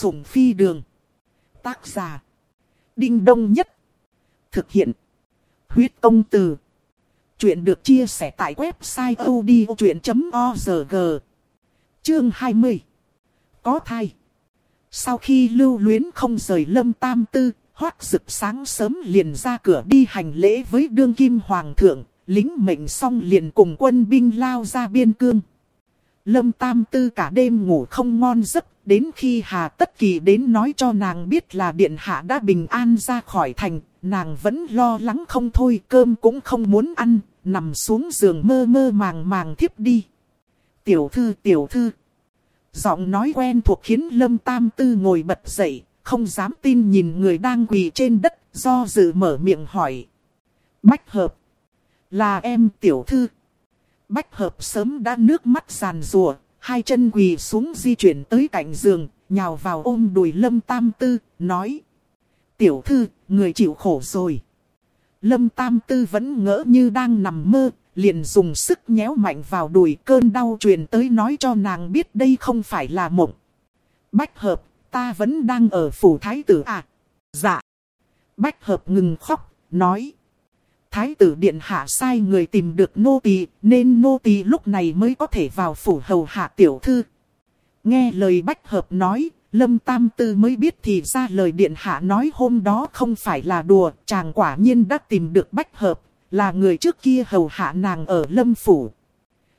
sủng phi đường. Tác giả. Đinh Đông Nhất. Thực hiện. Huyết công từ. Chuyện được chia sẻ tại website odchuyện.org. Chương 20. Có thai. Sau khi lưu luyến không rời lâm tam tư, hoác rực sáng sớm liền ra cửa đi hành lễ với đương kim hoàng thượng, lính mệnh xong liền cùng quân binh lao ra biên cương. Lâm Tam Tư cả đêm ngủ không ngon giấc, đến khi Hà Tất Kỳ đến nói cho nàng biết là Điện Hạ đã bình an ra khỏi thành, nàng vẫn lo lắng không thôi, cơm cũng không muốn ăn, nằm xuống giường mơ mơ màng màng thiếp đi. Tiểu thư, tiểu thư. Giọng nói quen thuộc khiến Lâm Tam Tư ngồi bật dậy, không dám tin nhìn người đang quỳ trên đất, do dự mở miệng hỏi. Bách hợp. Là em tiểu thư. Bách hợp sớm đã nước mắt giàn rùa, hai chân quỳ xuống di chuyển tới cạnh giường, nhào vào ôm đùi Lâm Tam Tư, nói. Tiểu thư, người chịu khổ rồi. Lâm Tam Tư vẫn ngỡ như đang nằm mơ, liền dùng sức nhéo mạnh vào đùi cơn đau truyền tới nói cho nàng biết đây không phải là mộng. Bách hợp, ta vẫn đang ở phủ thái tử à? Dạ. Bách hợp ngừng khóc, nói. Thái tử điện hạ sai người tìm được nô tỳ, nên nô tỳ lúc này mới có thể vào phủ hầu hạ tiểu thư. Nghe lời bách hợp nói, lâm tam tư mới biết thì ra lời điện hạ nói hôm đó không phải là đùa, chàng quả nhiên đã tìm được bách hợp, là người trước kia hầu hạ nàng ở lâm phủ.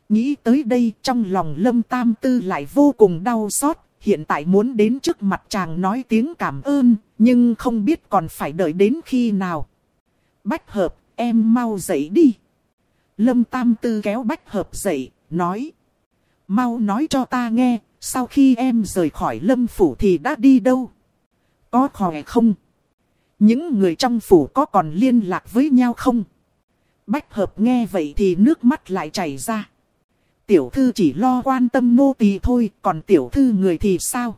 Nghĩ tới đây trong lòng lâm tam tư lại vô cùng đau xót, hiện tại muốn đến trước mặt chàng nói tiếng cảm ơn, nhưng không biết còn phải đợi đến khi nào. Bách hợp, em mau dậy đi. Lâm Tam Tư kéo Bách Hợp dậy, nói. Mau nói cho ta nghe, sau khi em rời khỏi Lâm Phủ thì đã đi đâu? Có khỏe không? Những người trong phủ có còn liên lạc với nhau không? Bách Hợp nghe vậy thì nước mắt lại chảy ra. Tiểu thư chỉ lo quan tâm nô tỳ thôi, còn tiểu thư người thì sao?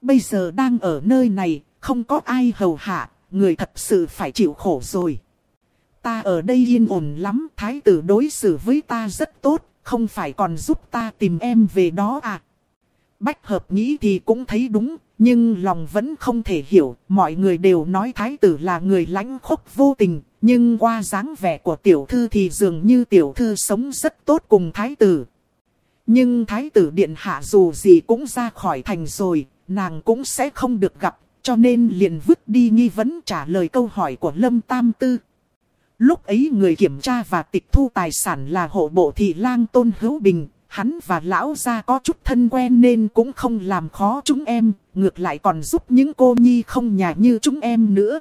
Bây giờ đang ở nơi này, không có ai hầu hạ, người thật sự phải chịu khổ rồi. Ta ở đây yên ổn lắm, thái tử đối xử với ta rất tốt, không phải còn giúp ta tìm em về đó à. Bách hợp nghĩ thì cũng thấy đúng, nhưng lòng vẫn không thể hiểu, mọi người đều nói thái tử là người lãnh khốc vô tình, nhưng qua dáng vẻ của tiểu thư thì dường như tiểu thư sống rất tốt cùng thái tử. Nhưng thái tử điện hạ dù gì cũng ra khỏi thành rồi, nàng cũng sẽ không được gặp, cho nên liền vứt đi nghi vấn trả lời câu hỏi của Lâm Tam Tư. Lúc ấy người kiểm tra và tịch thu tài sản là hộ bộ thị lang Tôn Hữu Bình, hắn và lão gia có chút thân quen nên cũng không làm khó chúng em, ngược lại còn giúp những cô nhi không nhà như chúng em nữa.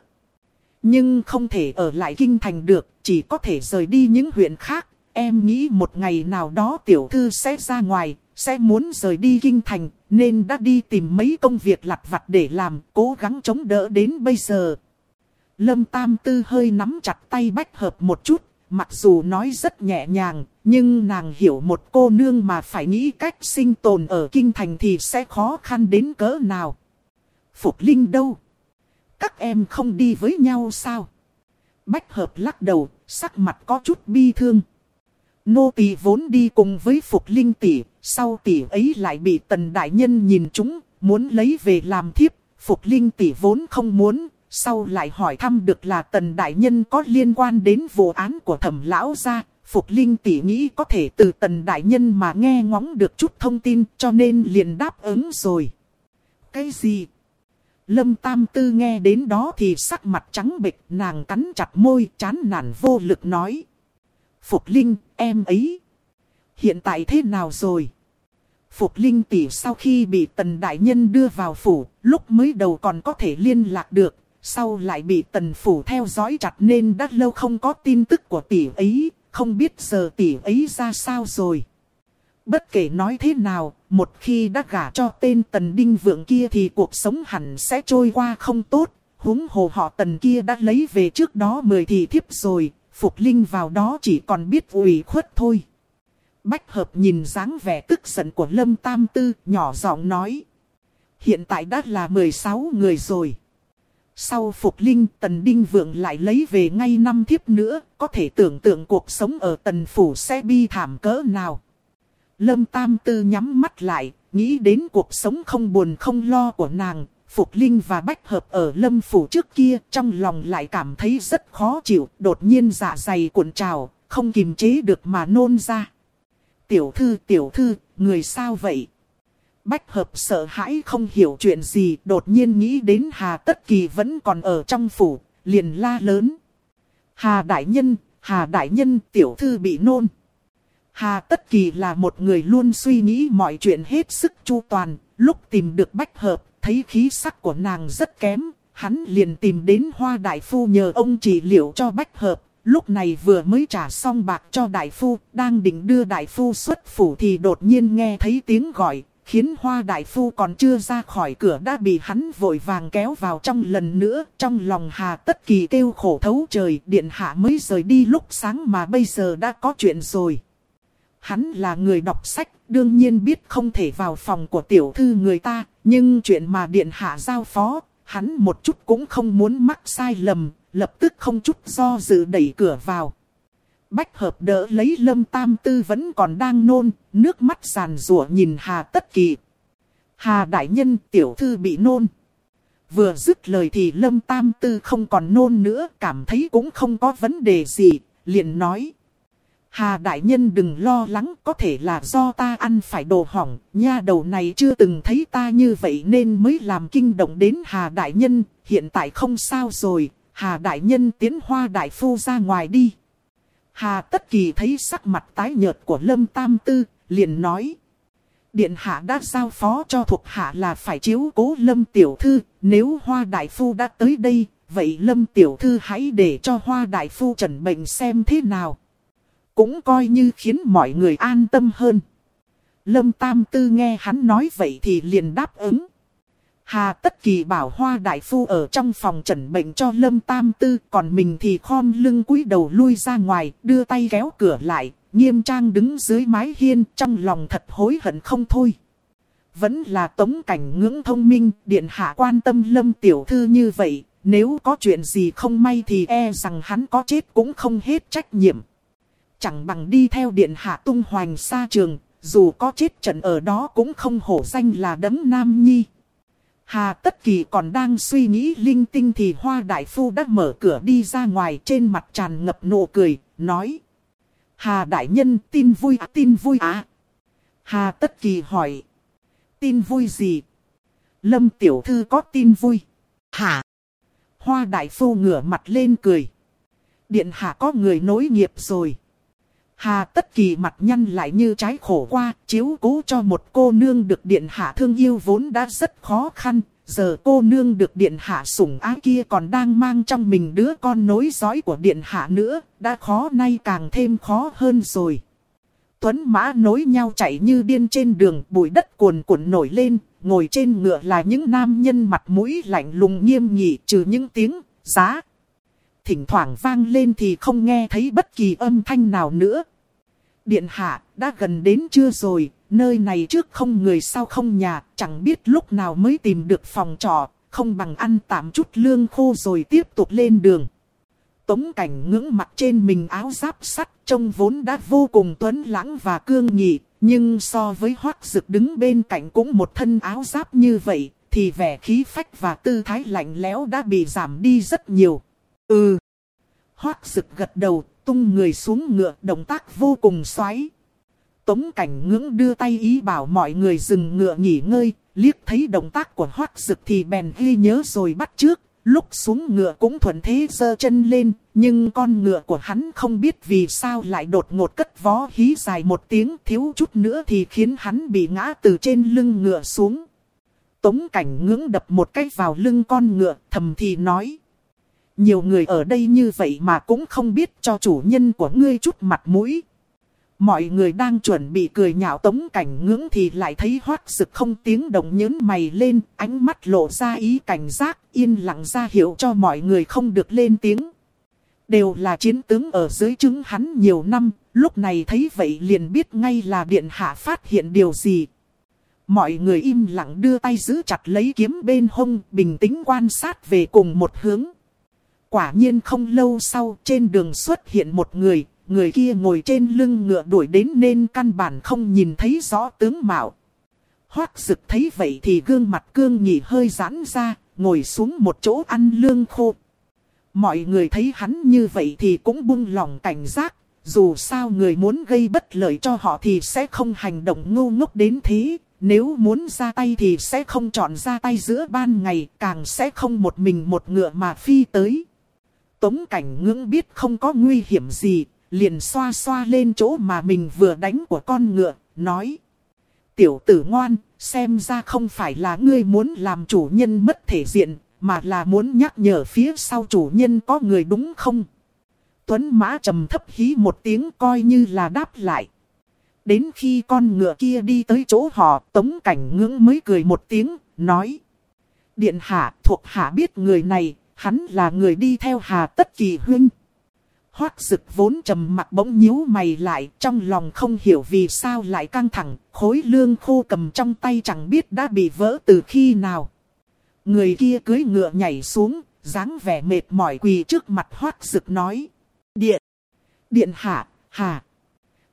Nhưng không thể ở lại kinh thành được, chỉ có thể rời đi những huyện khác. Em nghĩ một ngày nào đó tiểu thư sẽ ra ngoài, sẽ muốn rời đi kinh thành, nên đã đi tìm mấy công việc lặt vặt để làm, cố gắng chống đỡ đến bây giờ. Lâm Tam Tư hơi nắm chặt tay bách hợp một chút, mặc dù nói rất nhẹ nhàng, nhưng nàng hiểu một cô nương mà phải nghĩ cách sinh tồn ở kinh thành thì sẽ khó khăn đến cỡ nào. Phục Linh đâu? Các em không đi với nhau sao? Bách hợp lắc đầu, sắc mặt có chút bi thương. Nô tỳ vốn đi cùng với Phục Linh tỷ, sau tỷ ấy lại bị tần đại nhân nhìn chúng, muốn lấy về làm thiếp. Phục Linh tỷ vốn không muốn, sau lại hỏi thăm được là tần đại nhân có liên quan đến vụ án của thẩm lão gia. Phục Linh tỷ nghĩ có thể từ tần đại nhân mà nghe ngóng được chút thông tin cho nên liền đáp ứng rồi. Cái gì? Lâm Tam Tư nghe đến đó thì sắc mặt trắng bệch nàng cắn chặt môi chán nản vô lực nói. Phục Linh, em ấy. Hiện tại thế nào rồi? Phục Linh tỷ sau khi bị tần đại nhân đưa vào phủ, lúc mới đầu còn có thể liên lạc được, sau lại bị tần phủ theo dõi chặt nên đã lâu không có tin tức của tỷ ấy, không biết giờ tỷ ấy ra sao rồi. Bất kể nói thế nào, một khi đã gả cho tên tần đinh vượng kia thì cuộc sống hẳn sẽ trôi qua không tốt. Húng hồ họ tần kia đã lấy về trước đó mười thì thiếp rồi, Phục Linh vào đó chỉ còn biết ủy khuất thôi. Bách hợp nhìn dáng vẻ tức giận của Lâm Tam Tư, nhỏ giọng nói. Hiện tại đã là 16 người rồi. Sau Phục Linh, Tần Đinh Vượng lại lấy về ngay năm thiếp nữa, có thể tưởng tượng cuộc sống ở Tần Phủ sẽ bi thảm cỡ nào. Lâm Tam Tư nhắm mắt lại, nghĩ đến cuộc sống không buồn không lo của nàng, Phục Linh và Bách Hợp ở lâm phủ trước kia trong lòng lại cảm thấy rất khó chịu, đột nhiên dạ dày cuộn trào, không kìm chế được mà nôn ra. Tiểu thư, tiểu thư, người sao vậy? Bách Hợp sợ hãi không hiểu chuyện gì, đột nhiên nghĩ đến Hà Tất Kỳ vẫn còn ở trong phủ, liền la lớn. Hà Đại Nhân, Hà Đại Nhân, tiểu thư bị nôn. Hà Tất Kỳ là một người luôn suy nghĩ mọi chuyện hết sức chu toàn, lúc tìm được Bách Hợp, thấy khí sắc của nàng rất kém, hắn liền tìm đến Hoa Đại Phu nhờ ông trị liệu cho Bách Hợp. Lúc này vừa mới trả xong bạc cho Đại Phu, đang định đưa Đại Phu xuất phủ thì đột nhiên nghe thấy tiếng gọi, khiến Hoa Đại Phu còn chưa ra khỏi cửa đã bị hắn vội vàng kéo vào trong lần nữa. Trong lòng Hà Tất Kỳ kêu khổ thấu trời, điện hạ mới rời đi lúc sáng mà bây giờ đã có chuyện rồi. Hắn là người đọc sách, đương nhiên biết không thể vào phòng của tiểu thư người ta, nhưng chuyện mà điện hạ giao phó, hắn một chút cũng không muốn mắc sai lầm, lập tức không chút do dự đẩy cửa vào. Bách hợp đỡ lấy lâm tam tư vẫn còn đang nôn, nước mắt sàn rủa nhìn Hà Tất Kỳ. Hà Đại Nhân tiểu thư bị nôn. Vừa dứt lời thì lâm tam tư không còn nôn nữa, cảm thấy cũng không có vấn đề gì, liền nói. Hà đại nhân đừng lo lắng, có thể là do ta ăn phải đồ hỏng, nha đầu này chưa từng thấy ta như vậy nên mới làm kinh động đến Hà đại nhân, hiện tại không sao rồi, Hà đại nhân tiến hoa đại phu ra ngoài đi. Hà tất kỳ thấy sắc mặt tái nhợt của Lâm Tam Tư, liền nói. Điện hạ đã giao phó cho thuộc hạ là phải chiếu cố Lâm Tiểu Thư, nếu Hoa Đại Phu đã tới đây, vậy Lâm Tiểu Thư hãy để cho Hoa Đại Phu trần bệnh xem thế nào. Cũng coi như khiến mọi người an tâm hơn. Lâm Tam Tư nghe hắn nói vậy thì liền đáp ứng. Hà Tất Kỳ bảo Hoa Đại Phu ở trong phòng chẩn bệnh cho Lâm Tam Tư, còn mình thì khom lưng cúi đầu lui ra ngoài, đưa tay kéo cửa lại, nghiêm trang đứng dưới mái hiên, trong lòng thật hối hận không thôi. Vẫn là tống cảnh ngưỡng thông minh, điện hạ quan tâm Lâm Tiểu Thư như vậy, nếu có chuyện gì không may thì e rằng hắn có chết cũng không hết trách nhiệm. Chẳng bằng đi theo điện hạ tung hoành xa trường, dù có chết trận ở đó cũng không hổ danh là đấng nam nhi. Hà Tất Kỳ còn đang suy nghĩ linh tinh thì Hoa Đại Phu đã mở cửa đi ra ngoài trên mặt tràn ngập nụ cười, nói. Hà Đại Nhân tin vui à tin vui à. Hà Tất Kỳ hỏi. Tin vui gì? Lâm Tiểu Thư có tin vui. Hả? Hoa Đại Phu ngửa mặt lên cười. Điện hạ có người nối nghiệp rồi. Hà tất kỳ mặt nhăn lại như trái khổ qua, chiếu cố cho một cô nương được điện hạ thương yêu vốn đã rất khó khăn. Giờ cô nương được điện hạ sủng ái kia còn đang mang trong mình đứa con nối dõi của điện hạ nữa, đã khó nay càng thêm khó hơn rồi. Tuấn mã nối nhau chạy như điên trên đường, bụi đất cuồn cuộn nổi lên, ngồi trên ngựa là những nam nhân mặt mũi lạnh lùng nghiêm nghị trừ những tiếng, giá, thỉnh thoảng vang lên thì không nghe thấy bất kỳ âm thanh nào nữa. Điện hạ, đã gần đến trưa rồi, nơi này trước không người sau không nhà, chẳng biết lúc nào mới tìm được phòng trọ, không bằng ăn tạm chút lương khô rồi tiếp tục lên đường. Tống cảnh ngưỡng mặt trên mình áo giáp sắt, trông vốn đã vô cùng tuấn lãng và cương nghị, nhưng so với hoác dực đứng bên cạnh cũng một thân áo giáp như vậy, thì vẻ khí phách và tư thái lạnh lẽo đã bị giảm đi rất nhiều. Ừ. Hoác sực gật đầu, tung người xuống ngựa, động tác vô cùng xoáy. Tống cảnh ngưỡng đưa tay ý bảo mọi người dừng ngựa nghỉ ngơi, liếc thấy động tác của hoác sực thì bèn ghi nhớ rồi bắt trước. Lúc xuống ngựa cũng thuận thế giơ chân lên, nhưng con ngựa của hắn không biết vì sao lại đột ngột cất vó hí dài một tiếng thiếu chút nữa thì khiến hắn bị ngã từ trên lưng ngựa xuống. Tống cảnh ngưỡng đập một cái vào lưng con ngựa thầm thì nói. Nhiều người ở đây như vậy mà cũng không biết cho chủ nhân của ngươi chút mặt mũi. Mọi người đang chuẩn bị cười nhạo tống cảnh ngưỡng thì lại thấy hoác sực không tiếng động nhớn mày lên, ánh mắt lộ ra ý cảnh giác, yên lặng ra hiệu cho mọi người không được lên tiếng. Đều là chiến tướng ở dưới chứng hắn nhiều năm, lúc này thấy vậy liền biết ngay là điện hạ phát hiện điều gì. Mọi người im lặng đưa tay giữ chặt lấy kiếm bên hông, bình tĩnh quan sát về cùng một hướng. Quả nhiên không lâu sau trên đường xuất hiện một người, người kia ngồi trên lưng ngựa đuổi đến nên căn bản không nhìn thấy rõ tướng mạo. Hoác dực thấy vậy thì gương mặt cương nhị hơi giãn ra, ngồi xuống một chỗ ăn lương khô. Mọi người thấy hắn như vậy thì cũng buông lòng cảnh giác, dù sao người muốn gây bất lợi cho họ thì sẽ không hành động ngu ngốc đến thế. Nếu muốn ra tay thì sẽ không chọn ra tay giữa ban ngày, càng sẽ không một mình một ngựa mà phi tới. Tống cảnh ngưỡng biết không có nguy hiểm gì, liền xoa xoa lên chỗ mà mình vừa đánh của con ngựa, nói. Tiểu tử ngoan, xem ra không phải là ngươi muốn làm chủ nhân mất thể diện, mà là muốn nhắc nhở phía sau chủ nhân có người đúng không? Tuấn Mã trầm thấp hí một tiếng coi như là đáp lại. Đến khi con ngựa kia đi tới chỗ họ, Tống Cảnh Ngưỡng mới cười một tiếng, nói. Điện hạ thuộc hạ biết người này, hắn là người đi theo Hà Tất Kỳ Huynh. Hoác dực vốn trầm mặt bỗng nhíu mày lại, trong lòng không hiểu vì sao lại căng thẳng, khối lương khô cầm trong tay chẳng biết đã bị vỡ từ khi nào. Người kia cưới ngựa nhảy xuống, dáng vẻ mệt mỏi quỳ trước mặt hoác dực nói. Điện! Điện hạ, hà!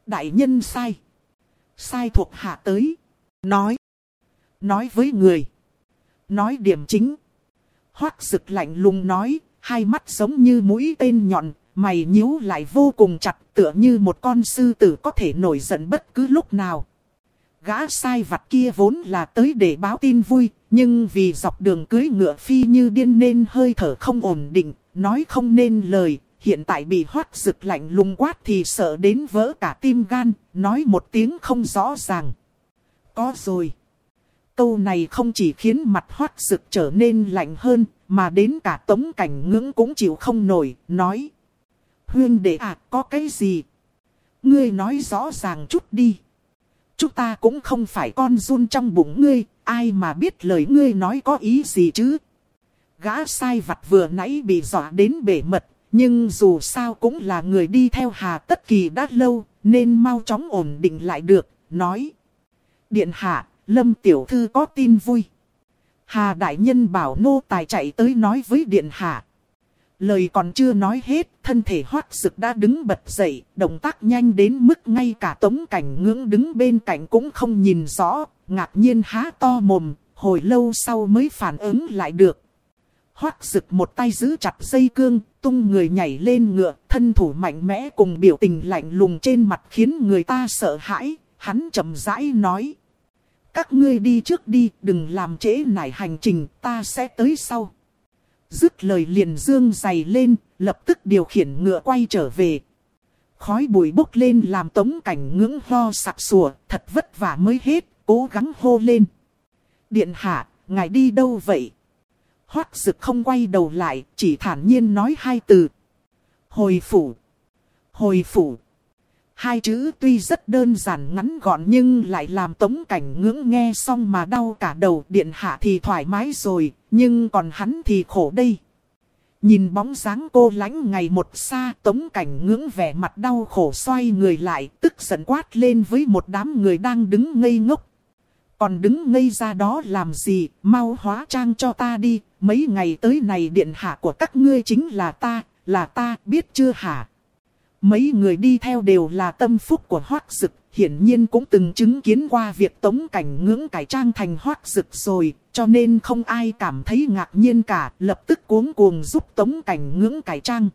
Đại nhân sai! Sai thuộc hạ tới. Nói! Nói với người! Nói điểm chính! Hoác rực lạnh lùng nói, hai mắt giống như mũi tên nhọn, mày nhíu lại vô cùng chặt tựa như một con sư tử có thể nổi giận bất cứ lúc nào. Gã sai vặt kia vốn là tới để báo tin vui, nhưng vì dọc đường cưới ngựa phi như điên nên hơi thở không ổn định, nói không nên lời, hiện tại bị hoát rực lạnh lùng quát thì sợ đến vỡ cả tim gan, nói một tiếng không rõ ràng. Có rồi. Câu này không chỉ khiến mặt hoát rực trở nên lạnh hơn, mà đến cả tống cảnh ngưỡng cũng chịu không nổi, nói. Huyên đệ à, có cái gì? Ngươi nói rõ ràng chút đi. Chúng ta cũng không phải con run trong bụng ngươi, ai mà biết lời ngươi nói có ý gì chứ? Gã sai vặt vừa nãy bị dọa đến bể mật, nhưng dù sao cũng là người đi theo Hà Tất Kỳ đã lâu, nên mau chóng ổn định lại được, nói. Điện hạ, Lâm Tiểu Thư có tin vui. Hà Đại Nhân bảo nô tài chạy tới nói với Điện hạ. Lời còn chưa nói hết, thân thể hoát sực đã đứng bật dậy, động tác nhanh đến mức ngay cả tống cảnh ngưỡng đứng bên cạnh cũng không nhìn rõ, ngạc nhiên há to mồm, hồi lâu sau mới phản ứng lại được. Hoát sực một tay giữ chặt dây cương, tung người nhảy lên ngựa, thân thủ mạnh mẽ cùng biểu tình lạnh lùng trên mặt khiến người ta sợ hãi, hắn chậm rãi nói. Các ngươi đi trước đi, đừng làm trễ nải hành trình, ta sẽ tới sau. Dứt lời liền dương dày lên, lập tức điều khiển ngựa quay trở về. Khói bụi bốc lên làm tống cảnh ngưỡng ho sặc sủa, thật vất vả mới hết, cố gắng hô lên. Điện hạ, ngài đi đâu vậy? Hoác dực không quay đầu lại, chỉ thản nhiên nói hai từ. Hồi phủ. Hồi phủ. Hai chữ tuy rất đơn giản ngắn gọn nhưng lại làm tống cảnh ngưỡng nghe xong mà đau cả đầu điện hạ thì thoải mái rồi, nhưng còn hắn thì khổ đây. Nhìn bóng dáng cô lánh ngày một xa tống cảnh ngưỡng vẻ mặt đau khổ xoay người lại tức giận quát lên với một đám người đang đứng ngây ngốc. Còn đứng ngây ra đó làm gì, mau hóa trang cho ta đi, mấy ngày tới này điện hạ của các ngươi chính là ta, là ta, biết chưa hả? Mấy người đi theo đều là tâm phúc của hoác dực, hiển nhiên cũng từng chứng kiến qua việc tống cảnh ngưỡng cải trang thành hoác dực rồi, cho nên không ai cảm thấy ngạc nhiên cả, lập tức cuống cuồng giúp tống cảnh ngưỡng cải trang.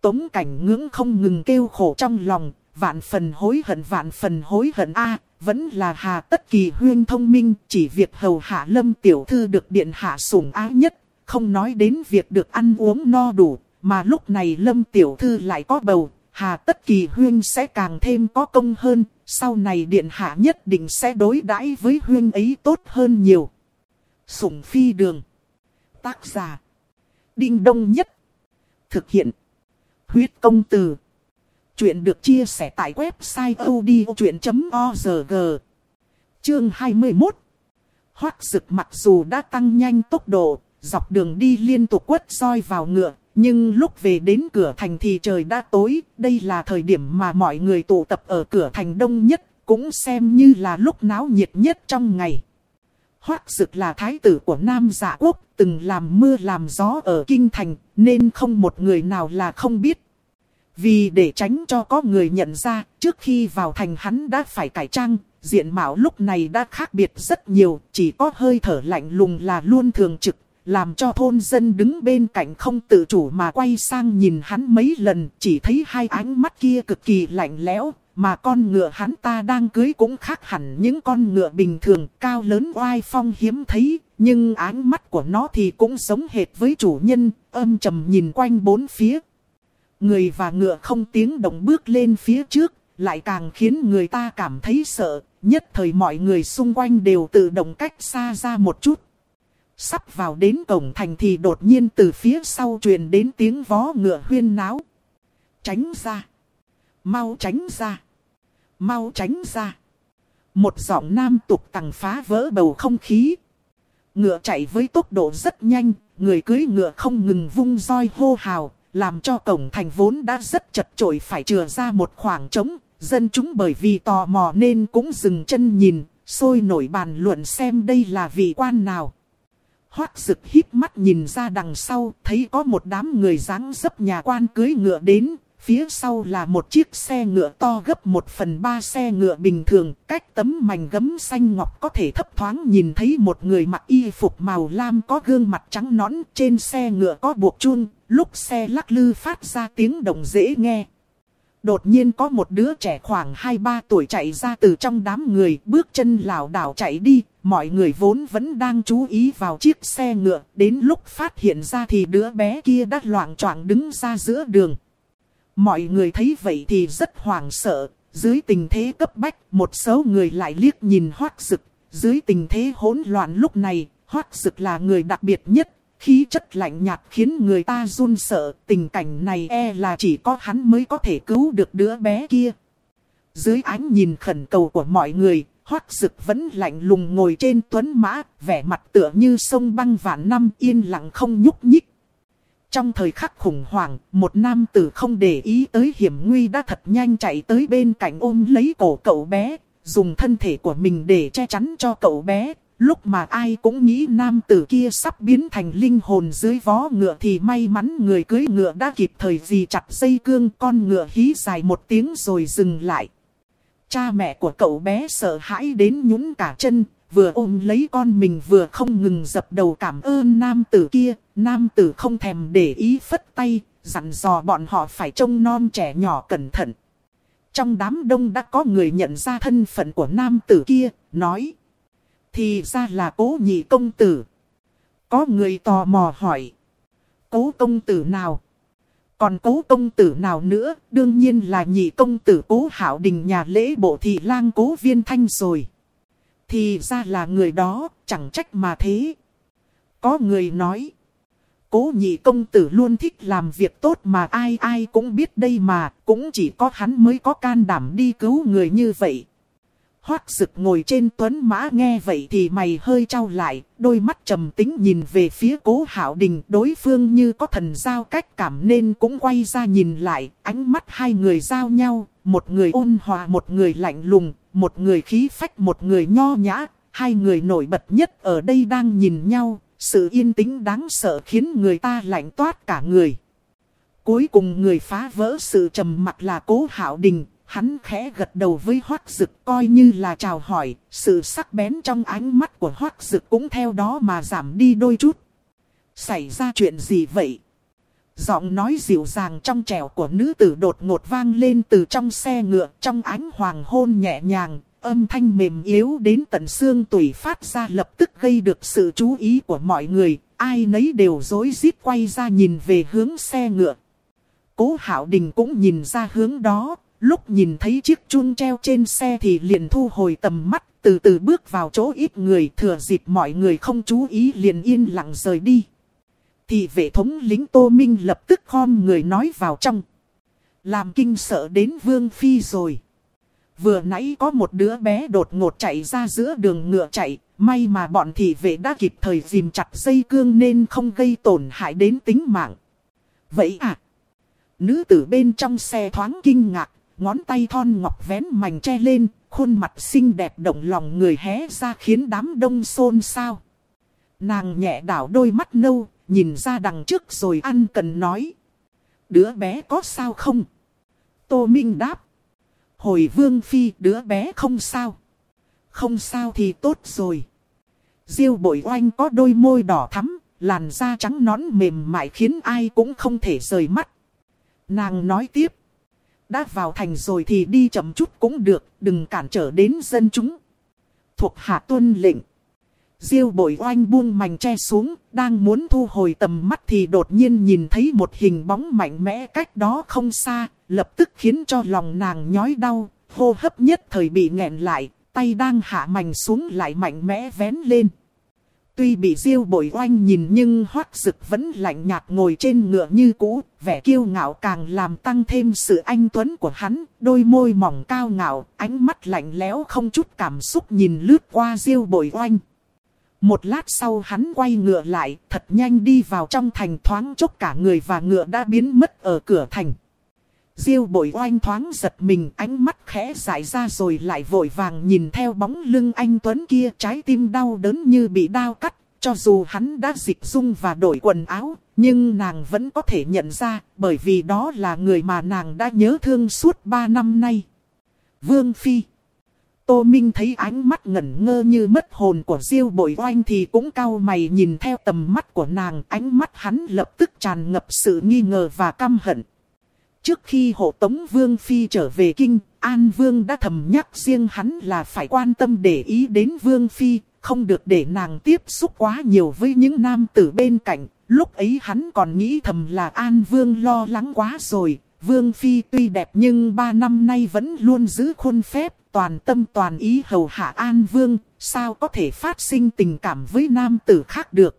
Tống cảnh ngưỡng không ngừng kêu khổ trong lòng, vạn phần hối hận vạn phần hối hận a vẫn là hà tất kỳ huyên thông minh, chỉ việc hầu hạ lâm tiểu thư được điện hạ sủng ái nhất, không nói đến việc được ăn uống no đủ, mà lúc này lâm tiểu thư lại có bầu, Hà Tất Kỳ Huyên sẽ càng thêm có công hơn, sau này Điện Hạ nhất định sẽ đối đãi với Huyên ấy tốt hơn nhiều. Sủng Phi Đường. Tác giả. Đinh Đông Nhất. Thực hiện. Huyết Công Từ. Chuyện được chia sẻ tại website odchuyện.org Chương 21 Hoác sực mặc dù đã tăng nhanh tốc độ, dọc đường đi liên tục quất roi vào ngựa, nhưng lúc về đến cửa thành thì trời đã tối, đây là thời điểm mà mọi người tụ tập ở cửa thành đông nhất, cũng xem như là lúc náo nhiệt nhất trong ngày. Hoác dực là thái tử của Nam Dạ Quốc, từng làm mưa làm gió ở Kinh Thành, nên không một người nào là không biết. Vì để tránh cho có người nhận ra, trước khi vào thành hắn đã phải cải trang, diện mạo lúc này đã khác biệt rất nhiều, chỉ có hơi thở lạnh lùng là luôn thường trực, làm cho thôn dân đứng bên cạnh không tự chủ mà quay sang nhìn hắn mấy lần, chỉ thấy hai ánh mắt kia cực kỳ lạnh lẽo, mà con ngựa hắn ta đang cưới cũng khác hẳn những con ngựa bình thường, cao lớn oai phong hiếm thấy, nhưng ánh mắt của nó thì cũng giống hệt với chủ nhân, âm trầm nhìn quanh bốn phía. Người và ngựa không tiếng động bước lên phía trước, lại càng khiến người ta cảm thấy sợ, nhất thời mọi người xung quanh đều tự động cách xa ra một chút. Sắp vào đến cổng thành thì đột nhiên từ phía sau truyền đến tiếng vó ngựa huyên náo. Tránh ra. Mau tránh ra. Mau tránh ra. Một giọng nam tục tằng phá vỡ bầu không khí. Ngựa chạy với tốc độ rất nhanh, người cưới ngựa không ngừng vung roi hô hào, làm cho cổng thành vốn đã rất chật chội phải chừa ra một khoảng trống. Dân chúng bởi vì tò mò nên cũng dừng chân nhìn, sôi nổi bàn luận xem đây là vị quan nào. Hoác rực hít mắt nhìn ra đằng sau, thấy có một đám người dáng dấp nhà quan cưới ngựa đến, phía sau là một chiếc xe ngựa to gấp một phần ba xe ngựa bình thường, cách tấm mảnh gấm xanh ngọc có thể thấp thoáng nhìn thấy một người mặc y phục màu lam có gương mặt trắng nõn, trên xe ngựa có buộc chun, lúc xe lắc lư phát ra tiếng động dễ nghe. Đột nhiên có một đứa trẻ khoảng 2-3 tuổi chạy ra từ trong đám người, bước chân lảo đảo chạy đi, mọi người vốn vẫn đang chú ý vào chiếc xe ngựa, đến lúc phát hiện ra thì đứa bé kia đã loạn choạng đứng ra giữa đường. Mọi người thấy vậy thì rất hoảng sợ, dưới tình thế cấp bách, một số người lại liếc nhìn hoác Sực. dưới tình thế hỗn loạn lúc này, hoác Sực là người đặc biệt nhất, khí chất lạnh nhạt khiến người ta run sợ, tình cảnh này e là chỉ có hắn mới có thể cứu được đứa bé kia. Dưới ánh nhìn khẩn cầu của mọi người, hoác dực vẫn lạnh lùng ngồi trên tuấn mã, vẻ mặt tựa như sông băng vạn năm yên lặng không nhúc nhích. Trong thời khắc khủng hoảng, một nam tử không để ý tới hiểm nguy đã thật nhanh chạy tới bên cạnh ôm lấy cổ cậu bé, dùng thân thể của mình để che chắn cho cậu bé. Lúc mà ai cũng nghĩ nam tử kia sắp biến thành linh hồn dưới vó ngựa thì may mắn người cưới ngựa đã kịp thời gì chặt dây cương con ngựa hí dài một tiếng rồi dừng lại. Cha mẹ của cậu bé sợ hãi đến nhún cả chân, vừa ôm lấy con mình vừa không ngừng dập đầu cảm ơn nam tử kia. Nam tử không thèm để ý phất tay, dặn dò bọn họ phải trông non trẻ nhỏ cẩn thận. Trong đám đông đã có người nhận ra thân phận của nam tử kia, nói. Thì ra là cố nhị công tử. Có người tò mò hỏi. Cố công tử nào? Còn cố công tử nào nữa, đương nhiên là nhị công tử cố hảo đình nhà lễ bộ thị lang cố viên thanh rồi. Thì ra là người đó, chẳng trách mà thế. Có người nói. Cố nhị công tử luôn thích làm việc tốt mà ai ai cũng biết đây mà, cũng chỉ có hắn mới có can đảm đi cứu người như vậy. Hoác Sực ngồi trên tuấn mã nghe vậy thì mày hơi trao lại, đôi mắt trầm tính nhìn về phía cố hảo đình. Đối phương như có thần giao cách cảm nên cũng quay ra nhìn lại, ánh mắt hai người giao nhau, một người ôn hòa một người lạnh lùng, một người khí phách một người nho nhã. Hai người nổi bật nhất ở đây đang nhìn nhau, sự yên tĩnh đáng sợ khiến người ta lạnh toát cả người. Cuối cùng người phá vỡ sự trầm mặc là cố hảo đình, Hắn khẽ gật đầu với hoác dực coi như là chào hỏi, sự sắc bén trong ánh mắt của hoác dực cũng theo đó mà giảm đi đôi chút. Xảy ra chuyện gì vậy? Giọng nói dịu dàng trong trẻo của nữ tử đột ngột vang lên từ trong xe ngựa trong ánh hoàng hôn nhẹ nhàng, âm thanh mềm yếu đến tận xương tủy phát ra lập tức gây được sự chú ý của mọi người, ai nấy đều rối rít quay ra nhìn về hướng xe ngựa. Cố Hạo Đình cũng nhìn ra hướng đó, Lúc nhìn thấy chiếc chun treo trên xe thì liền thu hồi tầm mắt, từ từ bước vào chỗ ít người thừa dịp mọi người không chú ý liền yên lặng rời đi. Thì vệ thống lính Tô Minh lập tức khom người nói vào trong. Làm kinh sợ đến Vương Phi rồi. Vừa nãy có một đứa bé đột ngột chạy ra giữa đường ngựa chạy, may mà bọn thị vệ đã kịp thời dìm chặt dây cương nên không gây tổn hại đến tính mạng. Vậy à? Nữ tử bên trong xe thoáng kinh ngạc, ngón tay thon ngọc vén mảnh che lên, khuôn mặt xinh đẹp động lòng người hé ra khiến đám đông xôn xao. Nàng nhẹ đảo đôi mắt nâu, nhìn ra đằng trước rồi ăn cần nói. Đứa bé có sao không? Tô Minh đáp. Hồi vương phi đứa bé không sao. Không sao thì tốt rồi. Diêu bội oanh có đôi môi đỏ thắm, làn da trắng nón mềm mại khiến ai cũng không thể rời mắt. Nàng nói tiếp. Đã vào thành rồi thì đi chậm chút cũng được, đừng cản trở đến dân chúng. Thuộc hạ tuân lệnh. Diêu bội oanh buông mảnh che xuống, đang muốn thu hồi tầm mắt thì đột nhiên nhìn thấy một hình bóng mạnh mẽ cách đó không xa, lập tức khiến cho lòng nàng nhói đau, hô hấp nhất thời bị nghẹn lại, tay đang hạ mảnh xuống lại mạnh mẽ vén lên. Tuy bị diêu bội oanh nhìn nhưng hoác dực vẫn lạnh nhạt ngồi trên ngựa như cũ, vẻ kiêu ngạo càng làm tăng thêm sự anh tuấn của hắn, đôi môi mỏng cao ngạo, ánh mắt lạnh lẽo không chút cảm xúc nhìn lướt qua diêu bội oanh. Một lát sau hắn quay ngựa lại, thật nhanh đi vào trong thành thoáng chốc cả người và ngựa đã biến mất ở cửa thành. Diêu bội oanh thoáng giật mình ánh mắt khẽ dại ra rồi lại vội vàng nhìn theo bóng lưng anh Tuấn kia trái tim đau đớn như bị đau cắt. Cho dù hắn đã dịch dung và đổi quần áo, nhưng nàng vẫn có thể nhận ra bởi vì đó là người mà nàng đã nhớ thương suốt ba năm nay. Vương Phi Tô Minh thấy ánh mắt ngẩn ngơ như mất hồn của Diêu bội oanh thì cũng cau mày nhìn theo tầm mắt của nàng. Ánh mắt hắn lập tức tràn ngập sự nghi ngờ và căm hận. Trước khi hộ tống Vương Phi trở về kinh, An Vương đã thầm nhắc riêng hắn là phải quan tâm để ý đến Vương Phi, không được để nàng tiếp xúc quá nhiều với những nam tử bên cạnh. Lúc ấy hắn còn nghĩ thầm là An Vương lo lắng quá rồi. Vương Phi tuy đẹp nhưng ba năm nay vẫn luôn giữ khuôn phép, toàn tâm toàn ý hầu hạ An Vương, sao có thể phát sinh tình cảm với nam tử khác được.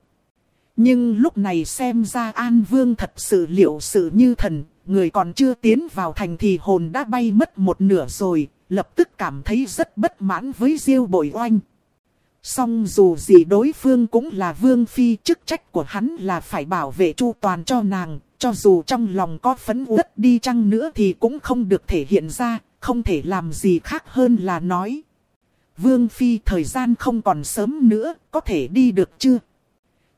Nhưng lúc này xem ra An Vương thật sự liệu sự như thần, người còn chưa tiến vào thành thì hồn đã bay mất một nửa rồi, lập tức cảm thấy rất bất mãn với Diêu Bội Oanh. Song dù gì đối phương cũng là vương phi chức trách của hắn là phải bảo vệ chu toàn cho nàng, cho dù trong lòng có phấn uất đi chăng nữa thì cũng không được thể hiện ra, không thể làm gì khác hơn là nói. Vương phi thời gian không còn sớm nữa, có thể đi được chưa?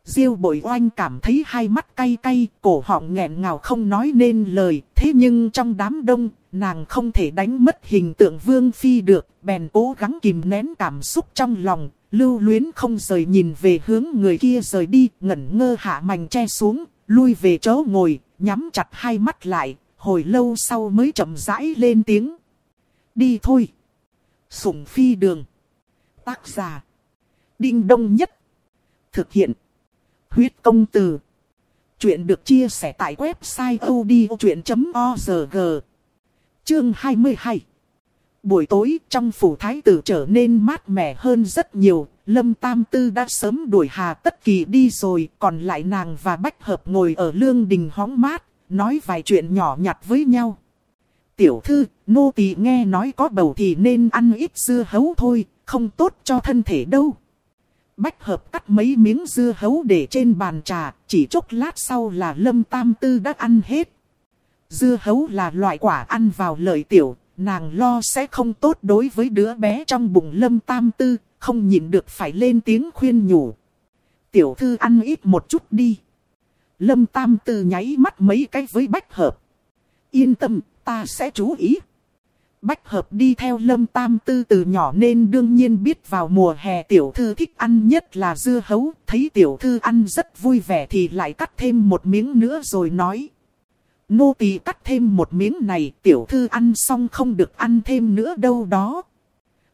Diêu bội oanh cảm thấy hai mắt cay cay, cổ họng nghẹn ngào không nói nên lời. Thế nhưng trong đám đông, nàng không thể đánh mất hình tượng vương phi được. Bèn cố gắng kìm nén cảm xúc trong lòng, lưu luyến không rời nhìn về hướng người kia rời đi. Ngẩn ngơ hạ mảnh che xuống, lui về chỗ ngồi, nhắm chặt hai mắt lại. Hồi lâu sau mới chậm rãi lên tiếng. Đi thôi. Sủng phi đường. Tác giả. Đinh đông nhất. Thực hiện. Huyết công từ. Chuyện được chia sẻ tại website odchuyện.org. Chương 22. Buổi tối trong phủ thái tử trở nên mát mẻ hơn rất nhiều. Lâm Tam Tư đã sớm đuổi Hà Tất Kỳ đi rồi. Còn lại nàng và Bách Hợp ngồi ở lương đình hóng mát. Nói vài chuyện nhỏ nhặt với nhau. Tiểu thư, nô tỳ nghe nói có bầu thì nên ăn ít dưa hấu thôi. Không tốt cho thân thể đâu. Bách hợp cắt mấy miếng dưa hấu để trên bàn trà, chỉ chốc lát sau là lâm tam tư đã ăn hết. Dưa hấu là loại quả ăn vào lợi tiểu, nàng lo sẽ không tốt đối với đứa bé trong bụng lâm tam tư, không nhịn được phải lên tiếng khuyên nhủ. Tiểu thư ăn ít một chút đi. Lâm tam tư nháy mắt mấy cái với bách hợp. Yên tâm, ta sẽ chú ý. Bách hợp đi theo lâm tam tư từ nhỏ nên đương nhiên biết vào mùa hè tiểu thư thích ăn nhất là dưa hấu. Thấy tiểu thư ăn rất vui vẻ thì lại cắt thêm một miếng nữa rồi nói. Nô tỳ cắt thêm một miếng này tiểu thư ăn xong không được ăn thêm nữa đâu đó.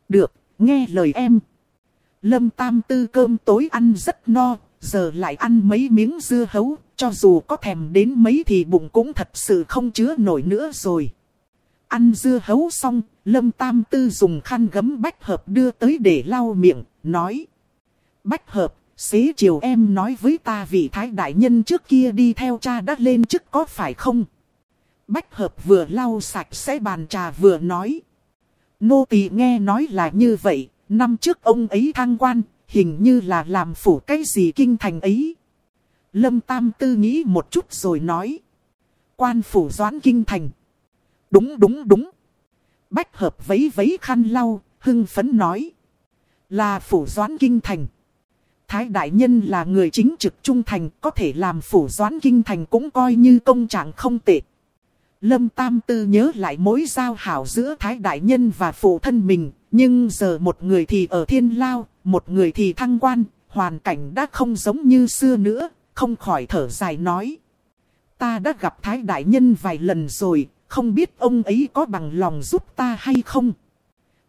Được, nghe lời em. Lâm tam tư cơm tối ăn rất no, giờ lại ăn mấy miếng dưa hấu, cho dù có thèm đến mấy thì bụng cũng thật sự không chứa nổi nữa rồi. Ăn dưa hấu xong, Lâm Tam Tư dùng khăn gấm bách hợp đưa tới để lau miệng, nói. Bách hợp, xế chiều em nói với ta vị thái đại nhân trước kia đi theo cha đã lên chức có phải không? Bách hợp vừa lau sạch sẽ bàn trà vừa nói. Nô tỳ nghe nói là như vậy, năm trước ông ấy thăng quan, hình như là làm phủ cái gì kinh thành ấy. Lâm Tam Tư nghĩ một chút rồi nói. Quan phủ doãn kinh thành. Đúng đúng đúng. Bách hợp vấy vấy khăn lau, hưng phấn nói. Là phủ doãn kinh thành. Thái đại nhân là người chính trực trung thành, có thể làm phủ doãn kinh thành cũng coi như công trạng không tệ. Lâm Tam Tư nhớ lại mối giao hảo giữa Thái đại nhân và phụ thân mình, Nhưng giờ một người thì ở thiên lao, một người thì thăng quan, hoàn cảnh đã không giống như xưa nữa, không khỏi thở dài nói. Ta đã gặp Thái Đại Nhân vài lần rồi, không biết ông ấy có bằng lòng giúp ta hay không.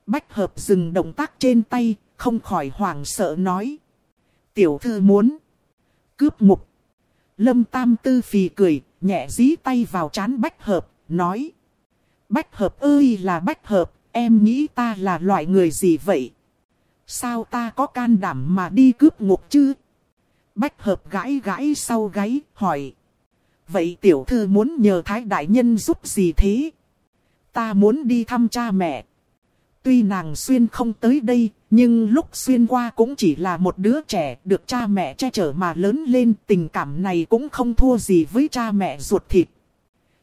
Bách hợp dừng động tác trên tay, không khỏi hoảng sợ nói. Tiểu thư muốn cướp ngục. Lâm Tam Tư phì cười, nhẹ dí tay vào chán bách hợp, nói. Bách hợp ơi là bách hợp, em nghĩ ta là loại người gì vậy? Sao ta có can đảm mà đi cướp ngục chứ? Bách hợp gãi gãi sau gáy, hỏi. Vậy tiểu thư muốn nhờ Thái Đại Nhân giúp gì thế? Ta muốn đi thăm cha mẹ. Tuy nàng xuyên không tới đây, nhưng lúc xuyên qua cũng chỉ là một đứa trẻ được cha mẹ che chở mà lớn lên. Tình cảm này cũng không thua gì với cha mẹ ruột thịt.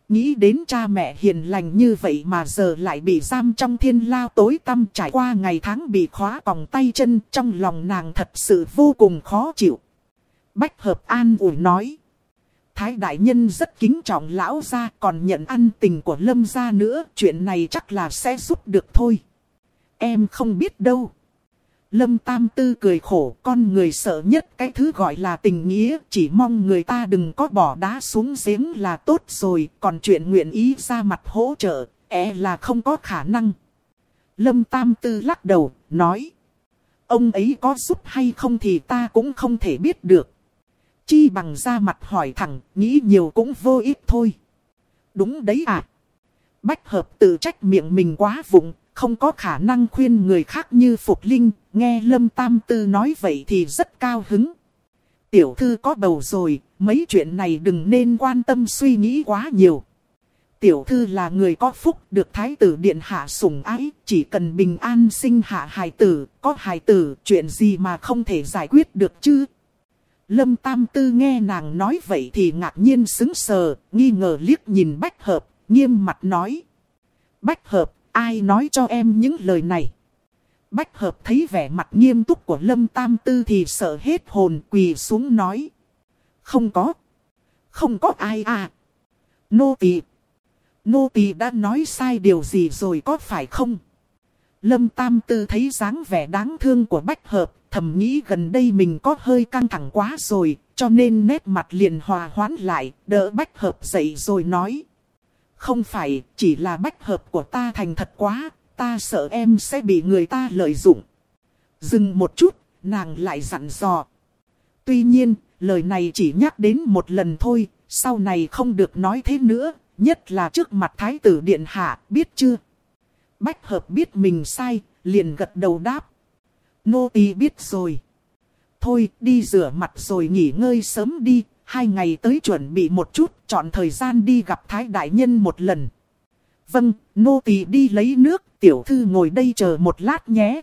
Nghĩ đến cha mẹ hiền lành như vậy mà giờ lại bị giam trong thiên lao tối tăm trải qua ngày tháng bị khóa còng tay chân trong lòng nàng thật sự vô cùng khó chịu. Bách hợp an ủi nói. Thái đại nhân rất kính trọng lão gia còn nhận ăn tình của lâm gia nữa. Chuyện này chắc là sẽ giúp được thôi. Em không biết đâu. Lâm Tam Tư cười khổ, con người sợ nhất cái thứ gọi là tình nghĩa, chỉ mong người ta đừng có bỏ đá xuống giếng là tốt rồi, còn chuyện nguyện ý ra mặt hỗ trợ, e là không có khả năng. Lâm Tam Tư lắc đầu, nói, ông ấy có giúp hay không thì ta cũng không thể biết được. Chi bằng ra mặt hỏi thẳng, nghĩ nhiều cũng vô ích thôi. Đúng đấy à. Bách hợp tự trách miệng mình quá vụng, không có khả năng khuyên người khác như Phục Linh, nghe Lâm Tam Tư nói vậy thì rất cao hứng. Tiểu thư có bầu rồi, mấy chuyện này đừng nên quan tâm suy nghĩ quá nhiều. Tiểu thư là người có phúc được thái tử điện hạ sủng ái, chỉ cần bình an sinh hạ hài tử, có hài tử, chuyện gì mà không thể giải quyết được chứ. Lâm Tam Tư nghe nàng nói vậy thì ngạc nhiên xứng sờ, nghi ngờ liếc nhìn Bách Hợp, nghiêm mặt nói. Bách Hợp, ai nói cho em những lời này? Bách Hợp thấy vẻ mặt nghiêm túc của Lâm Tam Tư thì sợ hết hồn quỳ xuống nói. Không có. Không có ai à. Nô tỳ Nô tỳ đã nói sai điều gì rồi có phải không? Lâm Tam Tư thấy dáng vẻ đáng thương của Bách Hợp, thầm nghĩ gần đây mình có hơi căng thẳng quá rồi, cho nên nét mặt liền hòa hoãn lại, đỡ Bách Hợp dậy rồi nói. Không phải, chỉ là Bách Hợp của ta thành thật quá, ta sợ em sẽ bị người ta lợi dụng. Dừng một chút, nàng lại dặn dò. Tuy nhiên, lời này chỉ nhắc đến một lần thôi, sau này không được nói thế nữa, nhất là trước mặt Thái tử Điện Hạ, biết chưa? Bách hợp biết mình sai, liền gật đầu đáp. Nô tỳ biết rồi. Thôi đi rửa mặt rồi nghỉ ngơi sớm đi, hai ngày tới chuẩn bị một chút, chọn thời gian đi gặp Thái Đại Nhân một lần. Vâng, nô tỳ đi lấy nước, tiểu thư ngồi đây chờ một lát nhé.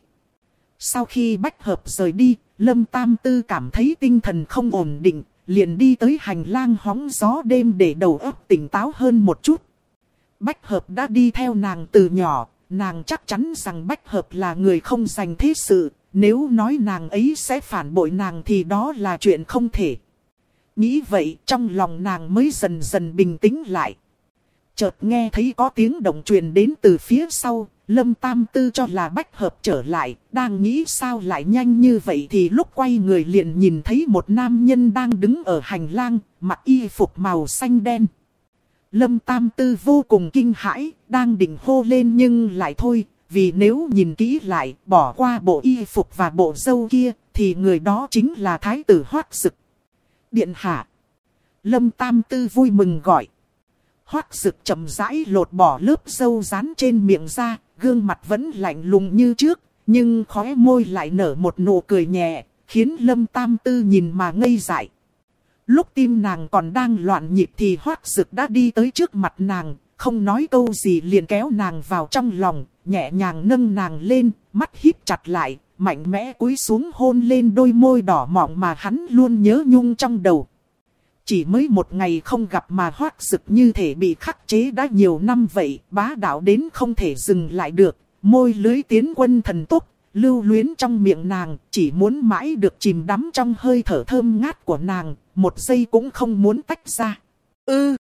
Sau khi bách hợp rời đi, Lâm Tam Tư cảm thấy tinh thần không ổn định, liền đi tới hành lang hóng gió đêm để đầu óc tỉnh táo hơn một chút. Bách hợp đã đi theo nàng từ nhỏ, nàng chắc chắn rằng Bách Hợp là người không dành thế sự, nếu nói nàng ấy sẽ phản bội nàng thì đó là chuyện không thể. Nghĩ vậy trong lòng nàng mới dần dần bình tĩnh lại. Chợt nghe thấy có tiếng động truyền đến từ phía sau, Lâm Tam Tư cho là Bách Hợp trở lại, đang nghĩ sao lại nhanh như vậy thì lúc quay người liền nhìn thấy một nam nhân đang đứng ở hành lang, mặc y phục màu xanh đen. Lâm Tam Tư vô cùng kinh hãi, đang định hô lên nhưng lại thôi, vì nếu nhìn kỹ lại, bỏ qua bộ y phục và bộ dâu kia, thì người đó chính là Thái tử Hoác sực Điện hạ. Lâm Tam Tư vui mừng gọi. Hoác sực chậm rãi lột bỏ lớp dâu dán trên miệng ra, gương mặt vẫn lạnh lùng như trước, nhưng khóe môi lại nở một nụ cười nhẹ, khiến Lâm Tam Tư nhìn mà ngây dại. Lúc tim nàng còn đang loạn nhịp thì hoác dực đã đi tới trước mặt nàng, không nói câu gì liền kéo nàng vào trong lòng, nhẹ nhàng nâng nàng lên, mắt híp chặt lại, mạnh mẽ cúi xuống hôn lên đôi môi đỏ mọng mà hắn luôn nhớ nhung trong đầu. Chỉ mới một ngày không gặp mà hoác sực như thể bị khắc chế đã nhiều năm vậy, bá đạo đến không thể dừng lại được, môi lưới tiến quân thần tốc, lưu luyến trong miệng nàng, chỉ muốn mãi được chìm đắm trong hơi thở thơm ngát của nàng, một giây cũng không muốn tách ra. Ư!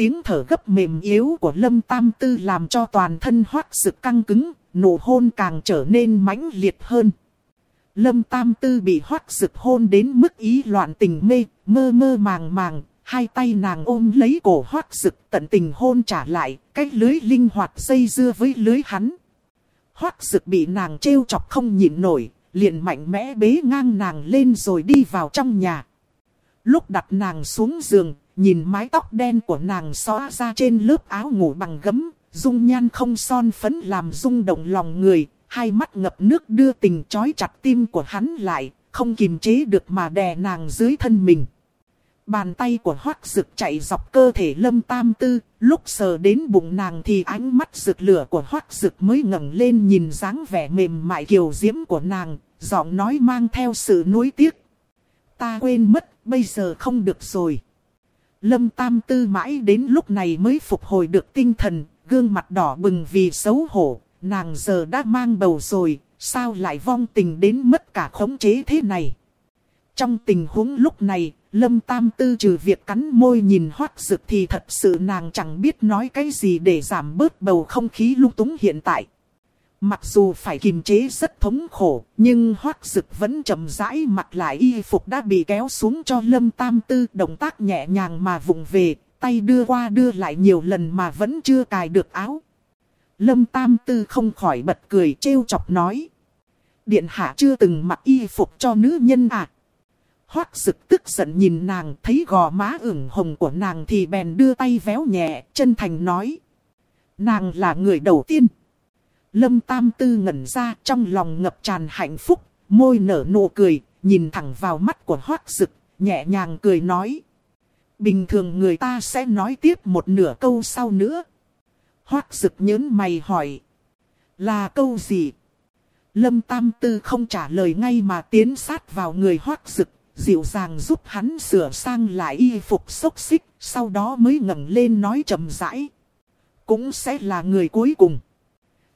Tiếng thở gấp mềm yếu của Lâm Tam Tư làm cho toàn thân hoác sực căng cứng, nụ hôn càng trở nên mãnh liệt hơn. Lâm Tam Tư bị hoác sực hôn đến mức ý loạn tình mê, mơ mơ màng màng, hai tay nàng ôm lấy cổ hoác sực tận tình hôn trả lại, cái lưới linh hoạt dây dưa với lưới hắn. Hoác sực bị nàng trêu chọc không nhịn nổi, liền mạnh mẽ bế ngang nàng lên rồi đi vào trong nhà. Lúc đặt nàng xuống giường, nhìn mái tóc đen của nàng xóa ra trên lớp áo ngủ bằng gấm, dung nhan không son phấn làm rung động lòng người, hai mắt ngập nước đưa tình chói chặt tim của hắn lại, không kiềm chế được mà đè nàng dưới thân mình. Bàn tay của hoác rực chạy dọc cơ thể lâm tam tư, lúc sờ đến bụng nàng thì ánh mắt rực lửa của hoác rực mới ngẩng lên nhìn dáng vẻ mềm mại kiều diễm của nàng, giọng nói mang theo sự nuối tiếc. Ta quên mất, bây giờ không được rồi. Lâm tam tư mãi đến lúc này mới phục hồi được tinh thần, gương mặt đỏ bừng vì xấu hổ, nàng giờ đã mang bầu rồi, sao lại vong tình đến mất cả khống chế thế này. Trong tình huống lúc này, Lâm Tam Tư trừ việc cắn môi nhìn hoác rực thì thật sự nàng chẳng biết nói cái gì để giảm bớt bầu không khí lung túng hiện tại. Mặc dù phải kiềm chế rất thống khổ, nhưng hoác dực vẫn chậm rãi mặc lại y phục đã bị kéo xuống cho lâm tam tư động tác nhẹ nhàng mà vùng về, tay đưa qua đưa lại nhiều lần mà vẫn chưa cài được áo. Lâm tam tư không khỏi bật cười trêu chọc nói. Điện hạ chưa từng mặc y phục cho nữ nhân à. Hoác Sực tức giận nhìn nàng thấy gò má ửng hồng của nàng thì bèn đưa tay véo nhẹ, chân thành nói. Nàng là người đầu tiên. Lâm Tam Tư ngẩn ra trong lòng ngập tràn hạnh phúc, môi nở nụ cười, nhìn thẳng vào mắt của Hoác Dực, nhẹ nhàng cười nói. Bình thường người ta sẽ nói tiếp một nửa câu sau nữa. Hoác Dực nhớn mày hỏi. Là câu gì? Lâm Tam Tư không trả lời ngay mà tiến sát vào người Hoác Dực, dịu dàng giúp hắn sửa sang lại y phục xốc xích, sau đó mới ngẩng lên nói chậm rãi. Cũng sẽ là người cuối cùng.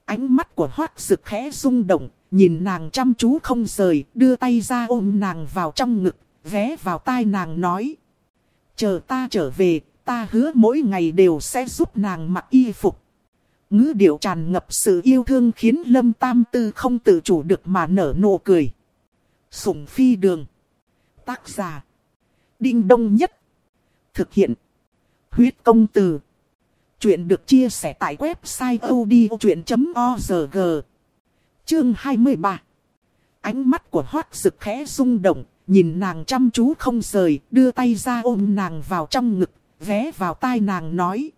Ánh mắt của hoác rực khẽ rung động, nhìn nàng chăm chú không rời, đưa tay ra ôm nàng vào trong ngực, ghé vào tai nàng nói. Chờ ta trở về, ta hứa mỗi ngày đều sẽ giúp nàng mặc y phục. Ngữ điệu tràn ngập sự yêu thương khiến Lâm Tam Tư không tự chủ được mà nở nụ cười. Sủng phi đường. Tác giả. Đinh đông nhất. Thực hiện. Huyết công từ. Chuyện được chia sẻ tại website odchuyện.org Chương 23 Ánh mắt của hoác rực khẽ rung động, nhìn nàng chăm chú không rời, đưa tay ra ôm nàng vào trong ngực, vé vào tai nàng nói.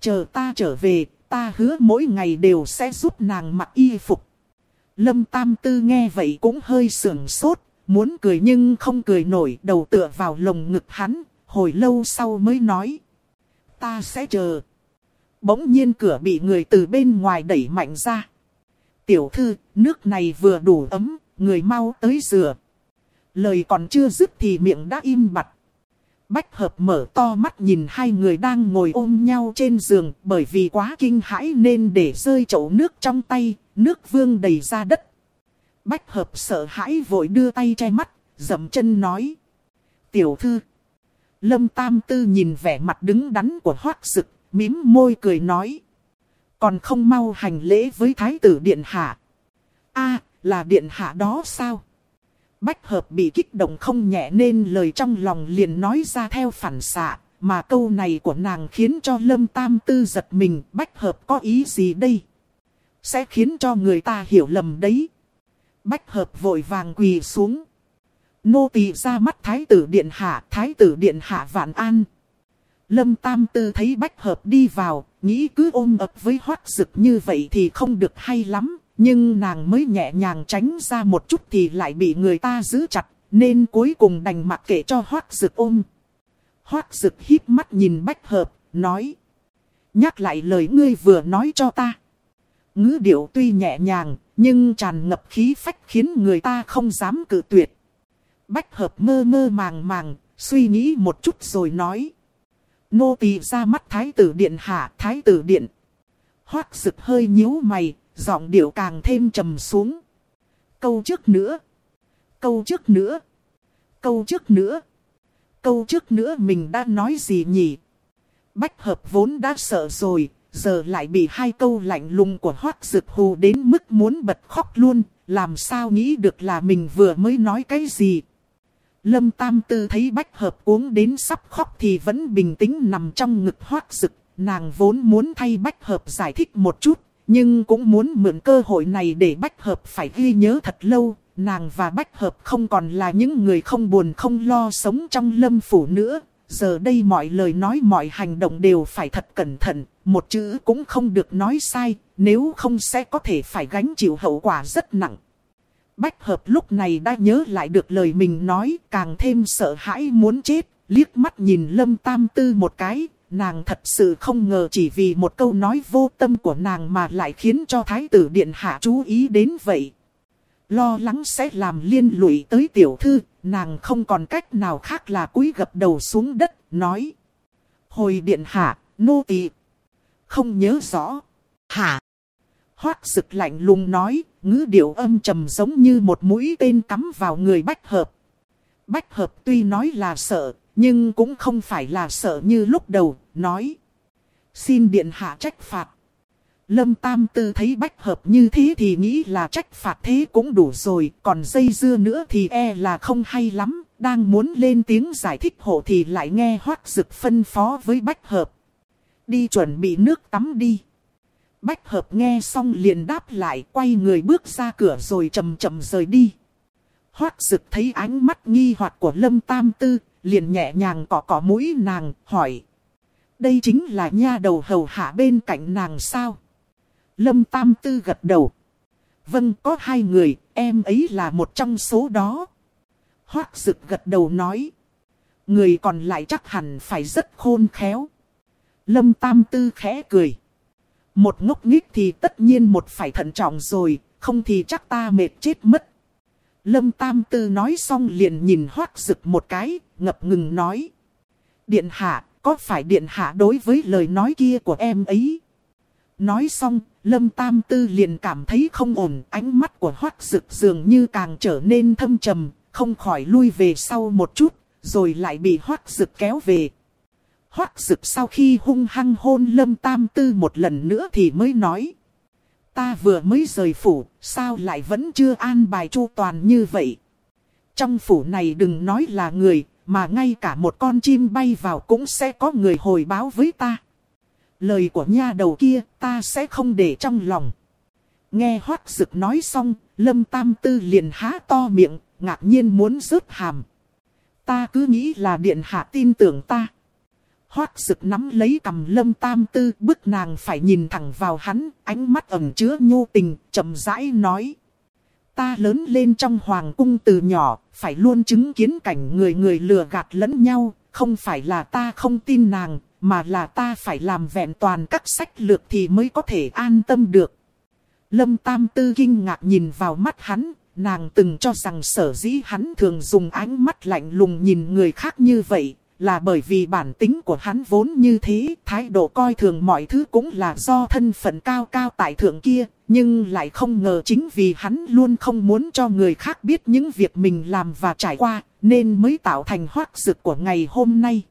Chờ ta trở về, ta hứa mỗi ngày đều sẽ giúp nàng mặc y phục. Lâm Tam Tư nghe vậy cũng hơi sưởng sốt, muốn cười nhưng không cười nổi đầu tựa vào lồng ngực hắn, hồi lâu sau mới nói. Ta sẽ chờ. Bỗng nhiên cửa bị người từ bên ngoài đẩy mạnh ra. Tiểu thư, nước này vừa đủ ấm, người mau tới rửa. Lời còn chưa dứt thì miệng đã im bặt. Bách hợp mở to mắt nhìn hai người đang ngồi ôm nhau trên giường bởi vì quá kinh hãi nên để rơi chậu nước trong tay, nước vương đầy ra đất. Bách hợp sợ hãi vội đưa tay che mắt, dầm chân nói. Tiểu thư. Lâm Tam Tư nhìn vẻ mặt đứng đắn của hoác sực, mím môi cười nói. Còn không mau hành lễ với thái tử điện hạ. a là điện hạ đó sao? Bách hợp bị kích động không nhẹ nên lời trong lòng liền nói ra theo phản xạ. Mà câu này của nàng khiến cho lâm tam tư giật mình. Bách hợp có ý gì đây? Sẽ khiến cho người ta hiểu lầm đấy. Bách hợp vội vàng quỳ xuống. Nô tỳ ra mắt thái tử điện hạ, thái tử điện hạ vạn an. Lâm Tam Tư thấy Bách Hợp đi vào, nghĩ cứ ôm ập với hoác rực như vậy thì không được hay lắm. Nhưng nàng mới nhẹ nhàng tránh ra một chút thì lại bị người ta giữ chặt, nên cuối cùng đành mặc kệ cho hoác rực ôm. Hoác rực híp mắt nhìn Bách Hợp, nói. Nhắc lại lời ngươi vừa nói cho ta. Ngữ điệu tuy nhẹ nhàng, nhưng tràn ngập khí phách khiến người ta không dám cự tuyệt. Bách Hợp mơ mơ màng màng, suy nghĩ một chút rồi nói. Nô tỳ ra mắt thái tử điện hạ, thái tử điện. Hoác sực hơi nhíu mày, giọng điệu càng thêm trầm xuống. Câu trước nữa. Câu trước nữa. Câu trước nữa. Câu trước nữa mình đã nói gì nhỉ? Bách hợp vốn đã sợ rồi, giờ lại bị hai câu lạnh lùng của hoác Sực hù đến mức muốn bật khóc luôn, làm sao nghĩ được là mình vừa mới nói cái gì. Lâm Tam Tư thấy bách hợp uống đến sắp khóc thì vẫn bình tĩnh nằm trong ngực hoác dực, nàng vốn muốn thay bách hợp giải thích một chút, nhưng cũng muốn mượn cơ hội này để bách hợp phải ghi nhớ thật lâu, nàng và bách hợp không còn là những người không buồn không lo sống trong lâm phủ nữa, giờ đây mọi lời nói mọi hành động đều phải thật cẩn thận, một chữ cũng không được nói sai, nếu không sẽ có thể phải gánh chịu hậu quả rất nặng. Bách hợp lúc này đã nhớ lại được lời mình nói, càng thêm sợ hãi muốn chết, liếc mắt nhìn Lâm Tam Tư một cái, nàng thật sự không ngờ chỉ vì một câu nói vô tâm của nàng mà lại khiến cho Thái tử Điện Hạ chú ý đến vậy. Lo lắng sẽ làm liên lụy tới tiểu thư, nàng không còn cách nào khác là cúi gập đầu xuống đất, nói. Hồi Điện Hạ, nô tỳ Không nhớ rõ. Hả? Hoác sực lạnh lùng nói, ngữ điệu âm trầm giống như một mũi tên cắm vào người bách hợp. Bách hợp tuy nói là sợ, nhưng cũng không phải là sợ như lúc đầu, nói. Xin điện hạ trách phạt. Lâm Tam Tư thấy bách hợp như thế thì nghĩ là trách phạt thế cũng đủ rồi, còn dây dưa nữa thì e là không hay lắm, đang muốn lên tiếng giải thích hộ thì lại nghe hoác dực phân phó với bách hợp. Đi chuẩn bị nước tắm đi. Bách hợp nghe xong liền đáp lại quay người bước ra cửa rồi chầm chậm rời đi. Hoác dực thấy ánh mắt nghi hoặc của Lâm Tam Tư, liền nhẹ nhàng cỏ cỏ mũi nàng, hỏi. Đây chính là nha đầu hầu hạ bên cạnh nàng sao? Lâm Tam Tư gật đầu. Vâng, có hai người, em ấy là một trong số đó. Hoác dực gật đầu nói. Người còn lại chắc hẳn phải rất khôn khéo. Lâm Tam Tư khẽ cười. Một ngốc nghích thì tất nhiên một phải thận trọng rồi, không thì chắc ta mệt chết mất. Lâm Tam Tư nói xong liền nhìn hoác rực một cái, ngập ngừng nói. Điện hạ, có phải điện hạ đối với lời nói kia của em ấy? Nói xong, Lâm Tam Tư liền cảm thấy không ổn, ánh mắt của hoác rực dường như càng trở nên thâm trầm, không khỏi lui về sau một chút, rồi lại bị hoác rực kéo về. Hoác sực sau khi hung hăng hôn Lâm Tam Tư một lần nữa thì mới nói. Ta vừa mới rời phủ, sao lại vẫn chưa an bài chu toàn như vậy? Trong phủ này đừng nói là người, mà ngay cả một con chim bay vào cũng sẽ có người hồi báo với ta. Lời của nha đầu kia ta sẽ không để trong lòng. Nghe hoác dực nói xong, lâm tam tư liền há to miệng, ngạc nhiên muốn rớt hàm. Ta cứ nghĩ là điện hạ tin tưởng ta. Hoác sực nắm lấy cầm lâm tam tư bức nàng phải nhìn thẳng vào hắn, ánh mắt ẩn chứa nhu tình, chậm rãi nói. Ta lớn lên trong hoàng cung từ nhỏ, phải luôn chứng kiến cảnh người người lừa gạt lẫn nhau, không phải là ta không tin nàng, mà là ta phải làm vẹn toàn các sách lược thì mới có thể an tâm được. Lâm Tam Tư kinh ngạc nhìn vào mắt hắn, nàng từng cho rằng sở dĩ hắn thường dùng ánh mắt lạnh lùng nhìn người khác như vậy, là bởi vì bản tính của hắn vốn như thế, thái độ coi thường mọi thứ cũng là do thân phận cao cao tại thượng kia, nhưng lại không ngờ chính vì hắn luôn không muốn cho người khác biết những việc mình làm và trải qua, nên mới tạo thành hoác dực của ngày hôm nay.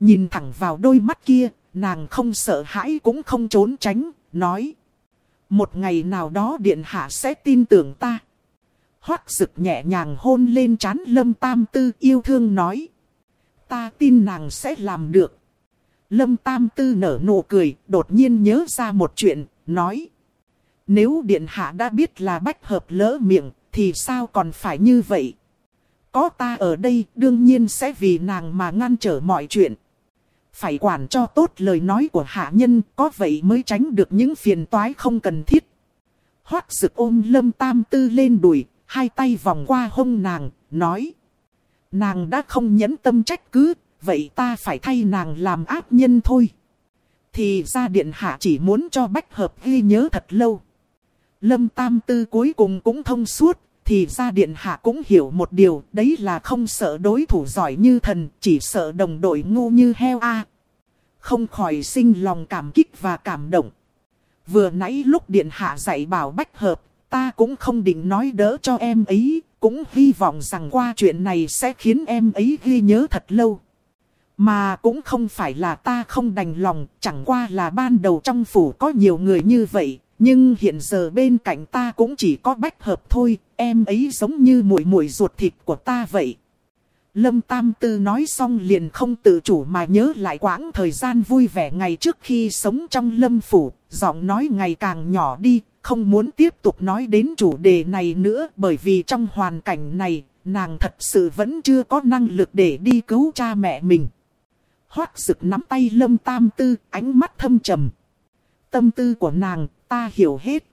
Nhìn thẳng vào đôi mắt kia, nàng không sợ hãi cũng không trốn tránh, nói. Một ngày nào đó điện hạ sẽ tin tưởng ta. Hoác dực nhẹ nhàng hôn lên trán lâm tam tư yêu thương nói ta tin nàng sẽ làm được. Lâm Tam Tư nở nụ cười, đột nhiên nhớ ra một chuyện, nói. Nếu Điện Hạ đã biết là bách hợp lỡ miệng, thì sao còn phải như vậy? Có ta ở đây, đương nhiên sẽ vì nàng mà ngăn trở mọi chuyện. Phải quản cho tốt lời nói của hạ nhân, có vậy mới tránh được những phiền toái không cần thiết. Hoác sực ôm Lâm Tam Tư lên đùi, hai tay vòng qua hông nàng, nói. Nàng đã không nhẫn tâm trách cứ, vậy ta phải thay nàng làm ác nhân thôi. Thì ra điện hạ chỉ muốn cho bách hợp ghi nhớ thật lâu. Lâm Tam Tư cuối cùng cũng thông suốt, thì ra điện hạ cũng hiểu một điều, đấy là không sợ đối thủ giỏi như thần, chỉ sợ đồng đội ngu như heo a. Không khỏi sinh lòng cảm kích và cảm động. Vừa nãy lúc điện hạ dạy bảo bách hợp, ta cũng không định nói đỡ cho em ấy, cũng hy vọng rằng qua chuyện này sẽ khiến em ấy ghi nhớ thật lâu. Mà cũng không phải là ta không đành lòng, chẳng qua là ban đầu trong phủ có nhiều người như vậy, nhưng hiện giờ bên cạnh ta cũng chỉ có bách hợp thôi, em ấy giống như mùi mùi ruột thịt của ta vậy. Lâm Tam Tư nói xong liền không tự chủ mà nhớ lại quãng thời gian vui vẻ ngày trước khi sống trong lâm phủ, giọng nói ngày càng nhỏ đi, không muốn tiếp tục nói đến chủ đề này nữa bởi vì trong hoàn cảnh này, nàng thật sự vẫn chưa có năng lực để đi cứu cha mẹ mình. Hoác sực nắm tay Lâm Tam Tư, ánh mắt thâm trầm. Tâm tư của nàng, ta hiểu hết.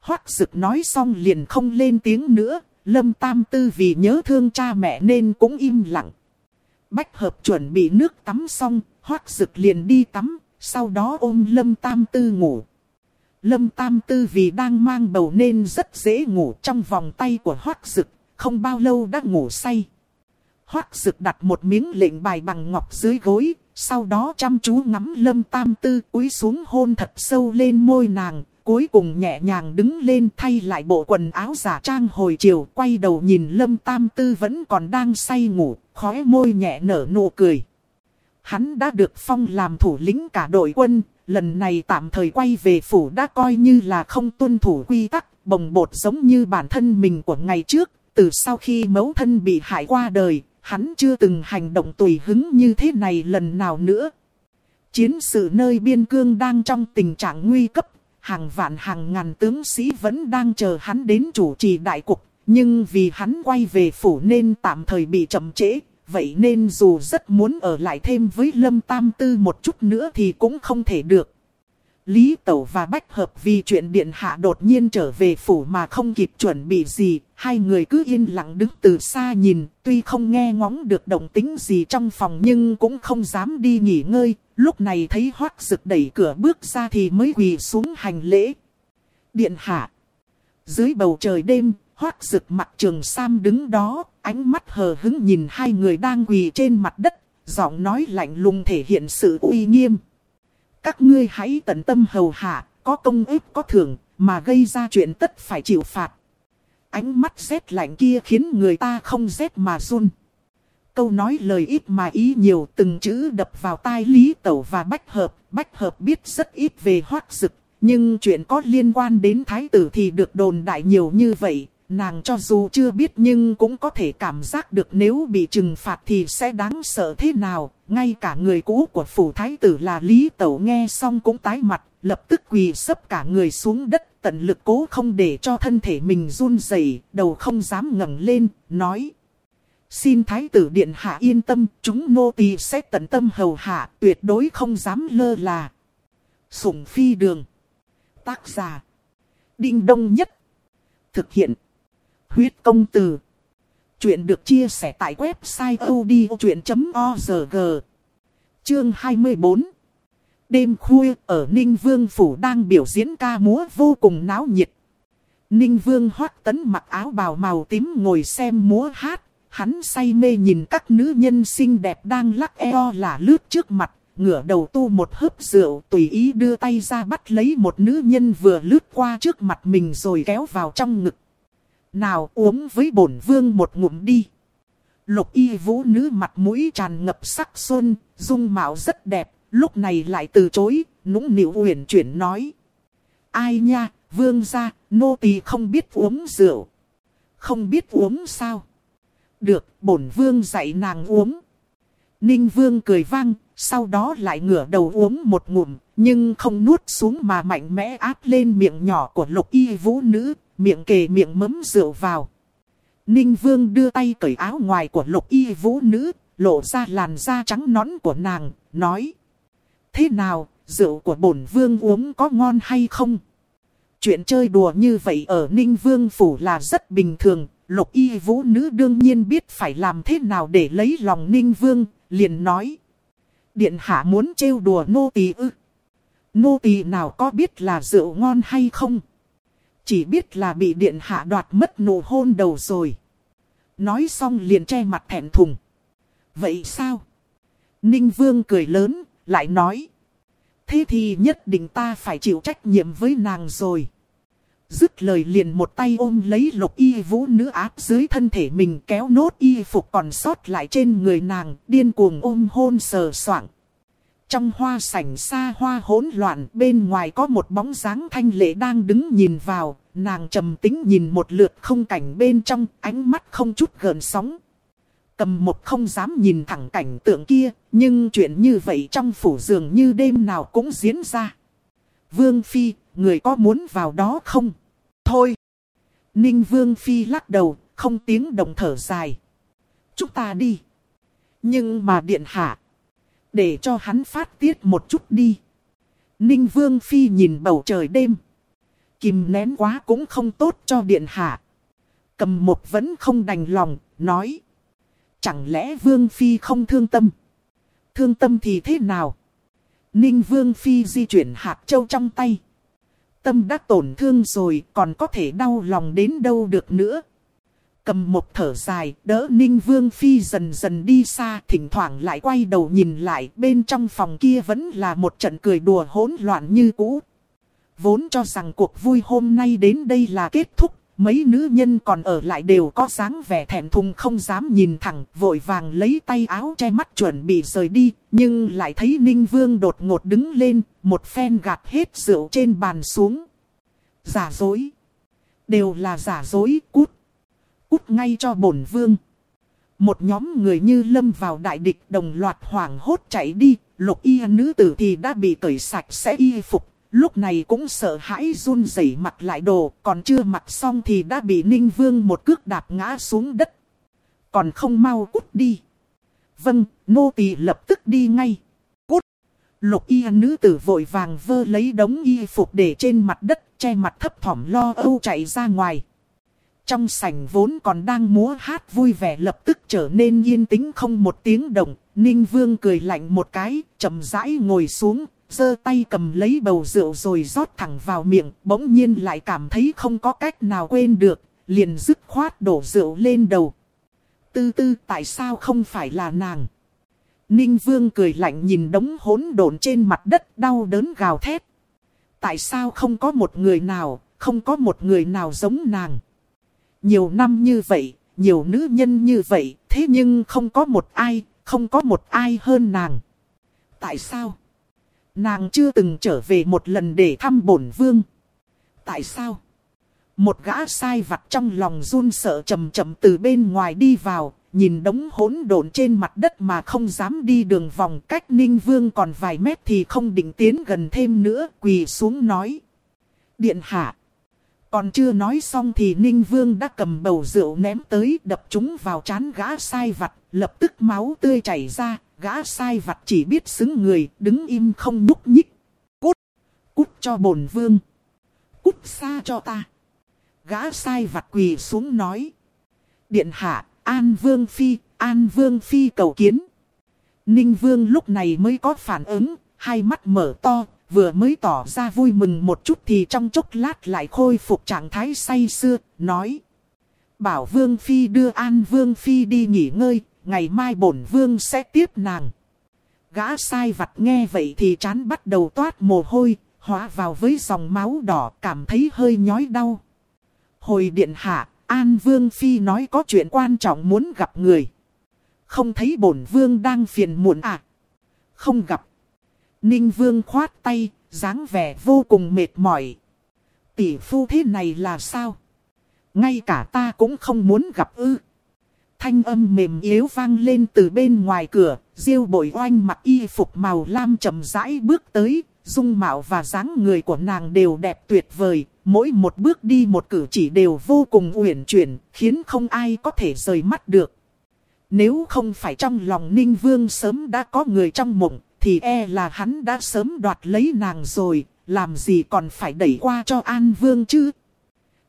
Hoác sực nói xong liền không lên tiếng nữa, Lâm Tam Tư vì nhớ thương cha mẹ nên cũng im lặng. Bách hợp chuẩn bị nước tắm xong, hoác Sực liền đi tắm, sau đó ôm Lâm Tam Tư ngủ. Lâm Tam Tư vì đang mang bầu nên rất dễ ngủ trong vòng tay của hoác dực, không bao lâu đã ngủ say. Hoác dực đặt một miếng lệnh bài bằng ngọc dưới gối, sau đó chăm chú ngắm Lâm Tam Tư cúi xuống hôn thật sâu lên môi nàng, cuối cùng nhẹ nhàng đứng lên thay lại bộ quần áo giả trang hồi chiều, quay đầu nhìn Lâm Tam Tư vẫn còn đang say ngủ, khóe môi nhẹ nở nụ cười. Hắn đã được phong làm thủ lĩnh cả đội quân, lần này tạm thời quay về phủ đã coi như là không tuân thủ quy tắc, bồng bột giống như bản thân mình của ngày trước, từ sau khi mẫu thân bị hại qua đời, hắn chưa từng hành động tùy hứng như thế này lần nào nữa. Chiến sự nơi biên cương đang trong tình trạng nguy cấp, hàng vạn hàng ngàn tướng sĩ vẫn đang chờ hắn đến chủ trì đại cục, nhưng vì hắn quay về phủ nên tạm thời bị chậm trễ, vậy nên dù rất muốn ở lại thêm với Lâm Tam Tư một chút nữa thì cũng không thể được. Lý Tẩu và Bách Hợp vì chuyện điện hạ đột nhiên trở về phủ mà không kịp chuẩn bị gì, hai người cứ yên lặng đứng từ xa nhìn, tuy không nghe ngóng được động tính gì trong phòng nhưng cũng không dám đi nghỉ ngơi, lúc này thấy hoác rực đẩy cửa bước ra thì mới quỳ xuống hành lễ. Điện hạ. Dưới bầu trời đêm, hoác rực mặt trường Sam đứng đó, ánh mắt hờ hứng nhìn hai người đang quỳ trên mặt đất, giọng nói lạnh lùng thể hiện sự uy nghiêm. Các ngươi hãy tận tâm hầu hạ, có công ích có thưởng, mà gây ra chuyện tất phải chịu phạt. Ánh mắt rét lạnh kia khiến người ta không rét mà run. Câu nói lời ít mà ý nhiều từng chữ đập vào tai Lý Tẩu và Bách Hợp. Bách Hợp biết rất ít về hoác dực, nhưng chuyện có liên quan đến thái tử thì được đồn đại nhiều như vậy. Nàng cho dù chưa biết nhưng cũng có thể cảm giác được nếu bị trừng phạt thì sẽ đáng sợ thế nào. Ngay cả người cũ của phủ thái tử là Lý Tẩu nghe xong cũng tái mặt, lập tức quỳ sấp cả người xuống đất tận lực cố không để cho thân thể mình run rẩy, đầu không dám ngẩng lên, nói. Xin thái tử điện hạ yên tâm, chúng nô tỳ sẽ tận tâm hầu hạ, tuyệt đối không dám lơ là. Sủng phi đường. Tác giả. Đinh đông nhất. Thực hiện. Huyết công từ. Chuyện được chia sẻ tại website odchuyện.org. Chương 24. Đêm khuya, ở Ninh Vương Phủ đang biểu diễn ca múa vô cùng náo nhiệt. Ninh Vương hoắc tấn mặc áo bào màu tím ngồi xem múa hát. Hắn say mê nhìn các nữ nhân xinh đẹp đang lắc eo là lướt trước mặt. Ngửa đầu tu một hớp rượu, tùy ý đưa tay ra bắt lấy một nữ nhân vừa lướt qua trước mặt mình rồi kéo vào trong ngực. Nào uống với bổn vương một ngụm đi. Lục y vũ nữ mặt mũi tràn ngập sắc xuân, dung mạo rất đẹp, lúc này lại từ chối, nũng nịu uyển chuyển nói. Ai nha, vương gia, nô tỳ không biết uống rượu. Không biết uống sao? Được, bổn vương dạy nàng uống. Ninh vương cười vang, sau đó lại ngửa đầu uống một ngụm, nhưng không nuốt xuống mà mạnh mẽ áp lên miệng nhỏ của lục y vũ nữ, miệng kề miệng mấm rượu vào. Ninh vương đưa tay cởi áo ngoài của lục y vũ nữ, lộ ra làn da trắng nõn của nàng, nói. Thế nào, rượu của bổn vương uống có ngon hay không? Chuyện chơi đùa như vậy ở Ninh Vương Phủ là rất bình thường, lục y vũ nữ đương nhiên biết phải làm thế nào để lấy lòng Ninh Vương, liền nói. Điện hạ muốn trêu đùa nô tỳ ư. Nô tỳ nào có biết là rượu ngon hay không? Chỉ biết là bị điện hạ đoạt mất nụ hôn đầu rồi. Nói xong liền che mặt thẹn thùng. Vậy sao? Ninh Vương cười lớn, lại nói. Thế thì nhất định ta phải chịu trách nhiệm với nàng rồi. Dứt lời liền một tay ôm lấy lục y vũ nữ áp dưới thân thể mình kéo nốt y phục còn sót lại trên người nàng, điên cuồng ôm hôn sờ soạng. Trong hoa sảnh xa hoa hỗn loạn bên ngoài có một bóng dáng thanh lệ đang đứng nhìn vào, nàng trầm tính nhìn một lượt không cảnh bên trong, ánh mắt không chút gợn sóng. Cầm một không dám nhìn thẳng cảnh tượng kia, nhưng chuyện như vậy trong phủ dường như đêm nào cũng diễn ra. Vương Phi, người có muốn vào đó không? Thôi! Ninh Vương Phi lắc đầu, không tiếng động thở dài. Chúng ta đi. Nhưng mà điện hạ. Để cho hắn phát tiết một chút đi. Ninh Vương Phi nhìn bầu trời đêm. Kìm nén quá cũng không tốt cho điện hạ. Cầm một vẫn không đành lòng, nói. Chẳng lẽ Vương Phi không thương tâm? Thương tâm thì thế nào? Ninh Vương Phi di chuyển hạt châu trong tay. Tâm đã tổn thương rồi còn có thể đau lòng đến đâu được nữa. Cầm một thở dài, đỡ Ninh Vương Phi dần dần đi xa, thỉnh thoảng lại quay đầu nhìn lại, bên trong phòng kia vẫn là một trận cười đùa hỗn loạn như cũ. Vốn cho rằng cuộc vui hôm nay đến đây là kết thúc, mấy nữ nhân còn ở lại đều có dáng vẻ thẹn thùng không dám nhìn thẳng, vội vàng lấy tay áo che mắt chuẩn bị rời đi, nhưng lại thấy Ninh Vương đột ngột đứng lên, một phen gạt hết rượu trên bàn xuống. Giả dối. Đều là giả dối, cút. Cút ngay cho bổn vương. Một nhóm người như lâm vào đại địch đồng loạt hoảng hốt chạy đi, lục y nữ tử thì đã bị cởi sạch sẽ y phục, Lúc này cũng sợ hãi run rẩy mặt lại đồ, còn chưa mặc xong thì đã bị Ninh Vương một cước đạp ngã xuống đất. Còn không mau cút đi. Vâng, nô tỳ lập tức đi ngay. Cút. Lục y nữ tử vội vàng vơ lấy đống y phục để trên mặt đất, che mặt thấp thỏm lo âu chạy ra ngoài. Trong sảnh vốn còn đang múa hát vui vẻ lập tức trở nên yên tĩnh không một tiếng động. Ninh Vương cười lạnh một cái, chậm rãi ngồi xuống, giơ tay cầm lấy bầu rượu rồi rót thẳng vào miệng, bỗng nhiên lại cảm thấy không có cách nào quên được, liền dứt khoát đổ rượu lên đầu. Tư tư tại sao không phải là nàng? Ninh Vương cười lạnh nhìn đống hỗn độn trên mặt đất đau đớn gào thét. Tại sao không có một người nào, không có một người nào giống nàng? Nhiều năm như vậy, nhiều nữ nhân như vậy, thế nhưng không có một ai, không có một ai hơn nàng. Tại sao? Nàng chưa từng trở về một lần để thăm bổn vương. Tại sao? Một gã sai vặt trong lòng run sợ chầm chậm từ bên ngoài đi vào, nhìn đống hỗn độn trên mặt đất mà không dám đi đường vòng cách ninh vương còn vài mét thì không định tiến gần thêm nữa, quỳ xuống nói. Điện hạ. Còn chưa nói xong thì ninh vương đã cầm bầu rượu ném tới đập chúng vào chán gã sai vặt, lập tức máu tươi chảy ra, gã sai vặt chỉ biết xứng người, đứng im không nhúc nhích. Cút, cút cho bổn vương. Cút xa cho ta. Gã sai vặt quỳ xuống nói. Điện hạ, An Vương Phi, An Vương Phi cầu kiến. Ninh Vương lúc này mới có phản ứng, hai mắt mở to, vừa mới tỏ ra vui mừng một chút thì trong chốc lát lại khôi phục trạng thái say xưa, nói. Bảo Vương Phi đưa An Vương Phi đi nghỉ ngơi, ngày mai bổn vương sẽ tiếp nàng. Gã sai vặt nghe vậy thì chán bắt đầu toát mồ hôi, hóa vào với dòng máu đỏ cảm thấy hơi nhói đau. Hồi điện hạ, An Vương Phi nói có chuyện quan trọng muốn gặp người. Không thấy bổn vương đang phiền muộn à? Không gặp. Ninh Vương khoát tay, dáng vẻ vô cùng mệt mỏi. Tỷ phu thế này là sao? Ngay cả ta cũng không muốn gặp ư. Thanh âm mềm yếu vang lên từ bên ngoài cửa, diêu bội oanh mặc y phục màu lam chậm rãi bước tới, dung mạo và dáng người của nàng đều đẹp tuyệt vời, mỗi một bước đi một cử chỉ đều vô cùng uyển chuyển, khiến không ai có thể rời mắt được. Nếu không phải trong lòng Ninh Vương sớm đã có người trong mộng, thì e là hắn đã sớm đoạt lấy nàng rồi, làm gì còn phải đẩy qua cho An Vương chứ?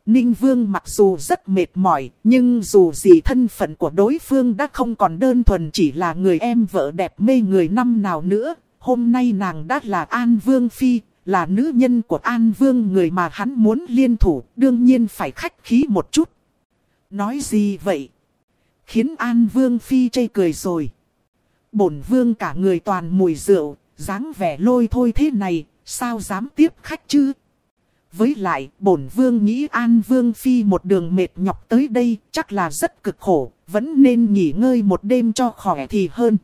Ninh Vương mặc dù rất mệt mỏi, nhưng dù gì thân phận của đối phương đã không còn đơn thuần chỉ là người em vợ đẹp mê người năm nào nữa. Hôm nay nàng đã là An Vương Phi, là nữ nhân của An Vương người mà hắn muốn liên thủ, đương nhiên phải khách khí một chút. Nói gì vậy? Khiến An Vương Phi chê cười rồi. Bổn Vương cả người toàn mùi rượu, dáng vẻ lôi thôi thế này, sao dám tiếp khách chứ? Với lại, bổn vương nghĩ An Vương Phi một đường mệt nhọc tới đây, chắc là rất cực khổ, vẫn nên nghỉ ngơi một đêm cho khỏe thì hơn.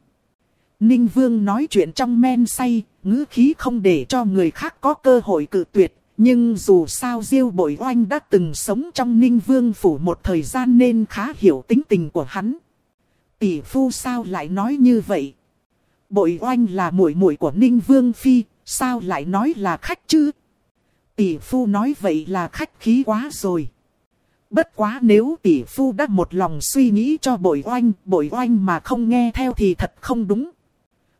Ninh Vương nói chuyện trong men say, ngữ khí không để cho người khác có cơ hội cự tuyệt. Nhưng dù sao Diêu Bội Oanh đã từng sống trong Ninh Vương phủ một thời gian nên khá hiểu tính tình của hắn. Tỷ phu sao lại nói như vậy? Bội Oanh là muội muội của Ninh Vương Phi, sao lại nói là khách chứ? Tỷ phu nói vậy là khách khí quá rồi. Bất quá nếu tỷ phu đã một lòng suy nghĩ cho bội oanh, bội oanh mà không nghe theo thì thật không đúng.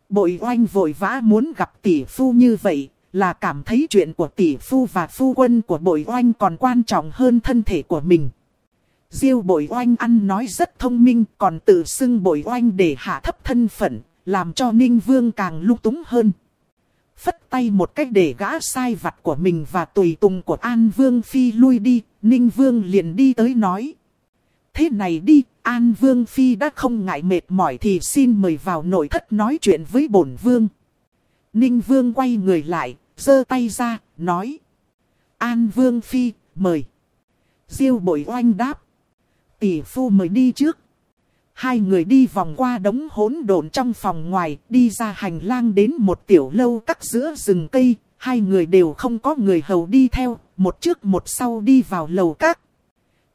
Bội oanh vội vã muốn gặp tỷ phu như vậy, là cảm thấy chuyện của tỷ phu và phu quân của bội oanh còn quan trọng hơn thân thể của mình. Diêu bội oanh ăn nói rất thông minh, còn tự xưng bội oanh để hạ thấp thân phận, làm cho Ninh Vương càng lung túng hơn. Phất tay một cách để gã sai vặt của mình và tùy tùng của An Vương Phi lui đi, Ninh Vương liền đi tới nói. Thế này đi, An Vương Phi đã không ngại mệt mỏi thì xin mời vào nội thất nói chuyện với bổn Vương. Ninh Vương quay người lại, giơ tay ra, nói. An Vương Phi, mời. Diêu bội oanh đáp. Tỷ phu mời đi trước. Hai người đi vòng qua đống hỗn độn trong phòng ngoài, đi ra hành lang đến một tiểu lâu cắt giữa rừng cây. Hai người đều không có người hầu đi theo, một trước một sau đi vào lầu các.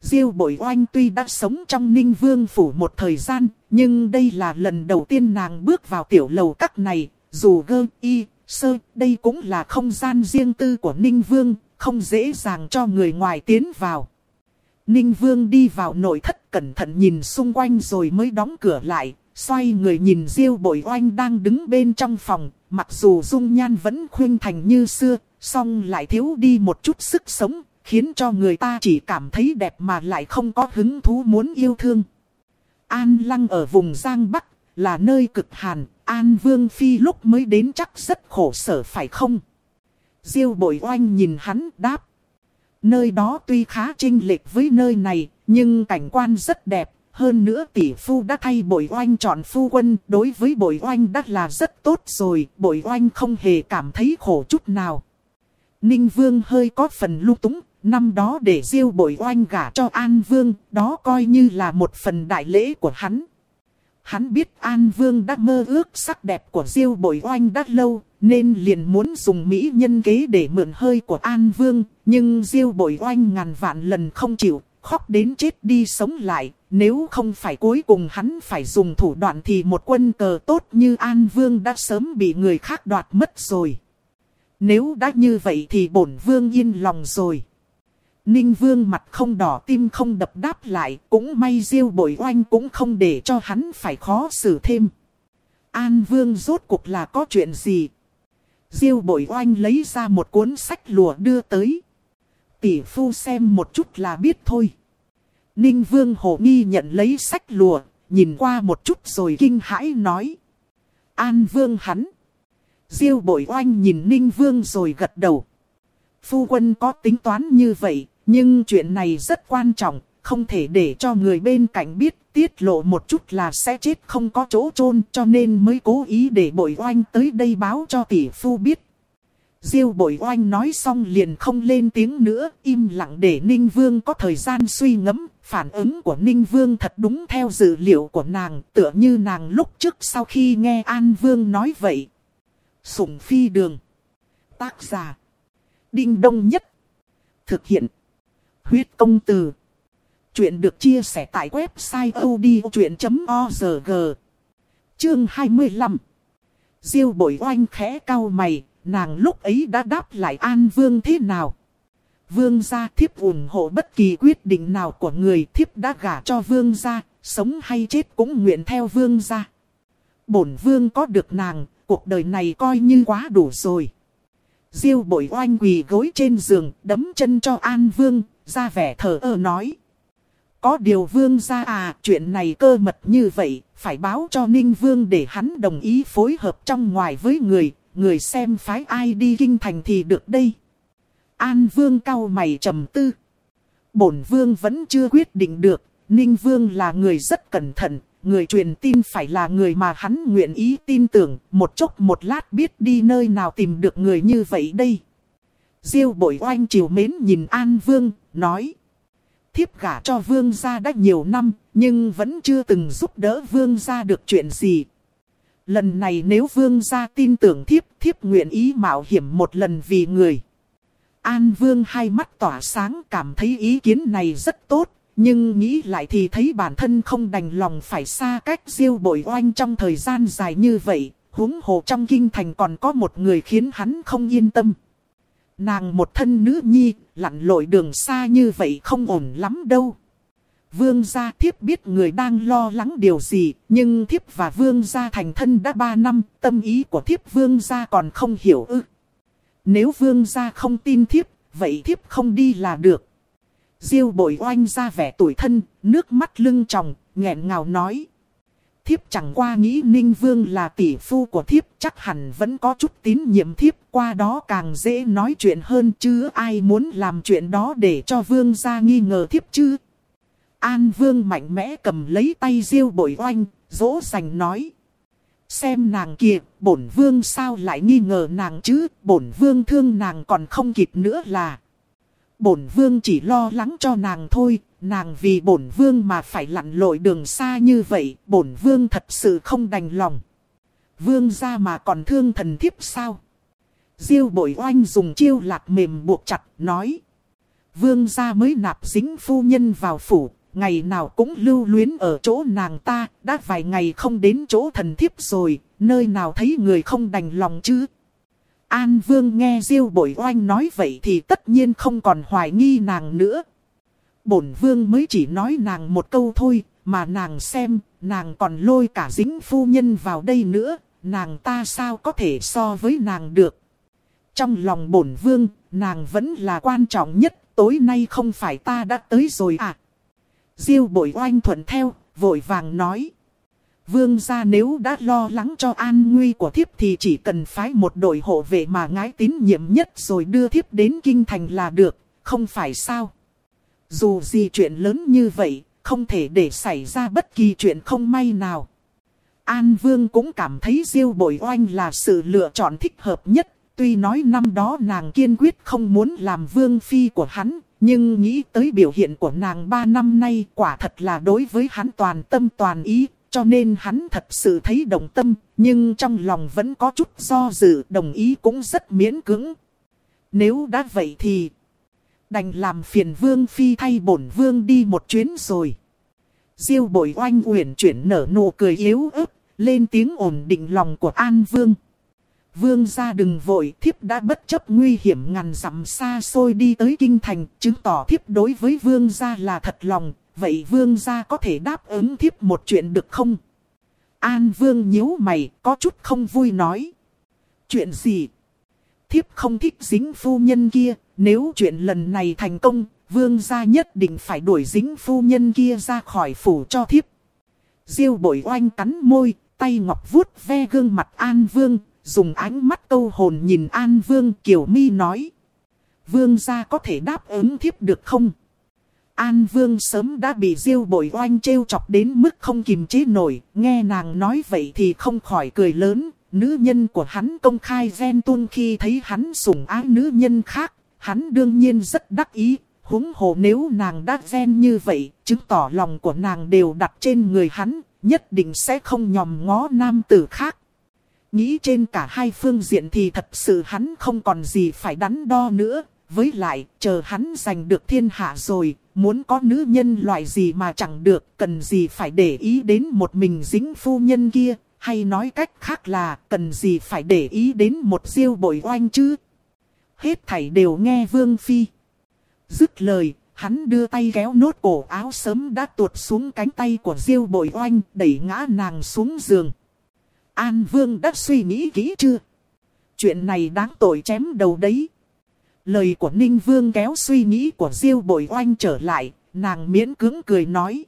Diêu bội oanh tuy đã sống trong ninh vương phủ một thời gian, nhưng đây là lần đầu tiên nàng bước vào tiểu lầu các này, dù gơ y, sơ, đây cũng là không gian riêng tư của ninh vương, không dễ dàng cho người ngoài tiến vào. Ninh vương đi vào nội thất cẩn thận nhìn xung quanh rồi mới đóng cửa lại, xoay người nhìn diêu bội oanh đang đứng bên trong phòng, mặc dù dung nhan vẫn khuyên thành như xưa, song lại thiếu đi một chút sức sống, khiến cho người ta chỉ cảm thấy đẹp mà lại không có hứng thú muốn yêu thương. An Lăng ở vùng Giang Bắc, là nơi cực hàn, An Vương Phi lúc mới đến chắc rất khổ sở phải không? Diêu bội oanh nhìn hắn đáp. Nơi đó tuy khá trinh lệch với nơi này, nhưng cảnh quan rất đẹp. Hơn nữa tỷ phu đã thay bội oanh chọn phu quân, đối với bội oanh đã là rất tốt rồi, bội oanh không hề cảm thấy khổ chút nào. Ninh Vương hơi có phần lưu túng, năm đó để diêu bội oanh gả cho An Vương, đó coi như là một phần đại lễ của hắn. Hắn biết An Vương đã mơ ước sắc đẹp của diêu bội oanh đã lâu, nên liền muốn dùng mỹ nhân kế để mượn hơi của An Vương, nhưng diêu bội oanh ngàn vạn lần không chịu, khóc đến chết đi sống lại, nếu không phải cuối cùng hắn phải dùng thủ đoạn thì một quân cờ tốt như An Vương đã sớm bị người khác đoạt mất rồi. Nếu đã như vậy thì bổn vương yên lòng rồi. Ninh vương mặt không đỏ tim không đập đáp lại, cũng may diêu bội oanh cũng không để cho hắn phải khó xử thêm. An vương rốt cuộc là có chuyện gì? Diêu bội oanh lấy ra một cuốn sách lùa đưa tới. Tỷ phu xem một chút là biết thôi. Ninh vương hồ nghi nhận lấy sách lùa, nhìn qua một chút rồi kinh hãi nói. An vương hắn. Diêu bội oanh nhìn Ninh vương rồi gật đầu. Phu quân có tính toán như vậy, nhưng chuyện này rất quan trọng, không thể để cho người bên cạnh biết tiết lộ một chút là sẽ chết không có chỗ chôn cho nên mới cố ý để bội oanh tới đây báo cho tỷ phu biết. Diêu bội oanh nói xong liền không lên tiếng nữa, im lặng để Ninh Vương có thời gian suy ngẫm. Phản ứng của Ninh Vương thật đúng theo dữ liệu của nàng, tựa như nàng lúc trước sau khi nghe An Vương nói vậy. Sủng phi đường. Tác giả. Đinh đông nhất. Thực hiện. Huyết công từ. Chuyện được chia sẻ tại website odchuyện.org. Chương 25. Diêu bội oanh khẽ cao mày, nàng lúc ấy đã đáp lại An Vương thế nào? Vương gia thiếp ủng hộ bất kỳ quyết định nào của người thiếp đã gả cho vương gia, sống hay chết cũng nguyện theo vương gia. Bổn vương có được nàng, cuộc đời này coi như quá đủ rồi. Diêu bội oanh quỳ gối trên giường, đấm chân cho An Vương, ra vẻ thờ ơ nói. Có điều Vương ra à, chuyện này cơ mật như vậy, phải báo cho Ninh Vương để hắn đồng ý phối hợp trong ngoài với người, người xem phái ai đi kinh thành thì được đây. An Vương cao mày trầm tư. Bổn Vương vẫn chưa quyết định được, Ninh Vương là người rất cẩn thận, người truyền tin phải là người mà hắn nguyện ý tin tưởng, một chốc một lát biết đi nơi nào tìm được người như vậy đây. Diêu bội oanh chiều mến nhìn An Vương, nói. Thiếp gả cho Vương gia đã nhiều năm, nhưng vẫn chưa từng giúp đỡ Vương gia được chuyện gì. Lần này nếu Vương gia tin tưởng thiếp, thiếp nguyện ý mạo hiểm một lần vì người. An Vương hai mắt tỏa sáng cảm thấy ý kiến này rất tốt, nhưng nghĩ lại thì thấy bản thân không đành lòng phải xa cách diêu bội oanh trong thời gian dài như vậy, huống hồ trong kinh thành còn có một người khiến hắn không yên tâm. Nàng một thân nữ nhi, lặn lội đường xa như vậy không ổn lắm đâu. Vương gia thiếp biết người đang lo lắng điều gì, nhưng thiếp và vương gia thành thân đã ba năm, tâm ý của thiếp vương gia còn không hiểu ư. Nếu vương gia không tin thiếp, vậy thiếp không đi là được. Diêu bội oanh ra vẻ tuổi thân, nước mắt lưng tròng, nghẹn ngào nói. Thiếp chẳng qua nghĩ Ninh Vương là tỷ phu của thiếp, chắc hẳn vẫn có chút tín nhiệm thiếp, qua đó càng dễ nói chuyện hơn chứ ai muốn làm chuyện đó để cho Vương ra nghi ngờ thiếp chứ. An Vương mạnh mẽ cầm lấy tay Diêu bội oanh, dỗ dành nói. Xem nàng kìa, bổn vương sao lại nghi ngờ nàng chứ, bổn vương thương nàng còn không kịp nữa là. Bổn vương chỉ lo lắng cho nàng thôi, nàng vì bổn vương mà phải lặn lội đường xa như vậy, bổn vương thật sự không đành lòng. Vương ra mà còn thương thần thiếp sao? Diêu bội oanh dùng chiêu lạc mềm buộc chặt, nói. Vương gia mới nạp dính phu nhân vào phủ, ngày nào cũng lưu luyến ở chỗ nàng ta, đã vài ngày không đến chỗ thần thiếp rồi, nơi nào thấy người không đành lòng chứ. An Vương nghe Diêu Bội Oanh nói vậy thì tất nhiên không còn hoài nghi nàng nữa. Bổn Vương mới chỉ nói nàng một câu thôi, mà nàng xem, nàng còn lôi cả dính phu nhân vào đây nữa, nàng ta sao có thể so với nàng được. Trong lòng bổn Vương, nàng vẫn là quan trọng nhất, tối nay không phải ta đã tới rồi à. Diêu Bội Oanh thuận theo, vội vàng nói. Vương gia nếu đã lo lắng cho an nguy của thiếp thì chỉ cần phái một đội hộ vệ mà ngái tín nhiệm nhất rồi đưa thiếp đến kinh thành là được, không phải sao. Dù gì chuyện lớn như vậy, không thể để xảy ra bất kỳ chuyện không may nào. An Vương cũng cảm thấy Diêu Bội Oanh là sự lựa chọn thích hợp nhất, tuy nói năm đó nàng kiên quyết không muốn làm vương phi của hắn, nhưng nghĩ tới biểu hiện của nàng ba năm nay quả thật là đối với hắn toàn tâm toàn ý, cho nên hắn thật sự thấy đồng tâm, nhưng trong lòng vẫn có chút do dự, đồng ý cũng rất miễn cưỡng. Nếu đã vậy thì đành làm phiền vương phi thay bổn vương đi một chuyến rồi. Diêu bội oanh uyển chuyển nở nụ cười yếu ớt, lên tiếng ổn định lòng của An Vương. Vương ra đừng vội, thiếp đã bất chấp nguy hiểm ngàn dặm xa xôi đi tới kinh thành, chứng tỏ thiếp đối với vương gia là thật lòng, vậy vương gia có thể đáp ứng thiếp một chuyện được không? An vương nhíu mày, có chút không vui nói. Chuyện gì? Thiếp không thích dính phu nhân kia, nếu chuyện lần này thành công, vương gia nhất định phải đuổi dính phu nhân kia ra khỏi phủ cho thiếp. Diêu bội oanh cắn môi, tay ngọc vuốt ve gương mặt An Vương, dùng ánh mắt câu hồn nhìn An Vương Kiều Mi nói. Vương gia có thể đáp ứng thiếp được không? An Vương sớm đã bị diêu bội oanh trêu chọc đến mức không kìm chế nổi, nghe nàng nói vậy thì không khỏi cười lớn. Nữ nhân của hắn công khai ghen tuôn khi thấy hắn sủng ái nữ nhân khác, hắn đương nhiên rất đắc ý. Húng hồ nếu nàng đã ghen như vậy, chứng tỏ lòng của nàng đều đặt trên người hắn, nhất định sẽ không nhòm ngó nam tử khác. Nghĩ trên cả hai phương diện thì thật sự hắn không còn gì phải đắn đo nữa. Với lại, chờ hắn giành được thiên hạ rồi, muốn có nữ nhân loại gì mà chẳng được, cần gì phải để ý đến một mình dính phu nhân kia, hay nói cách khác là cần gì phải để ý đến một diêu bội oanh chứ. Hết thảy đều nghe Vương Phi. Dứt lời, hắn đưa tay kéo nốt cổ áo sớm đã tuột xuống cánh tay của diêu bội oanh, đẩy ngã nàng xuống giường. An Vương đã suy nghĩ kỹ chưa? Chuyện này đáng tội chém đầu đấy. Lời của Ninh Vương kéo suy nghĩ của Diêu Bội Oanh trở lại, nàng miễn cưỡng cười nói.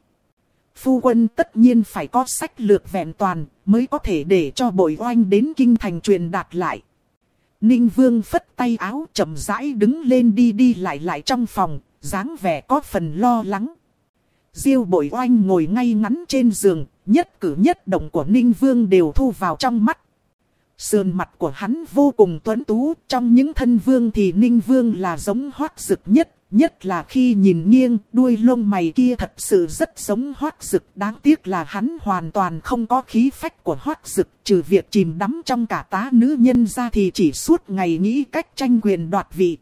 Phu quân tất nhiên phải có sách lược vẹn toàn, mới có thể để cho Bội Oanh đến kinh thành truyền đạt lại. Ninh Vương phất tay áo chậm rãi đứng lên đi đi lại lại trong phòng, dáng vẻ có phần lo lắng. Diêu Bội Oanh ngồi ngay ngắn trên giường, nhất cử nhất động của Ninh Vương đều thu vào trong mắt. Sườn mặt của hắn vô cùng tuấn tú, trong những thân vương thì ninh vương là giống hoác rực nhất, nhất là khi nhìn nghiêng, đuôi lông mày kia thật sự rất giống hoác rực. Đáng tiếc là hắn hoàn toàn không có khí phách của hoác rực, trừ việc chìm đắm trong cả tá nữ nhân ra thì chỉ suốt ngày nghĩ cách tranh quyền đoạt vị.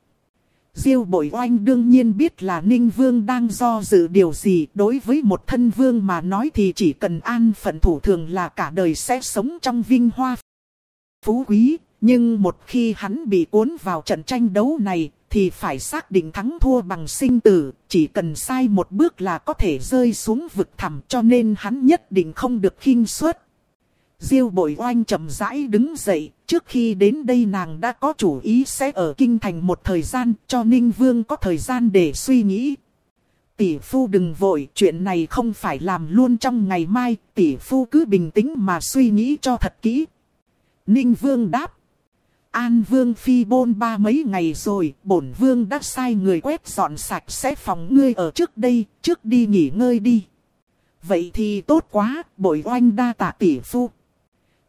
Diêu bội oanh đương nhiên biết là Ninh Vương đang do dự điều gì. Đối với một thân vương mà nói thì chỉ cần an phận thủ thường là cả đời sẽ sống trong vinh hoa phú quý, nhưng một khi hắn bị cuốn vào trận tranh đấu này, thì phải xác định thắng thua bằng sinh tử, chỉ cần sai một bước là có thể rơi xuống vực thẳm cho nên hắn nhất định không được khinh suất. Diêu bội oanh chậm rãi đứng dậy, trước khi đến đây nàng đã có chủ ý sẽ ở kinh thành một thời gian cho Ninh Vương có thời gian để suy nghĩ. Tỷ phu đừng vội, chuyện này không phải làm luôn trong ngày mai, tỷ phu cứ bình tĩnh mà suy nghĩ cho thật kỹ, Ninh Vương đáp. An Vương phi bôn ba mấy ngày rồi, bổn Vương đã sai người quét dọn sạch sẽ phòng ngươi ở trước đây, trước đi nghỉ ngơi đi. Vậy thì tốt quá, bội oanh đa tạ tỷ phu.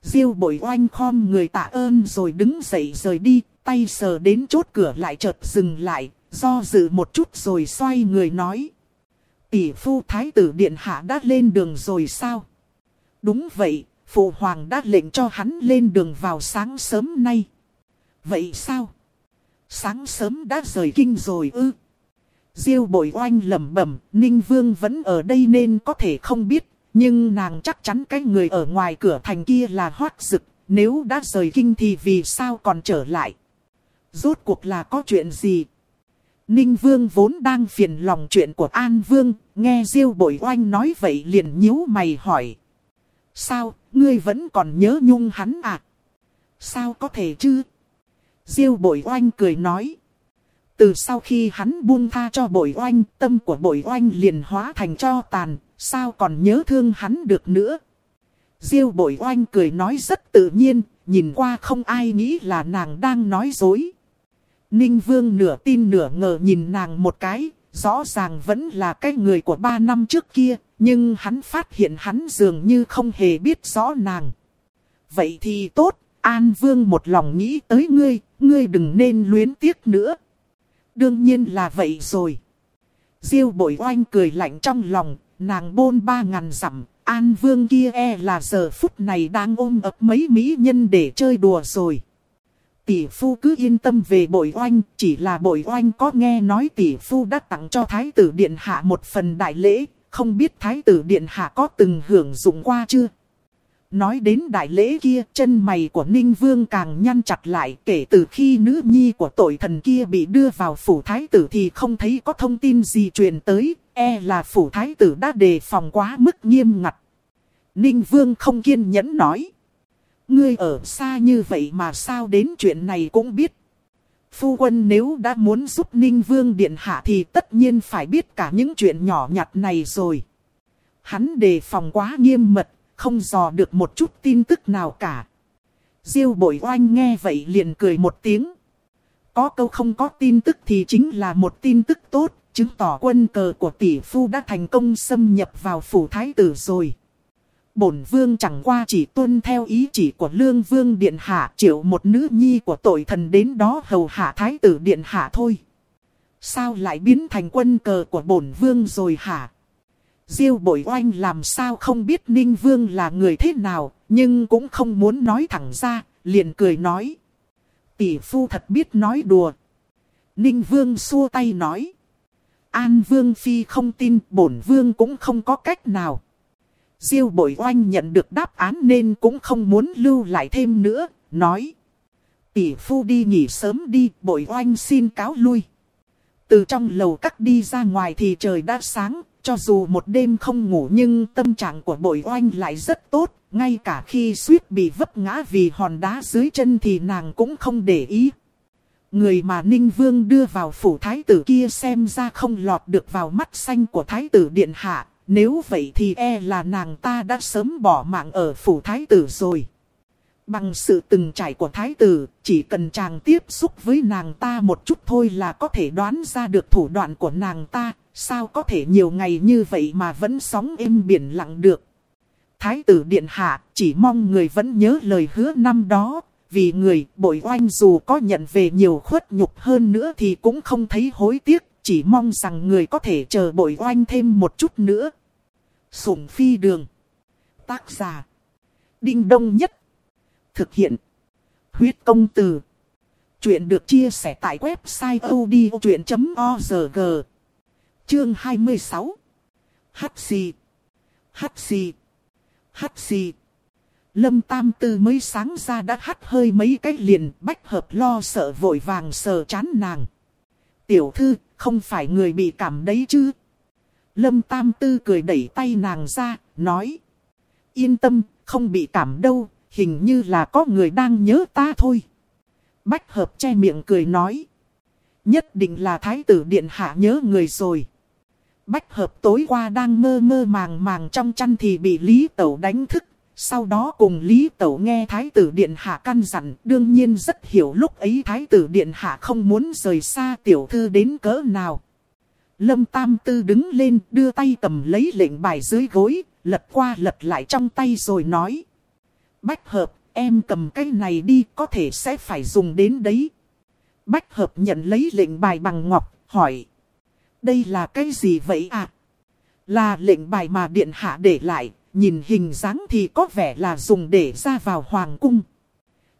Diêu bội oanh khom người tạ ơn rồi đứng dậy rời đi, tay sờ đến chốt cửa lại chợt dừng lại, do dự một chút rồi xoay người nói. Tỷ phu thái tử điện hạ đã lên đường rồi sao? Đúng vậy, Phụ hoàng đã lệnh cho hắn lên đường vào sáng sớm nay. Vậy sao? Sáng sớm đã rời kinh rồi ư? Diêu bội oanh lẩm bẩm, Ninh Vương vẫn ở đây nên có thể không biết. Nhưng nàng chắc chắn cái người ở ngoài cửa thành kia là hoát dực. Nếu đã rời kinh thì vì sao còn trở lại? Rốt cuộc là có chuyện gì? Ninh Vương vốn đang phiền lòng chuyện của An Vương, nghe Diêu Bội Oanh nói vậy liền nhíu mày hỏi. Sao, ngươi vẫn còn nhớ nhung hắn à? Sao có thể chứ? Diêu bội oanh cười nói. Từ sau khi hắn buông tha cho bội oanh, tâm của bội oanh liền hóa thành cho tàn, sao còn nhớ thương hắn được nữa? Diêu bội oanh cười nói rất tự nhiên, nhìn qua không ai nghĩ là nàng đang nói dối. Ninh Vương nửa tin nửa ngờ nhìn nàng một cái, rõ ràng vẫn là cái người của ba năm trước kia, nhưng hắn phát hiện hắn dường như không hề biết rõ nàng. Vậy thì tốt, An Vương một lòng nghĩ tới ngươi, ngươi đừng nên luyến tiếc nữa. Đương nhiên là vậy rồi. Diêu bội oanh cười lạnh trong lòng, nàng bôn ba ngàn dặm, An Vương kia e là giờ phút này đang ôm ấp mấy mỹ nhân để chơi đùa rồi tỷ phu cứ yên tâm về bội oanh, chỉ là bội oanh có nghe nói tỷ phu đã tặng cho thái tử điện hạ một phần đại lễ, không biết thái tử điện hạ có từng hưởng dụng qua chưa? Nói đến đại lễ kia, chân mày của Ninh Vương càng nhăn chặt lại kể từ khi nữ nhi của tội thần kia bị đưa vào phủ thái tử thì không thấy có thông tin gì truyền tới, e là phủ thái tử đã đề phòng quá mức nghiêm ngặt. Ninh Vương không kiên nhẫn nói. Ngươi ở xa như vậy mà sao đến chuyện này cũng biết. Phu quân nếu đã muốn giúp Ninh Vương Điện Hạ thì tất nhiên phải biết cả những chuyện nhỏ nhặt này rồi. Hắn đề phòng quá nghiêm mật, không dò được một chút tin tức nào cả. Diêu bội oanh nghe vậy liền cười một tiếng. Có câu không có tin tức thì chính là một tin tức tốt, chứng tỏ quân cờ của tỷ phu đã thành công xâm nhập vào phủ thái tử rồi bổn vương chẳng qua chỉ tuân theo ý chỉ của lương vương điện hạ triệu một nữ nhi của tội thần đến đó hầu hạ thái tử điện hạ thôi. Sao lại biến thành quân cờ của bổn vương rồi hả? Diêu bội oanh làm sao không biết ninh vương là người thế nào, nhưng cũng không muốn nói thẳng ra, liền cười nói. Tỷ phu thật biết nói đùa. Ninh vương xua tay nói. An vương phi không tin bổn vương cũng không có cách nào. Diêu bội oanh nhận được đáp án nên cũng không muốn lưu lại thêm nữa, nói. Tỷ phu đi nghỉ sớm đi, bội oanh xin cáo lui. Từ trong lầu cắt đi ra ngoài thì trời đã sáng, cho dù một đêm không ngủ nhưng tâm trạng của bội oanh lại rất tốt. Ngay cả khi suýt bị vấp ngã vì hòn đá dưới chân thì nàng cũng không để ý. Người mà Ninh Vương đưa vào phủ thái tử kia xem ra không lọt được vào mắt xanh của thái tử điện hạ, nếu vậy thì e là nàng ta đã sớm bỏ mạng ở phủ thái tử rồi. Bằng sự từng trải của thái tử, chỉ cần chàng tiếp xúc với nàng ta một chút thôi là có thể đoán ra được thủ đoạn của nàng ta, sao có thể nhiều ngày như vậy mà vẫn sóng êm biển lặng được. Thái tử điện hạ chỉ mong người vẫn nhớ lời hứa năm đó, vì người bội oanh dù có nhận về nhiều khuất nhục hơn nữa thì cũng không thấy hối tiếc, chỉ mong rằng người có thể chờ bội oanh thêm một chút nữa. Sủng phi đường. Tác giả. Đinh đông nhất. Thực hiện. Huyết công từ. Chuyện được chia sẻ tại website odchuyện.org. Chương 26. Hắt xì. Hắt xì. Hắt xì. Lâm Tam Tư mới sáng ra đã hắt hơi mấy cái liền, bách hợp lo sợ vội vàng sờ chán nàng. Tiểu thư, không phải người bị cảm đấy chứ? Lâm Tam Tư cười đẩy tay nàng ra, nói. Yên tâm, không bị cảm đâu, hình như là có người đang nhớ ta thôi. Bách hợp che miệng cười nói. Nhất định là thái tử điện hạ nhớ người rồi. Bách hợp tối qua đang mơ mơ màng màng trong chăn thì bị Lý Tẩu đánh thức. Sau đó cùng Lý Tẩu nghe Thái tử Điện Hạ căn dặn, đương nhiên rất hiểu lúc ấy Thái tử Điện Hạ không muốn rời xa tiểu thư đến cỡ nào. Lâm Tam Tư đứng lên đưa tay cầm lấy lệnh bài dưới gối, lật qua lật lại trong tay rồi nói. Bách hợp, em cầm cái này đi có thể sẽ phải dùng đến đấy. Bách hợp nhận lấy lệnh bài bằng ngọc, hỏi. Đây là cái gì vậy à? Là lệnh bài mà Điện Hạ để lại, nhìn hình dáng thì có vẻ là dùng để ra vào hoàng cung.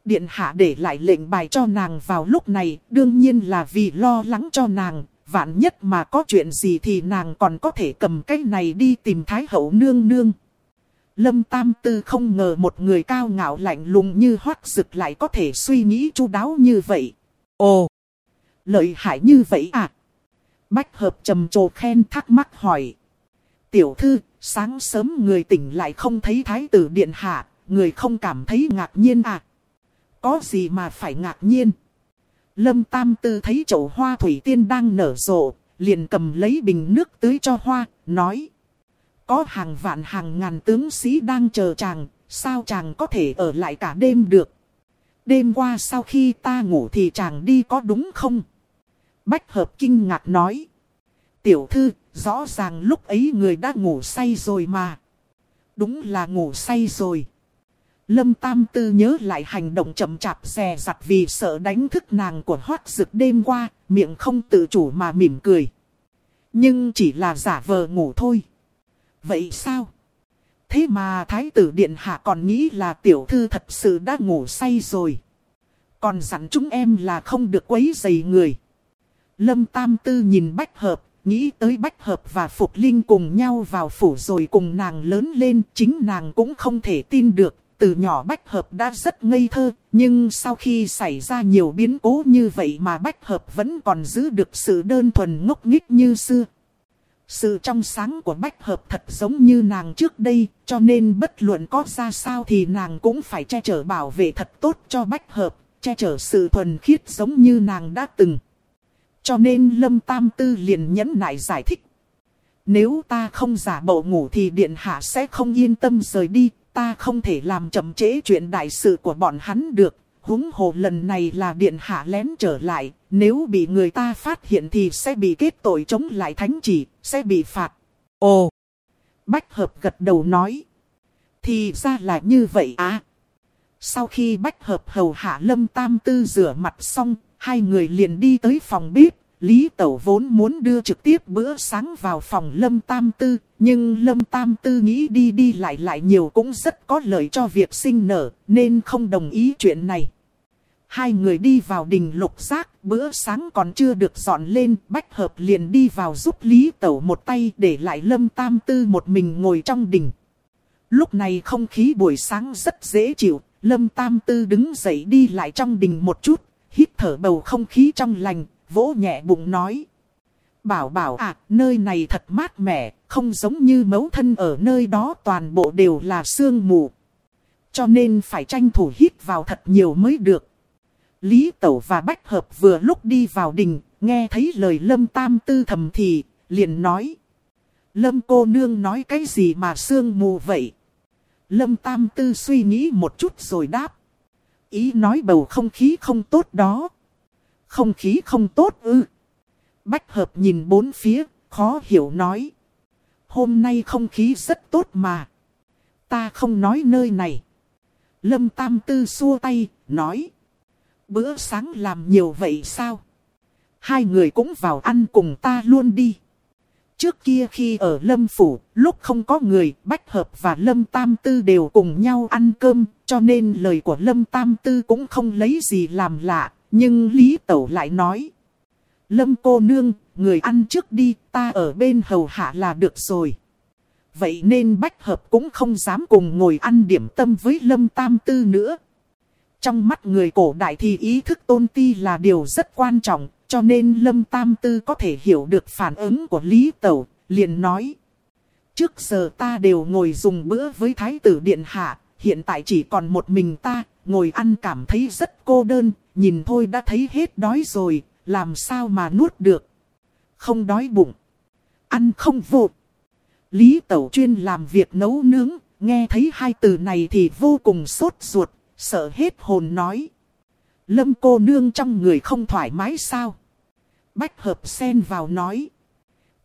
Điện hạ để lại lệnh bài cho nàng vào lúc này, đương nhiên là vì lo lắng cho nàng, vạn nhất mà có chuyện gì thì nàng còn có thể cầm cái này đi tìm Thái hậu nương nương. Lâm Tam Tư không ngờ một người cao ngạo lạnh lùng như hoác rực lại có thể suy nghĩ chu đáo như vậy. Ồ! Lợi hại như vậy à? Bách hợp trầm trồ khen thắc mắc hỏi. Tiểu thư, sáng sớm người tỉnh lại không thấy thái tử điện hạ, người không cảm thấy ngạc nhiên à? Có gì mà phải ngạc nhiên? Lâm Tam Tư thấy chậu hoa thủy tiên đang nở rộ, liền cầm lấy bình nước tưới cho hoa, nói. Có hàng vạn hàng ngàn tướng sĩ đang chờ chàng, sao chàng có thể ở lại cả đêm được? Đêm qua sau khi ta ngủ thì chàng đi có đúng không? Bách hợp kinh ngạc nói. Tiểu thư, rõ ràng lúc ấy người đã ngủ say rồi mà. Đúng là ngủ say rồi. Lâm Tam Tư nhớ lại hành động chậm chạp xè giặt vì sợ đánh thức nàng của hoác rực đêm qua, miệng không tự chủ mà mỉm cười. Nhưng chỉ là giả vờ ngủ thôi. Vậy sao? Thế mà Thái tử Điện Hạ còn nghĩ là tiểu thư thật sự đã ngủ say rồi. Còn dặn chúng em là không được quấy dày người. Lâm Tam Tư nhìn Bách Hợp, nghĩ tới Bách Hợp và Phục Linh cùng nhau vào phủ rồi cùng nàng lớn lên, chính nàng cũng không thể tin được. Từ nhỏ Bách Hợp đã rất ngây thơ, nhưng sau khi xảy ra nhiều biến cố như vậy mà Bách Hợp vẫn còn giữ được sự đơn thuần ngốc nghích như xưa. Sự trong sáng của Bách Hợp thật giống như nàng trước đây, cho nên bất luận có ra sao thì nàng cũng phải che chở bảo vệ thật tốt cho Bách Hợp, che chở sự thuần khiết giống như nàng đã từng. Cho nên Lâm Tam Tư liền nhẫn nại giải thích. Nếu ta không giả bộ ngủ thì Điện Hạ sẽ không yên tâm rời đi, ta không thể làm chậm trễ chuyện đại sự của bọn hắn được. Húng hồ lần này là Điện Hạ lén trở lại, nếu bị người ta phát hiện thì sẽ bị kết tội chống lại thánh chỉ, sẽ bị phạt. Ồ! Bách Hợp gật đầu nói. Thì ra là như vậy à? Sau khi Bách Hợp hầu hạ Lâm Tam Tư rửa mặt xong, hai người liền đi tới phòng bếp. Lý Tẩu vốn muốn đưa trực tiếp bữa sáng vào phòng Lâm Tam Tư, nhưng Lâm Tam Tư nghĩ đi đi lại lại nhiều cũng rất có lợi cho việc sinh nở, nên không đồng ý chuyện này. Hai người đi vào đình lục giác, bữa sáng còn chưa được dọn lên, Bách Hợp liền đi vào giúp Lý Tẩu một tay để lại Lâm Tam Tư một mình ngồi trong đình. Lúc này không khí buổi sáng rất dễ chịu, Lâm Tam Tư đứng dậy đi lại trong đình một chút, hít thở bầu không khí trong lành, vỗ nhẹ bụng nói. Bảo bảo à, nơi này thật mát mẻ, không giống như mấu thân ở nơi đó toàn bộ đều là sương mù. Cho nên phải tranh thủ hít vào thật nhiều mới được. Lý Tẩu và Bách Hợp vừa lúc đi vào đình, nghe thấy lời Lâm Tam Tư thầm thì, liền nói. Lâm cô nương nói cái gì mà sương mù vậy? Lâm Tam Tư suy nghĩ một chút rồi đáp. Ý nói bầu không khí không tốt đó. Không khí không tốt ư. Bách hợp nhìn bốn phía, khó hiểu nói. Hôm nay không khí rất tốt mà. Ta không nói nơi này. Lâm Tam Tư xua tay, nói. Bữa sáng làm nhiều vậy sao? Hai người cũng vào ăn cùng ta luôn đi. Trước kia khi ở Lâm Phủ, lúc không có người, Bách Hợp và Lâm Tam Tư đều cùng nhau ăn cơm, cho nên lời của Lâm Tam Tư cũng không lấy gì làm lạ, nhưng Lý Tẩu lại nói. Lâm cô nương, người ăn trước đi, ta ở bên hầu hạ là được rồi. Vậy nên Bách Hợp cũng không dám cùng ngồi ăn điểm tâm với Lâm Tam Tư nữa. Trong mắt người cổ đại thì ý thức tôn ti là điều rất quan trọng, cho nên Lâm Tam Tư có thể hiểu được phản ứng của Lý Tẩu, liền nói. Trước giờ ta đều ngồi dùng bữa với Thái tử Điện Hạ, hiện tại chỉ còn một mình ta, ngồi ăn cảm thấy rất cô đơn, nhìn thôi đã thấy hết đói rồi, làm sao mà nuốt được. Không đói bụng, ăn không vụt. Lý Tẩu chuyên làm việc nấu nướng, nghe thấy hai từ này thì vô cùng sốt ruột, sợ hết hồn nói. Lâm cô nương trong người không thoải mái sao? Bách hợp xen vào nói.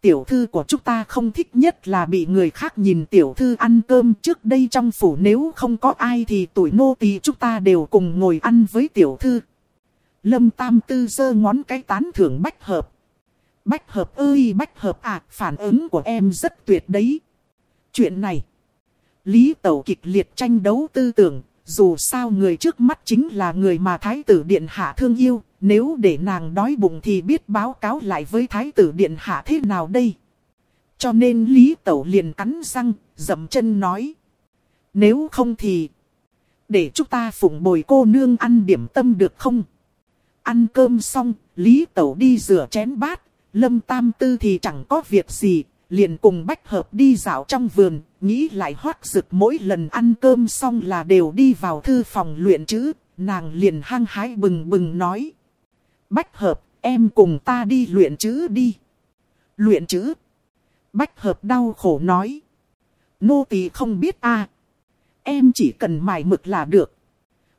Tiểu thư của chúng ta không thích nhất là bị người khác nhìn tiểu thư ăn cơm trước đây trong phủ nếu không có ai thì tuổi nô tỳ chúng ta đều cùng ngồi ăn với tiểu thư. Lâm Tam Tư giơ ngón cái tán thưởng Bách Hợp. Bách Hợp ơi Bách Hợp à, phản ứng của em rất tuyệt đấy. Chuyện này, Lý Tẩu kịch liệt tranh đấu tư tưởng, dù sao người trước mắt chính là người mà Thái tử Điện Hạ thương yêu, nếu để nàng đói bụng thì biết báo cáo lại với Thái tử Điện Hạ thế nào đây. Cho nên Lý Tẩu liền cắn răng, dậm chân nói. Nếu không thì, để chúng ta phụng bồi cô nương ăn điểm tâm được không? Ăn cơm xong, Lý Tẩu đi rửa chén bát, Lâm Tam Tư thì chẳng có việc gì, liền cùng Bách Hợp đi dạo trong vườn, nghĩ lại hoác rực mỗi lần ăn cơm xong là đều đi vào thư phòng luyện chữ, nàng liền hăng hái bừng bừng nói. Bách Hợp, em cùng ta đi luyện chữ đi. Luyện chữ. Bách Hợp đau khổ nói. Nô tỳ không biết a Em chỉ cần mài mực là được.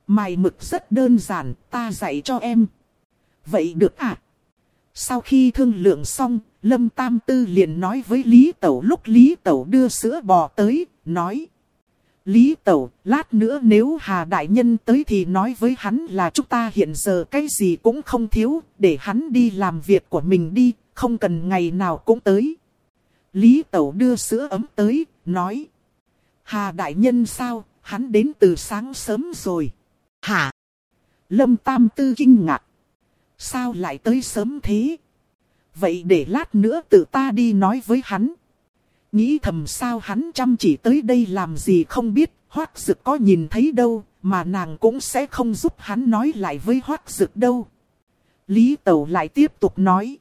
Mài mực rất đơn giản, ta dạy cho em. Vậy được à? Sau khi thương lượng xong, Lâm Tam Tư liền nói với Lý Tẩu lúc Lý Tẩu đưa sữa bò tới, nói. Lý Tẩu, lát nữa nếu Hà Đại Nhân tới thì nói với hắn là chúng ta hiện giờ cái gì cũng không thiếu, để hắn đi làm việc của mình đi, không cần ngày nào cũng tới. Lý Tẩu đưa sữa ấm tới, nói. Hà Đại Nhân sao, hắn đến từ sáng sớm rồi. Hả? Lâm Tam Tư kinh ngạc. Sao lại tới sớm thế? Vậy để lát nữa tự ta đi nói với hắn. Nghĩ thầm sao hắn chăm chỉ tới đây làm gì không biết, hoác dực có nhìn thấy đâu, mà nàng cũng sẽ không giúp hắn nói lại với hoác dực đâu. Lý Tẩu lại tiếp tục nói.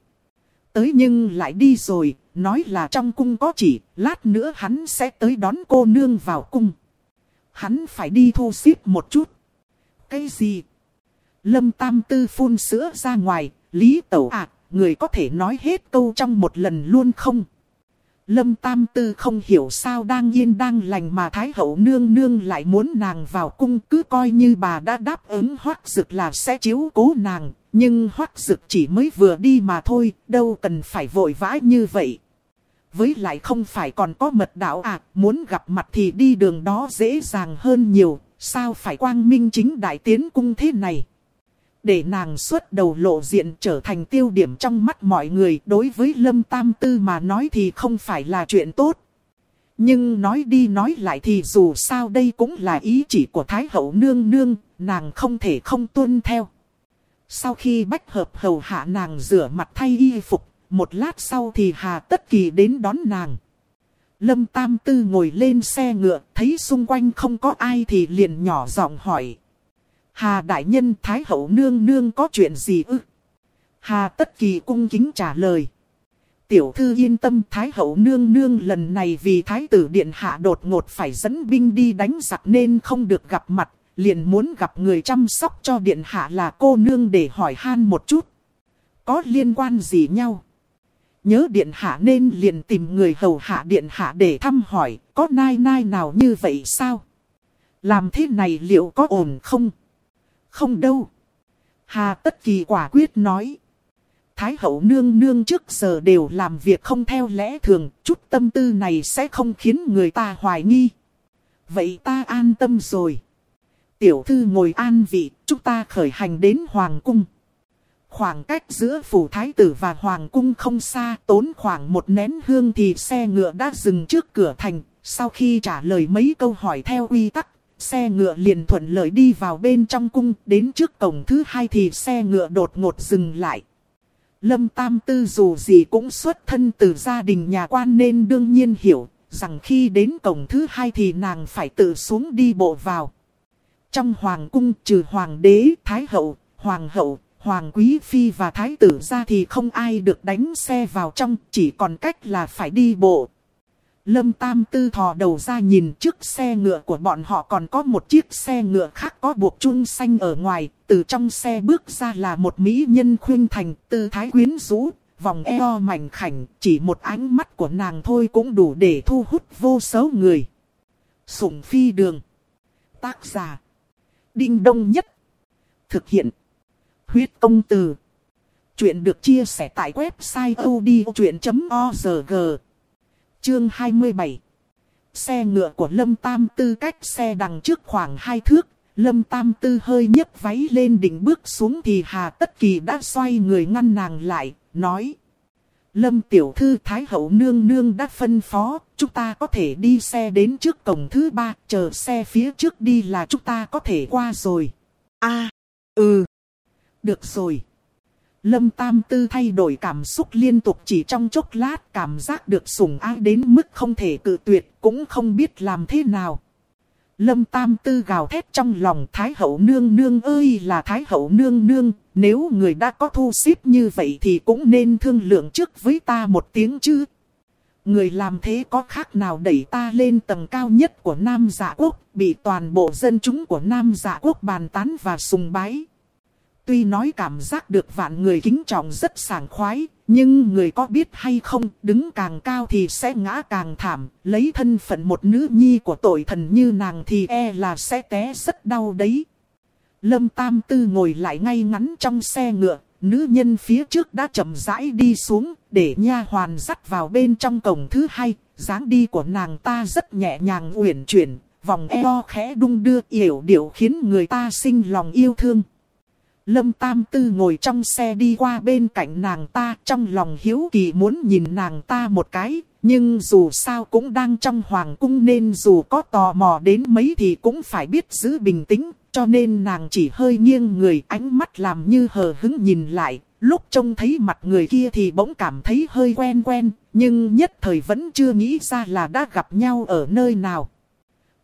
Tới nhưng lại đi rồi, nói là trong cung có chỉ, lát nữa hắn sẽ tới đón cô nương vào cung. Hắn phải đi thu xếp một chút. Cái gì? Lâm Tam Tư phun sữa ra ngoài, Lý Tẩu à, người có thể nói hết câu trong một lần luôn không? Lâm Tam Tư không hiểu sao đang yên đang lành mà Thái Hậu nương nương lại muốn nàng vào cung cứ coi như bà đã đáp ứng hoắc dực là sẽ chiếu cố nàng. Nhưng hoắc dực chỉ mới vừa đi mà thôi, đâu cần phải vội vã như vậy. Với lại không phải còn có mật đạo à, muốn gặp mặt thì đi đường đó dễ dàng hơn nhiều, sao phải quang minh chính đại tiến cung thế này để nàng xuất đầu lộ diện trở thành tiêu điểm trong mắt mọi người đối với Lâm Tam Tư mà nói thì không phải là chuyện tốt. Nhưng nói đi nói lại thì dù sao đây cũng là ý chỉ của Thái Hậu Nương Nương, nàng không thể không tuân theo. Sau khi bách hợp hầu hạ nàng rửa mặt thay y phục, một lát sau thì Hà Tất Kỳ đến đón nàng. Lâm Tam Tư ngồi lên xe ngựa, thấy xung quanh không có ai thì liền nhỏ giọng hỏi. Hà Đại Nhân Thái Hậu Nương Nương có chuyện gì ư? Hà Tất Kỳ cung kính trả lời. Tiểu thư yên tâm Thái Hậu Nương Nương lần này vì Thái tử Điện Hạ đột ngột phải dẫn binh đi đánh giặc nên không được gặp mặt, liền muốn gặp người chăm sóc cho Điện Hạ là cô Nương để hỏi han một chút. Có liên quan gì nhau? Nhớ Điện Hạ nên liền tìm người hầu hạ Điện Hạ để thăm hỏi, có nai nai nào như vậy sao? Làm thế này liệu có ổn không? Không đâu. Hà Tất Kỳ quả quyết nói. Thái hậu nương nương trước giờ đều làm việc không theo lẽ thường, chút tâm tư này sẽ không khiến người ta hoài nghi. Vậy ta an tâm rồi. Tiểu thư ngồi an vị, chúng ta khởi hành đến Hoàng Cung. Khoảng cách giữa phủ thái tử và Hoàng Cung không xa, tốn khoảng một nén hương thì xe ngựa đã dừng trước cửa thành. Sau khi trả lời mấy câu hỏi theo quy tắc, xe ngựa liền thuận lợi đi vào bên trong cung. Đến trước cổng thứ hai thì xe ngựa đột ngột dừng lại. Lâm Tam Tư dù gì cũng xuất thân từ gia đình nhà quan nên đương nhiên hiểu rằng khi đến cổng thứ hai thì nàng phải tự xuống đi bộ vào. Trong hoàng cung trừ hoàng đế, thái hậu, hoàng hậu, hoàng quý phi và thái tử ra thì không ai được đánh xe vào trong, chỉ còn cách là phải đi bộ. Lâm Tam Tư thò đầu ra nhìn trước xe ngựa của bọn họ còn có một chiếc xe ngựa khác có buộc chun xanh ở ngoài. Từ trong xe bước ra là một mỹ nhân khuyên thành tư thái quyến rũ, vòng eo mảnh khảnh. Chỉ một ánh mắt của nàng thôi cũng đủ để thu hút vô số người. Sủng phi đường. Tác giả. Đinh đông nhất. Thực hiện. Huyết công từ. Chuyện được chia sẻ tại website odchuyện.org. Chương 27 Xe ngựa của Lâm Tam Tư cách xe đằng trước khoảng hai thước. Lâm Tam Tư hơi nhấc váy lên đỉnh bước xuống thì Hà Tất Kỳ đã xoay người ngăn nàng lại, nói. Lâm Tiểu Thư Thái Hậu Nương Nương đã phân phó, chúng ta có thể đi xe đến trước cổng thứ ba, chờ xe phía trước đi là chúng ta có thể qua rồi. a ừ, được rồi. Lâm Tam Tư thay đổi cảm xúc liên tục chỉ trong chốc lát cảm giác được sủng ái đến mức không thể cự tuyệt cũng không biết làm thế nào. Lâm Tam Tư gào thét trong lòng Thái Hậu Nương Nương ơi là Thái Hậu Nương Nương, nếu người đã có thu xếp như vậy thì cũng nên thương lượng trước với ta một tiếng chứ. Người làm thế có khác nào đẩy ta lên tầng cao nhất của Nam Dạ Quốc, bị toàn bộ dân chúng của Nam Dạ Quốc bàn tán và sùng bái. Tuy nói cảm giác được vạn người kính trọng rất sảng khoái, nhưng người có biết hay không, đứng càng cao thì sẽ ngã càng thảm, lấy thân phận một nữ nhi của tội thần như nàng thì e là sẽ té rất đau đấy. Lâm Tam Tư ngồi lại ngay ngắn trong xe ngựa, nữ nhân phía trước đã chậm rãi đi xuống, để nha hoàn dắt vào bên trong cổng thứ hai, dáng đi của nàng ta rất nhẹ nhàng uyển chuyển, vòng eo khẽ đung đưa yểu điệu khiến người ta sinh lòng yêu thương. Lâm Tam Tư ngồi trong xe đi qua bên cạnh nàng ta, trong lòng hiếu kỳ muốn nhìn nàng ta một cái. Nhưng dù sao cũng đang trong hoàng cung nên dù có tò mò đến mấy thì cũng phải biết giữ bình tĩnh. Cho nên nàng chỉ hơi nghiêng người, ánh mắt làm như hờ hứng nhìn lại. Lúc trông thấy mặt người kia thì bỗng cảm thấy hơi quen quen. Nhưng nhất thời vẫn chưa nghĩ ra là đã gặp nhau ở nơi nào.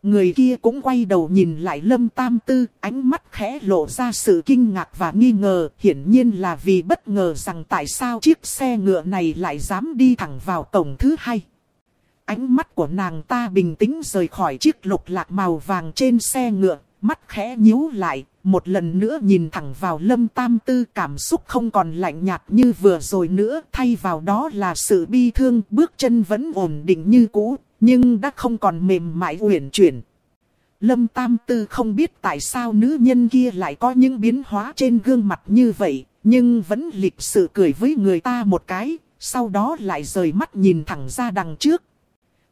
Người kia cũng quay đầu nhìn lại Lâm Tam Tư, ánh mắt khẽ lộ ra sự kinh ngạc và nghi ngờ, hiển nhiên là vì bất ngờ rằng tại sao chiếc xe ngựa này lại dám đi thẳng vào cổng thứ hai. Ánh mắt của nàng ta bình tĩnh rời khỏi chiếc lục lạc màu vàng trên xe ngựa, mắt khẽ nhíu lại, một lần nữa nhìn thẳng vào Lâm Tam Tư cảm xúc không còn lạnh nhạt như vừa rồi nữa, thay vào đó là sự bi thương, bước chân vẫn ổn định như cũ, nhưng đã không còn mềm mại uyển chuyển. Lâm Tam Tư không biết tại sao nữ nhân kia lại có những biến hóa trên gương mặt như vậy, nhưng vẫn lịch sự cười với người ta một cái, sau đó lại rời mắt nhìn thẳng ra đằng trước.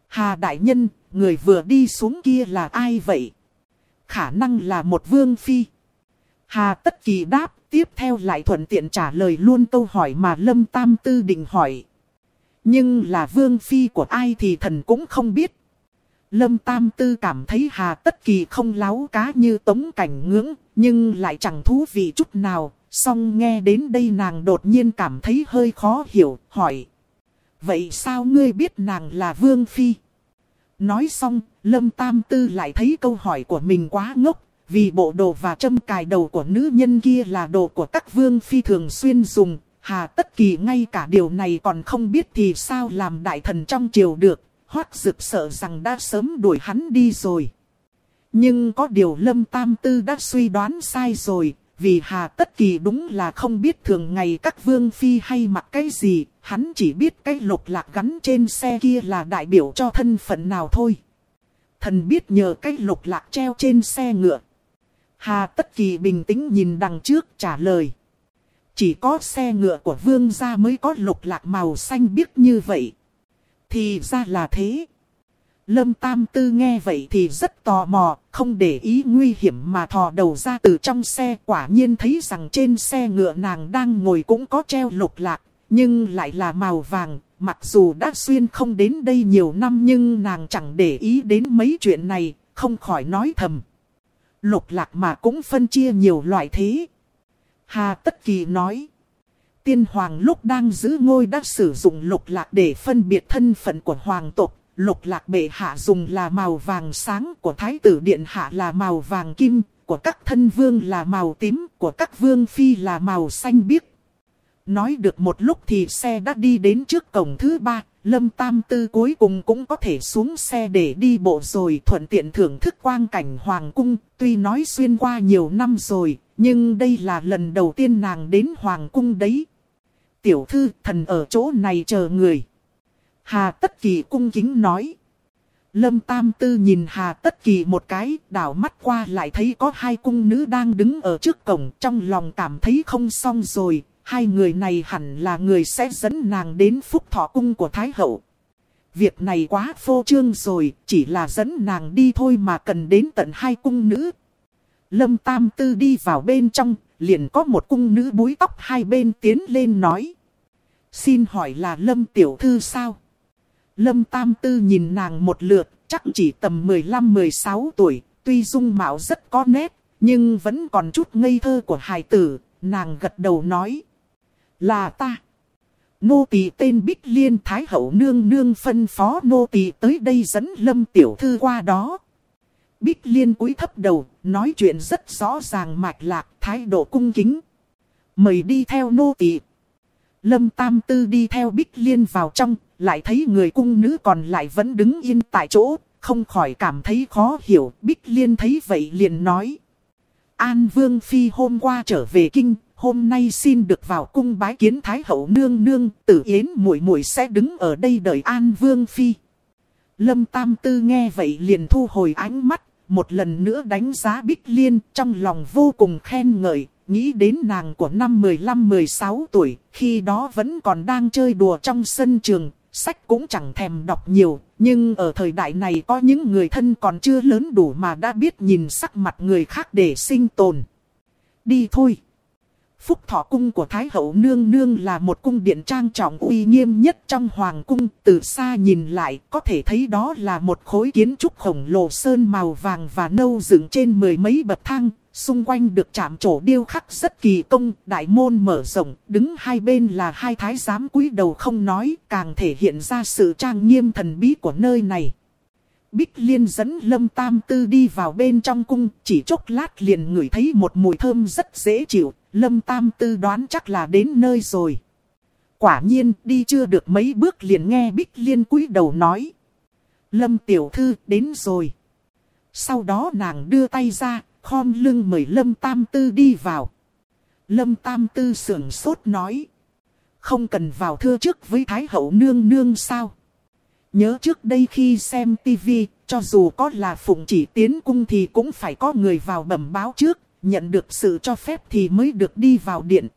Hà Đại Nhân, người vừa đi xuống kia là ai vậy? Khả năng là một vương phi. Hà Tất Kỳ đáp, tiếp theo lại thuận tiện trả lời luôn câu hỏi mà Lâm Tam Tư định hỏi. Nhưng là vương phi của ai thì thần cũng không biết. Lâm Tam Tư cảm thấy Hà Tất Kỳ không láo cá như tống cảnh ngưỡng, nhưng lại chẳng thú vị chút nào. Xong nghe đến đây nàng đột nhiên cảm thấy hơi khó hiểu, hỏi. Vậy sao ngươi biết nàng là Vương Phi? Nói xong, Lâm Tam Tư lại thấy câu hỏi của mình quá ngốc, vì bộ đồ và châm cài đầu của nữ nhân kia là đồ của các Vương Phi thường xuyên dùng, Hà tất kỳ ngay cả điều này còn không biết thì sao làm đại thần trong triều được, Hoắc dực sợ rằng đã sớm đuổi hắn đi rồi. Nhưng có điều Lâm Tam Tư đã suy đoán sai rồi, vì Hà Tất Kỳ đúng là không biết thường ngày các vương phi hay mặc cái gì, hắn chỉ biết cái lục lạc gắn trên xe kia là đại biểu cho thân phận nào thôi. Thần biết nhờ cái lục lạc treo trên xe ngựa. Hà Tất Kỳ bình tĩnh nhìn đằng trước trả lời. Chỉ có xe ngựa của vương gia mới có lục lạc màu xanh biếc như vậy. Thì ra là thế. Lâm Tam Tư nghe vậy thì rất tò mò, không để ý nguy hiểm mà thò đầu ra từ trong xe. Quả nhiên thấy rằng trên xe ngựa nàng đang ngồi cũng có treo lục lạc, nhưng lại là màu vàng. Mặc dù đã xuyên không đến đây nhiều năm nhưng nàng chẳng để ý đến mấy chuyện này, không khỏi nói thầm. Lục lạc mà cũng phân chia nhiều loại thế. Hà Tất Kỳ nói. Tiên hoàng lúc đang giữ ngôi đã sử dụng lục lạc để phân biệt thân phận của hoàng tộc. Lục lạc bệ hạ dùng là màu vàng sáng, của thái tử điện hạ là màu vàng kim, của các thân vương là màu tím, của các vương phi là màu xanh biếc. Nói được một lúc thì xe đã đi đến trước cổng thứ ba, Lâm Tam Tư cuối cùng cũng có thể xuống xe để đi bộ rồi thuận tiện thưởng thức quang cảnh Hoàng Cung. Tuy nói xuyên qua nhiều năm rồi, nhưng đây là lần đầu tiên nàng đến Hoàng Cung đấy. Tiểu thư thần ở chỗ này chờ người. Hà Tất Kỳ cung kính nói. Lâm Tam Tư nhìn Hà Tất Kỳ một cái, đảo mắt qua lại thấy có hai cung nữ đang đứng ở trước cổng, trong lòng cảm thấy không xong rồi, hai người này hẳn là người sẽ dẫn nàng đến phúc thọ cung của Thái Hậu. Việc này quá phô trương rồi, chỉ là dẫn nàng đi thôi mà cần đến tận hai cung nữ. Lâm Tam Tư đi vào bên trong, liền có một cung nữ búi tóc hai bên tiến lên nói. Xin hỏi là Lâm Tiểu Thư sao? Lâm Tam Tư nhìn nàng một lượt, chắc chỉ tầm 15-16 tuổi, tuy dung mạo rất có nét, nhưng vẫn còn chút ngây thơ của hài tử, nàng gật đầu nói. Là ta. Nô tỳ tên Bích Liên Thái Hậu Nương Nương phân phó nô tỳ tới đây dẫn Lâm Tiểu Thư qua đó. Bích Liên cúi thấp đầu, nói chuyện rất rõ ràng mạch lạc, thái độ cung kính. Mời đi theo nô tỳ. Lâm Tam Tư đi theo Bích Liên vào trong, lại thấy người cung nữ còn lại vẫn đứng yên tại chỗ, không khỏi cảm thấy khó hiểu. Bích Liên thấy vậy liền nói. An Vương Phi hôm qua trở về kinh, hôm nay xin được vào cung bái kiến Thái Hậu Nương Nương, tử yến muội muội sẽ đứng ở đây đợi An Vương Phi. Lâm Tam Tư nghe vậy liền thu hồi ánh mắt, một lần nữa đánh giá Bích Liên trong lòng vô cùng khen ngợi, nghĩ đến nàng của năm 15-16 tuổi, khi đó vẫn còn đang chơi đùa trong sân trường, sách cũng chẳng thèm đọc nhiều, nhưng ở thời đại này có những người thân còn chưa lớn đủ mà đã biết nhìn sắc mặt người khác để sinh tồn. Đi thôi. Phúc thọ cung của Thái hậu nương nương là một cung điện trang trọng uy nghiêm nhất trong hoàng cung. Từ xa nhìn lại có thể thấy đó là một khối kiến trúc khổng lồ sơn màu vàng và nâu dựng trên mười mấy bậc thang. Xung quanh được chạm trổ điêu khắc rất kỳ công, đại môn mở rộng, đứng hai bên là hai thái giám quý đầu không nói, càng thể hiện ra sự trang nghiêm thần bí của nơi này. Bích Liên dẫn Lâm Tam Tư đi vào bên trong cung, chỉ chốc lát liền ngửi thấy một mùi thơm rất dễ chịu, Lâm Tam Tư đoán chắc là đến nơi rồi. Quả nhiên đi chưa được mấy bước liền nghe Bích Liên cúi đầu nói. Lâm Tiểu Thư đến rồi. Sau đó nàng đưa tay ra, khom lưng mời Lâm Tam Tư đi vào. Lâm Tam Tư sưởng sốt nói. Không cần vào thưa trước với Thái Hậu Nương Nương sao? Nhớ trước đây khi xem tivi, cho dù có là phụng chỉ tiến cung thì cũng phải có người vào bẩm báo trước, nhận được sự cho phép thì mới được đi vào điện.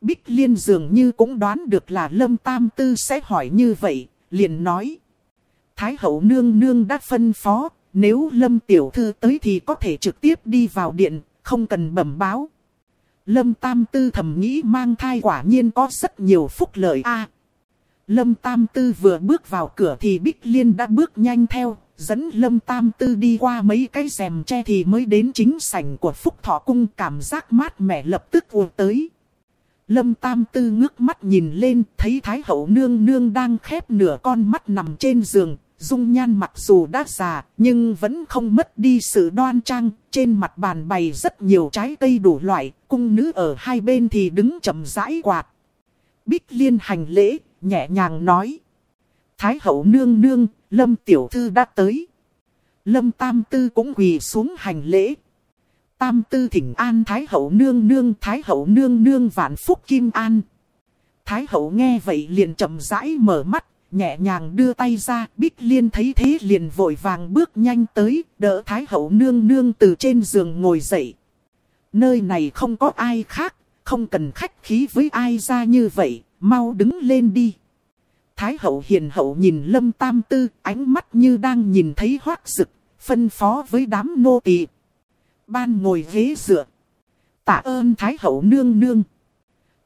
Bích Liên dường như cũng đoán được là Lâm Tam Tư sẽ hỏi như vậy, liền nói. Thái hậu nương nương đã phân phó, nếu Lâm Tiểu Thư tới thì có thể trực tiếp đi vào điện, không cần bẩm báo. Lâm Tam Tư thầm nghĩ mang thai quả nhiên có rất nhiều phúc lợi a. Lâm Tam Tư vừa bước vào cửa thì Bích Liên đã bước nhanh theo, dẫn Lâm Tam Tư đi qua mấy cái rèm tre thì mới đến chính sảnh của Phúc Thọ Cung cảm giác mát mẻ lập tức vụt tới. Lâm Tam Tư ngước mắt nhìn lên, thấy Thái Hậu Nương Nương đang khép nửa con mắt nằm trên giường, dung nhan mặc dù đã già, nhưng vẫn không mất đi sự đoan trang, trên mặt bàn bày rất nhiều trái cây đủ loại, cung nữ ở hai bên thì đứng chậm rãi quạt. Bích Liên hành lễ, nhẹ nhàng nói. Thái hậu nương nương, Lâm tiểu thư đã tới. Lâm tam tư cũng quỳ xuống hành lễ. Tam tư thỉnh an Thái hậu nương nương, Thái hậu nương nương vạn phúc kim an. Thái hậu nghe vậy liền chậm rãi mở mắt, nhẹ nhàng đưa tay ra, Bích Liên thấy thế liền vội vàng bước nhanh tới, đỡ Thái hậu nương nương từ trên giường ngồi dậy. Nơi này không có ai khác, không cần khách khí với ai ra như vậy, mau đứng lên đi. Thái hậu hiền hậu nhìn lâm tam tư, ánh mắt như đang nhìn thấy hoác rực, phân phó với đám nô tỳ. Ban ngồi ghế dựa. Tạ ơn Thái hậu nương nương.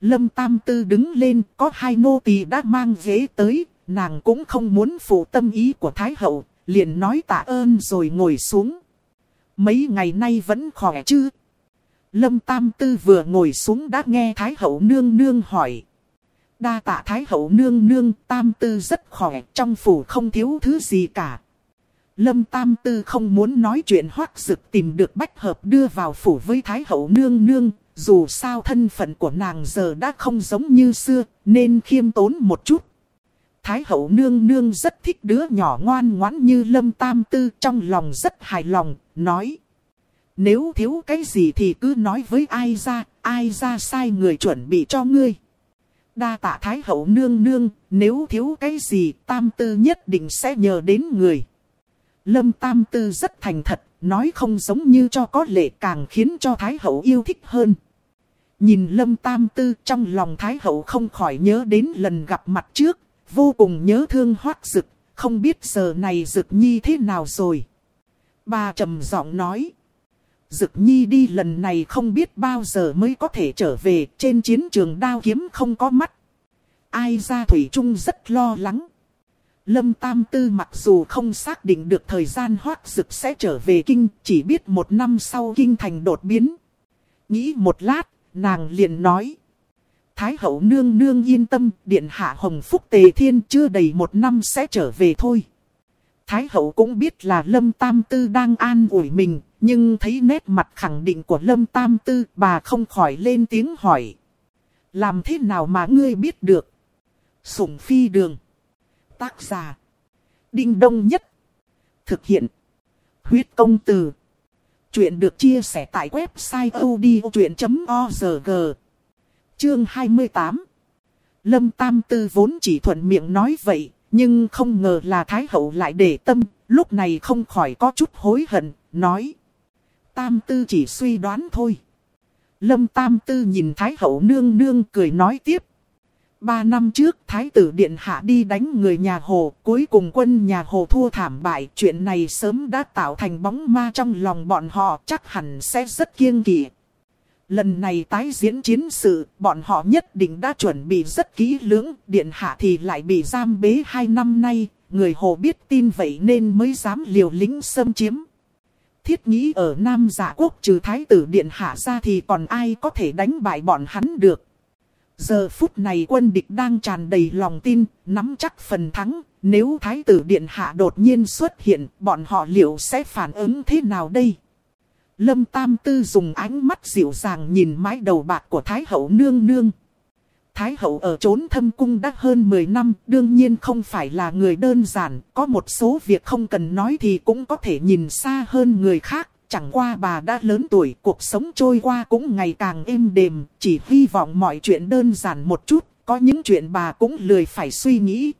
Lâm tam tư đứng lên, có hai nô tỳ đã mang ghế tới, nàng cũng không muốn phụ tâm ý của Thái hậu, liền nói tạ ơn rồi ngồi xuống. Mấy ngày nay vẫn khỏe chứ? Lâm Tam Tư vừa ngồi xuống đã nghe Thái Hậu Nương Nương hỏi. Đa tạ Thái Hậu Nương Nương, Tam Tư rất khỏe, trong phủ không thiếu thứ gì cả. Lâm Tam Tư không muốn nói chuyện hoác dực tìm được bách hợp đưa vào phủ với Thái Hậu Nương Nương, dù sao thân phận của nàng giờ đã không giống như xưa, nên khiêm tốn một chút. Thái hậu nương nương rất thích đứa nhỏ ngoan ngoãn như lâm tam tư trong lòng rất hài lòng, nói. Nếu thiếu cái gì thì cứ nói với ai ra, ai ra sai người chuẩn bị cho ngươi. Đa tạ Thái hậu nương nương, nếu thiếu cái gì tam tư nhất định sẽ nhờ đến người. Lâm tam tư rất thành thật, nói không giống như cho có lệ càng khiến cho Thái hậu yêu thích hơn. Nhìn Lâm Tam Tư trong lòng Thái Hậu không khỏi nhớ đến lần gặp mặt trước, vô cùng nhớ thương hoác dực, không biết giờ này dực nhi thế nào rồi. Bà trầm giọng nói. Dực nhi đi lần này không biết bao giờ mới có thể trở về trên chiến trường đao kiếm không có mắt. Ai ra Thủy Trung rất lo lắng. Lâm Tam Tư mặc dù không xác định được thời gian hoác dực sẽ trở về kinh, chỉ biết một năm sau kinh thành đột biến. Nghĩ một lát, nàng liền nói. Thái hậu nương nương yên tâm, điện hạ hồng phúc tề thiên chưa đầy một năm sẽ trở về thôi. Thái hậu cũng biết là Lâm Tam Tư đang an ủi mình, nhưng thấy nét mặt khẳng định của Lâm Tam Tư, bà không khỏi lên tiếng hỏi. Làm thế nào mà ngươi biết được? Sủng phi đường. Tác giả. Đinh đông nhất. Thực hiện. Huyết công từ. Chuyện được chia sẻ tại website odchuyện.org. Chương 28 Lâm Tam Tư vốn chỉ thuận miệng nói vậy, nhưng không ngờ là Thái Hậu lại để tâm, lúc này không khỏi có chút hối hận, nói. Tam Tư chỉ suy đoán thôi. Lâm Tam Tư nhìn Thái Hậu nương nương cười nói tiếp. Ba năm trước Thái tử Điện Hạ đi đánh người nhà Hồ, cuối cùng quân nhà Hồ thua thảm bại. Chuyện này sớm đã tạo thành bóng ma trong lòng bọn họ chắc hẳn sẽ rất kiêng kỵ. Lần này tái diễn chiến sự, bọn họ nhất định đã chuẩn bị rất kỹ lưỡng, điện hạ thì lại bị giam bế hai năm nay, người hồ biết tin vậy nên mới dám liều lính xâm chiếm. Thiết nghĩ ở Nam giả quốc trừ thái tử điện hạ ra thì còn ai có thể đánh bại bọn hắn được. Giờ phút này quân địch đang tràn đầy lòng tin, nắm chắc phần thắng, nếu thái tử điện hạ đột nhiên xuất hiện, bọn họ liệu sẽ phản ứng thế nào đây? Lâm Tam Tư dùng ánh mắt dịu dàng nhìn mái đầu bạc của Thái Hậu nương nương. Thái Hậu ở trốn thâm cung đã hơn 10 năm, đương nhiên không phải là người đơn giản, có một số việc không cần nói thì cũng có thể nhìn xa hơn người khác. Chẳng qua bà đã lớn tuổi, cuộc sống trôi qua cũng ngày càng êm đềm, chỉ hy vọng mọi chuyện đơn giản một chút, có những chuyện bà cũng lười phải suy nghĩ.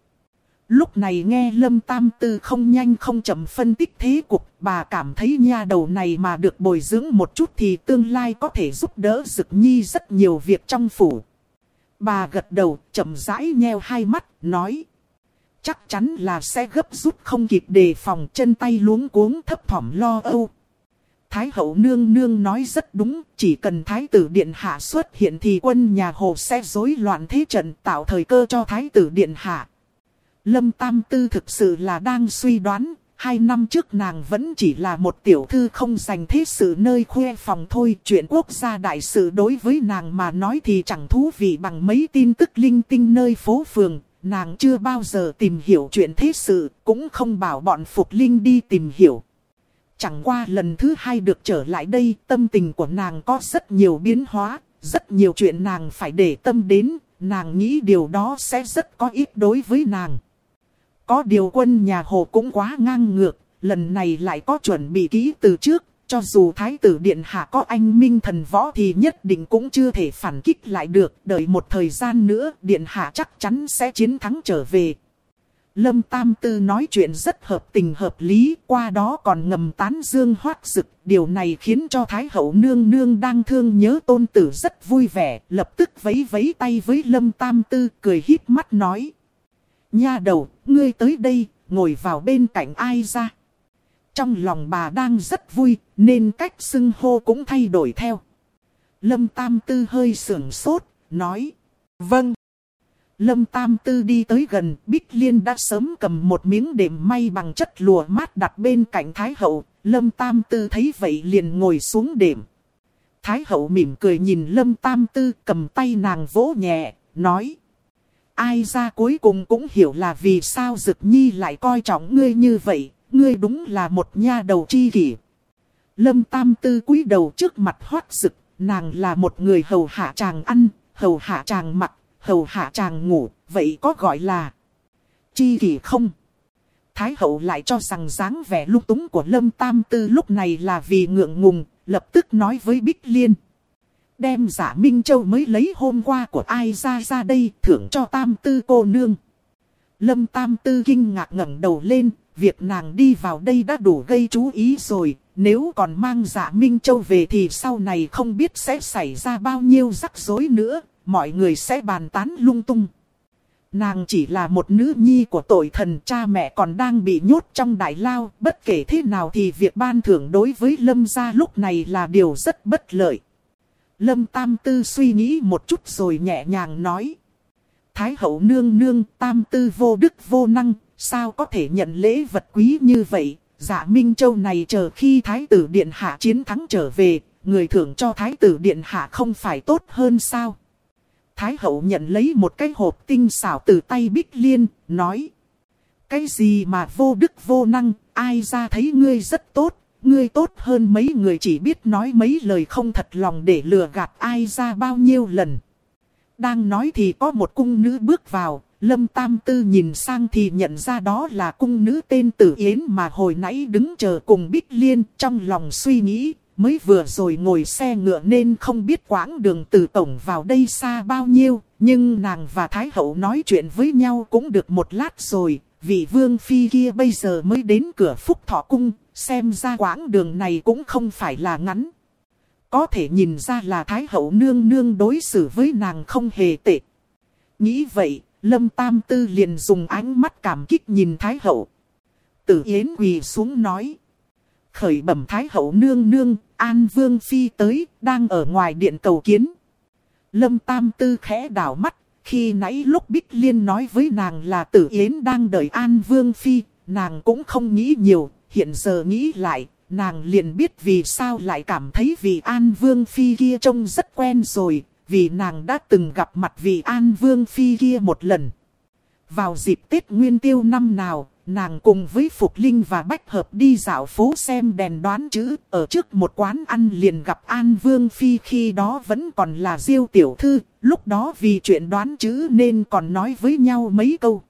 Lúc này nghe Lâm Tam Tư không nhanh không chậm phân tích thế cục, bà cảm thấy nha đầu này mà được bồi dưỡng một chút thì tương lai có thể giúp đỡ Dực Nhi rất nhiều việc trong phủ. Bà gật đầu, chậm rãi nheo hai mắt, nói. Chắc chắn là sẽ gấp rút không kịp đề phòng chân tay luống cuống thấp thỏm lo âu. Thái hậu nương nương nói rất đúng, chỉ cần thái tử điện hạ xuất hiện thì quân nhà hồ sẽ rối loạn thế trận tạo thời cơ cho thái tử điện hạ. Lâm Tam Tư thực sự là đang suy đoán, hai năm trước nàng vẫn chỉ là một tiểu thư không dành thế sự nơi khuê phòng thôi. Chuyện quốc gia đại sự đối với nàng mà nói thì chẳng thú vị bằng mấy tin tức linh tinh nơi phố phường. Nàng chưa bao giờ tìm hiểu chuyện thế sự, cũng không bảo bọn Phục Linh đi tìm hiểu. Chẳng qua lần thứ hai được trở lại đây, tâm tình của nàng có rất nhiều biến hóa, rất nhiều chuyện nàng phải để tâm đến, nàng nghĩ điều đó sẽ rất có ích đối với nàng. Có điều quân nhà Hồ cũng quá ngang ngược, lần này lại có chuẩn bị kỹ từ trước, cho dù Thái tử Điện Hạ có anh minh thần võ thì nhất định cũng chưa thể phản kích lại được, đợi một thời gian nữa Điện Hạ chắc chắn sẽ chiến thắng trở về. Lâm Tam Tư nói chuyện rất hợp tình hợp lý, qua đó còn ngầm tán dương hoác dực. Điều này khiến cho Thái Hậu Nương Nương đang thương nhớ tôn tử rất vui vẻ, lập tức vấy vấy tay với Lâm Tam Tư cười híp mắt nói. Nha đầu, ngươi tới đây, ngồi vào bên cạnh ai ra. Trong lòng bà đang rất vui, nên cách xưng hô cũng thay đổi theo. Lâm Tam Tư hơi sưởng sốt, nói. Vâng. Lâm Tam Tư đi tới gần, Bích Liên đã sớm cầm một miếng đệm may bằng chất lùa mát đặt bên cạnh Thái Hậu. Lâm Tam Tư thấy vậy liền ngồi xuống đệm. Thái Hậu mỉm cười nhìn Lâm Tam Tư cầm tay nàng vỗ nhẹ, nói. Ai ra cuối cùng cũng hiểu là vì sao Dực Nhi lại coi trọng ngươi như vậy, ngươi đúng là một nha đầu chi kỷ. Lâm Tam Tư cúi đầu trước mặt hoát Dực, nàng là một người hầu hạ chàng ăn, hầu hạ chàng mặc, hầu hạ chàng ngủ, vậy có gọi là chi kỷ không? Thái hậu lại cho rằng dáng vẻ lung túng của Lâm Tam Tư lúc này là vì ngượng ngùng, lập tức nói với Bích Liên. Đem giả Minh Châu mới lấy hôm qua của ai ra ra đây thưởng cho Tam Tư cô nương. Lâm Tam Tư kinh ngạc ngẩng đầu lên, việc nàng đi vào đây đã đủ gây chú ý rồi. Nếu còn mang giả Minh Châu về thì sau này không biết sẽ xảy ra bao nhiêu rắc rối nữa, mọi người sẽ bàn tán lung tung. Nàng chỉ là một nữ nhi của tội thần cha mẹ còn đang bị nhốt trong đại lao, bất kể thế nào thì việc ban thưởng đối với Lâm gia lúc này là điều rất bất lợi. Lâm Tam Tư suy nghĩ một chút rồi nhẹ nhàng nói. Thái hậu nương nương Tam Tư vô đức vô năng, sao có thể nhận lễ vật quý như vậy? Dạ Minh Châu này chờ khi Thái tử Điện Hạ chiến thắng trở về, người thưởng cho Thái tử Điện Hạ không phải tốt hơn sao? Thái hậu nhận lấy một cái hộp tinh xảo từ tay Bích Liên, nói. Cái gì mà vô đức vô năng, ai ra thấy ngươi rất tốt, ngươi tốt hơn mấy người chỉ biết nói mấy lời không thật lòng để lừa gạt ai ra bao nhiêu lần. Đang nói thì có một cung nữ bước vào, Lâm Tam Tư nhìn sang thì nhận ra đó là cung nữ tên Tử Yến mà hồi nãy đứng chờ cùng Bích Liên trong lòng suy nghĩ, mới vừa rồi ngồi xe ngựa nên không biết quãng đường từ tổng vào đây xa bao nhiêu, nhưng nàng và Thái Hậu nói chuyện với nhau cũng được một lát rồi, vị vương phi kia bây giờ mới đến cửa phúc thọ cung, xem ra quãng đường này cũng không phải là ngắn. Có thể nhìn ra là Thái Hậu nương nương đối xử với nàng không hề tệ. Nghĩ vậy, Lâm Tam Tư liền dùng ánh mắt cảm kích nhìn Thái Hậu. Tử Yến quỳ xuống nói. Khởi bẩm Thái Hậu nương nương, An Vương Phi tới, đang ở ngoài điện cầu kiến. Lâm Tam Tư khẽ đảo mắt, khi nãy lúc Bích Liên nói với nàng là Tử Yến đang đợi An Vương Phi, nàng cũng không nghĩ nhiều, hiện giờ nghĩ lại, nàng liền biết vì sao lại cảm thấy vị An Vương Phi kia trông rất quen rồi, vì nàng đã từng gặp mặt vị An Vương Phi kia một lần. Vào dịp Tết Nguyên Tiêu năm nào, nàng cùng với Phục Linh và Bách Hợp đi dạo phố xem đèn đoán chữ, ở trước một quán ăn liền gặp An Vương Phi khi đó vẫn còn là diêu tiểu thư, lúc đó vì chuyện đoán chữ nên còn nói với nhau mấy câu.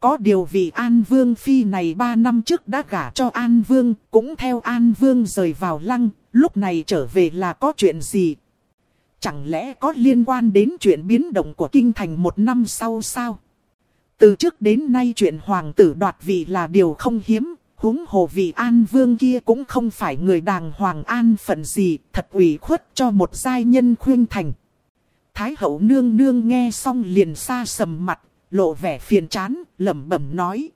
Có điều vì An Vương Phi này 3 năm trước đã gả cho An Vương, cũng theo An Vương rời vào lăng, lúc này trở về là có chuyện gì? Chẳng lẽ có liên quan đến chuyện biến động của kinh thành một năm sau sao? Từ trước đến nay chuyện hoàng tử đoạt vị là điều không hiếm, huống hồ vị an vương kia cũng không phải người đàng hoàng an phận gì, thật ủy khuất cho một giai nhân khuyên thành. Thái hậu nương nương nghe xong liền xa sầm mặt, lộ vẻ phiền chán, lẩm bẩm nói.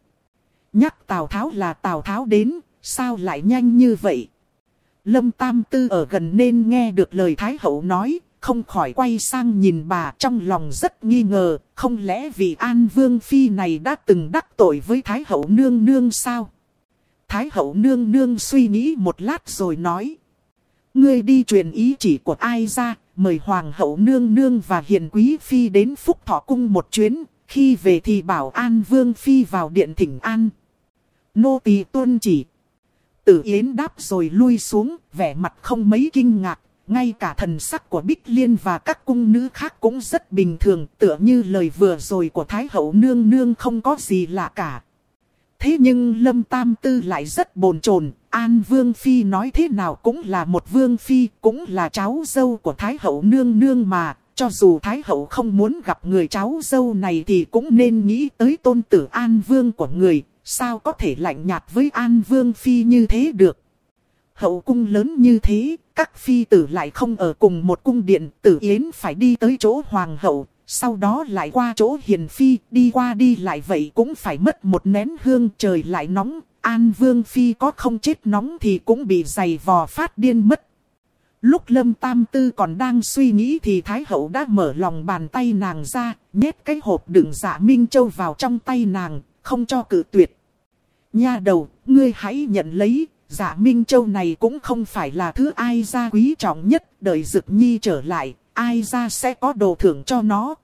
Nhắc Tào Tháo là Tào Tháo đến, sao lại nhanh như vậy? Lâm Tam Tư ở gần nên nghe được lời Thái hậu nói, không khỏi quay sang nhìn bà trong lòng rất nghi ngờ, không lẽ vì An Vương Phi này đã từng đắc tội với Thái Hậu Nương Nương sao? Thái Hậu Nương Nương suy nghĩ một lát rồi nói. Ngươi đi truyền ý chỉ của ai ra, mời Hoàng Hậu Nương Nương và Hiền Quý Phi đến Phúc Thọ Cung một chuyến, khi về thì bảo An Vương Phi vào điện thỉnh An. Nô tỳ tuân chỉ. Tử Yến đáp rồi lui xuống, vẻ mặt không mấy kinh ngạc, ngay cả thần sắc của Bích Liên và các cung nữ khác cũng rất bình thường, tựa như lời vừa rồi của Thái hậu nương nương không có gì lạ cả. Thế nhưng Lâm Tam Tư lại rất bồn chồn An Vương Phi nói thế nào cũng là một Vương Phi, cũng là cháu dâu của Thái hậu nương nương mà. Cho dù Thái hậu không muốn gặp người cháu dâu này thì cũng nên nghĩ tới tôn tử An Vương của người, sao có thể lạnh nhạt với An Vương Phi như thế được. Hậu cung lớn như thế, các phi tử lại không ở cùng một cung điện, tử yến phải đi tới chỗ hoàng hậu, sau đó lại qua chỗ hiền phi, đi qua đi lại vậy cũng phải mất một nén hương trời lại nóng, An Vương Phi có không chết nóng thì cũng bị dày vò phát điên mất. Lúc Lâm Tam Tư còn đang suy nghĩ thì Thái Hậu đã mở lòng bàn tay nàng ra, nhét cái hộp đựng dạ Minh Châu vào trong tay nàng, không cho cử tuyệt. Nha đầu, ngươi hãy nhận lấy, dạ Minh Châu này cũng không phải là thứ ai ra quý trọng nhất, đợi Dực Nhi trở lại, ai ra sẽ có đồ thưởng cho nó.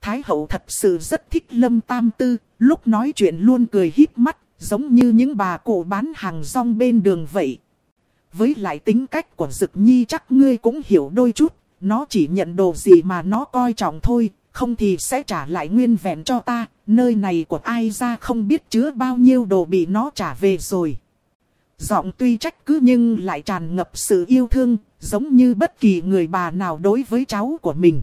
Thái Hậu thật sự rất thích Lâm Tam Tư, lúc nói chuyện luôn cười híp mắt, giống như những bà cụ bán hàng rong bên đường vậy. Với lại tính cách của Dực Nhi chắc ngươi cũng hiểu đôi chút, nó chỉ nhận đồ gì mà nó coi trọng thôi, không thì sẽ trả lại nguyên vẹn cho ta, nơi này của ai ra không biết chứa bao nhiêu đồ bị nó trả về rồi. Giọng tuy trách cứ nhưng lại tràn ngập sự yêu thương, giống như bất kỳ người bà nào đối với cháu của mình.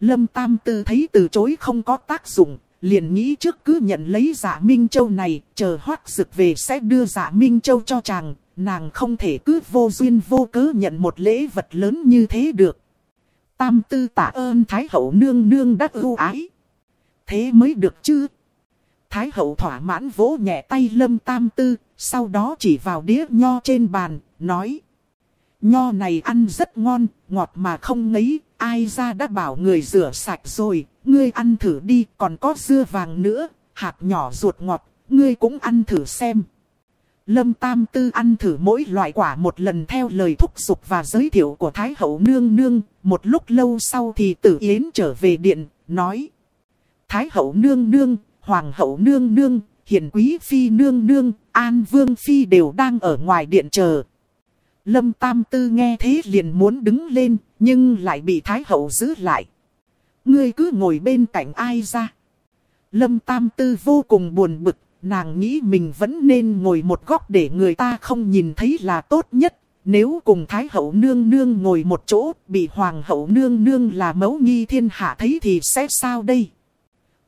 Lâm Tam Tư thấy từ chối không có tác dụng, liền nghĩ trước cứ nhận lấy giả Minh Châu này, chờ hoác rực về sẽ đưa giả Minh Châu cho chàng, nàng không thể cứ vô duyên vô cớ nhận một lễ vật lớn như thế được. Tam tư tạ ơn Thái hậu nương nương đắc ưu ái. Thế mới được chứ. Thái hậu thỏa mãn vỗ nhẹ tay lâm tam tư, sau đó chỉ vào đĩa nho trên bàn, nói. Nho này ăn rất ngon, ngọt mà không ngấy, ai ra đã bảo người rửa sạch rồi, ngươi ăn thử đi, còn có dưa vàng nữa, hạt nhỏ ruột ngọt, ngươi cũng ăn thử xem. Lâm Tam Tư ăn thử mỗi loại quả một lần theo lời thúc giục và giới thiệu của Thái Hậu Nương Nương, một lúc lâu sau thì Tử Yến trở về điện, nói. Thái Hậu Nương Nương, Hoàng Hậu Nương Nương, Hiền Quý Phi Nương Nương, An Vương Phi đều đang ở ngoài điện chờ. Lâm Tam Tư nghe thế liền muốn đứng lên, nhưng lại bị Thái Hậu giữ lại. Ngươi cứ ngồi bên cạnh ai ra. Lâm Tam Tư vô cùng buồn bực, nàng nghĩ mình vẫn nên ngồi một góc để người ta không nhìn thấy là tốt nhất. Nếu cùng Thái Hậu Nương Nương ngồi một chỗ, bị Hoàng Hậu Nương Nương là mẫu nghi thiên hạ thấy thì sẽ sao đây?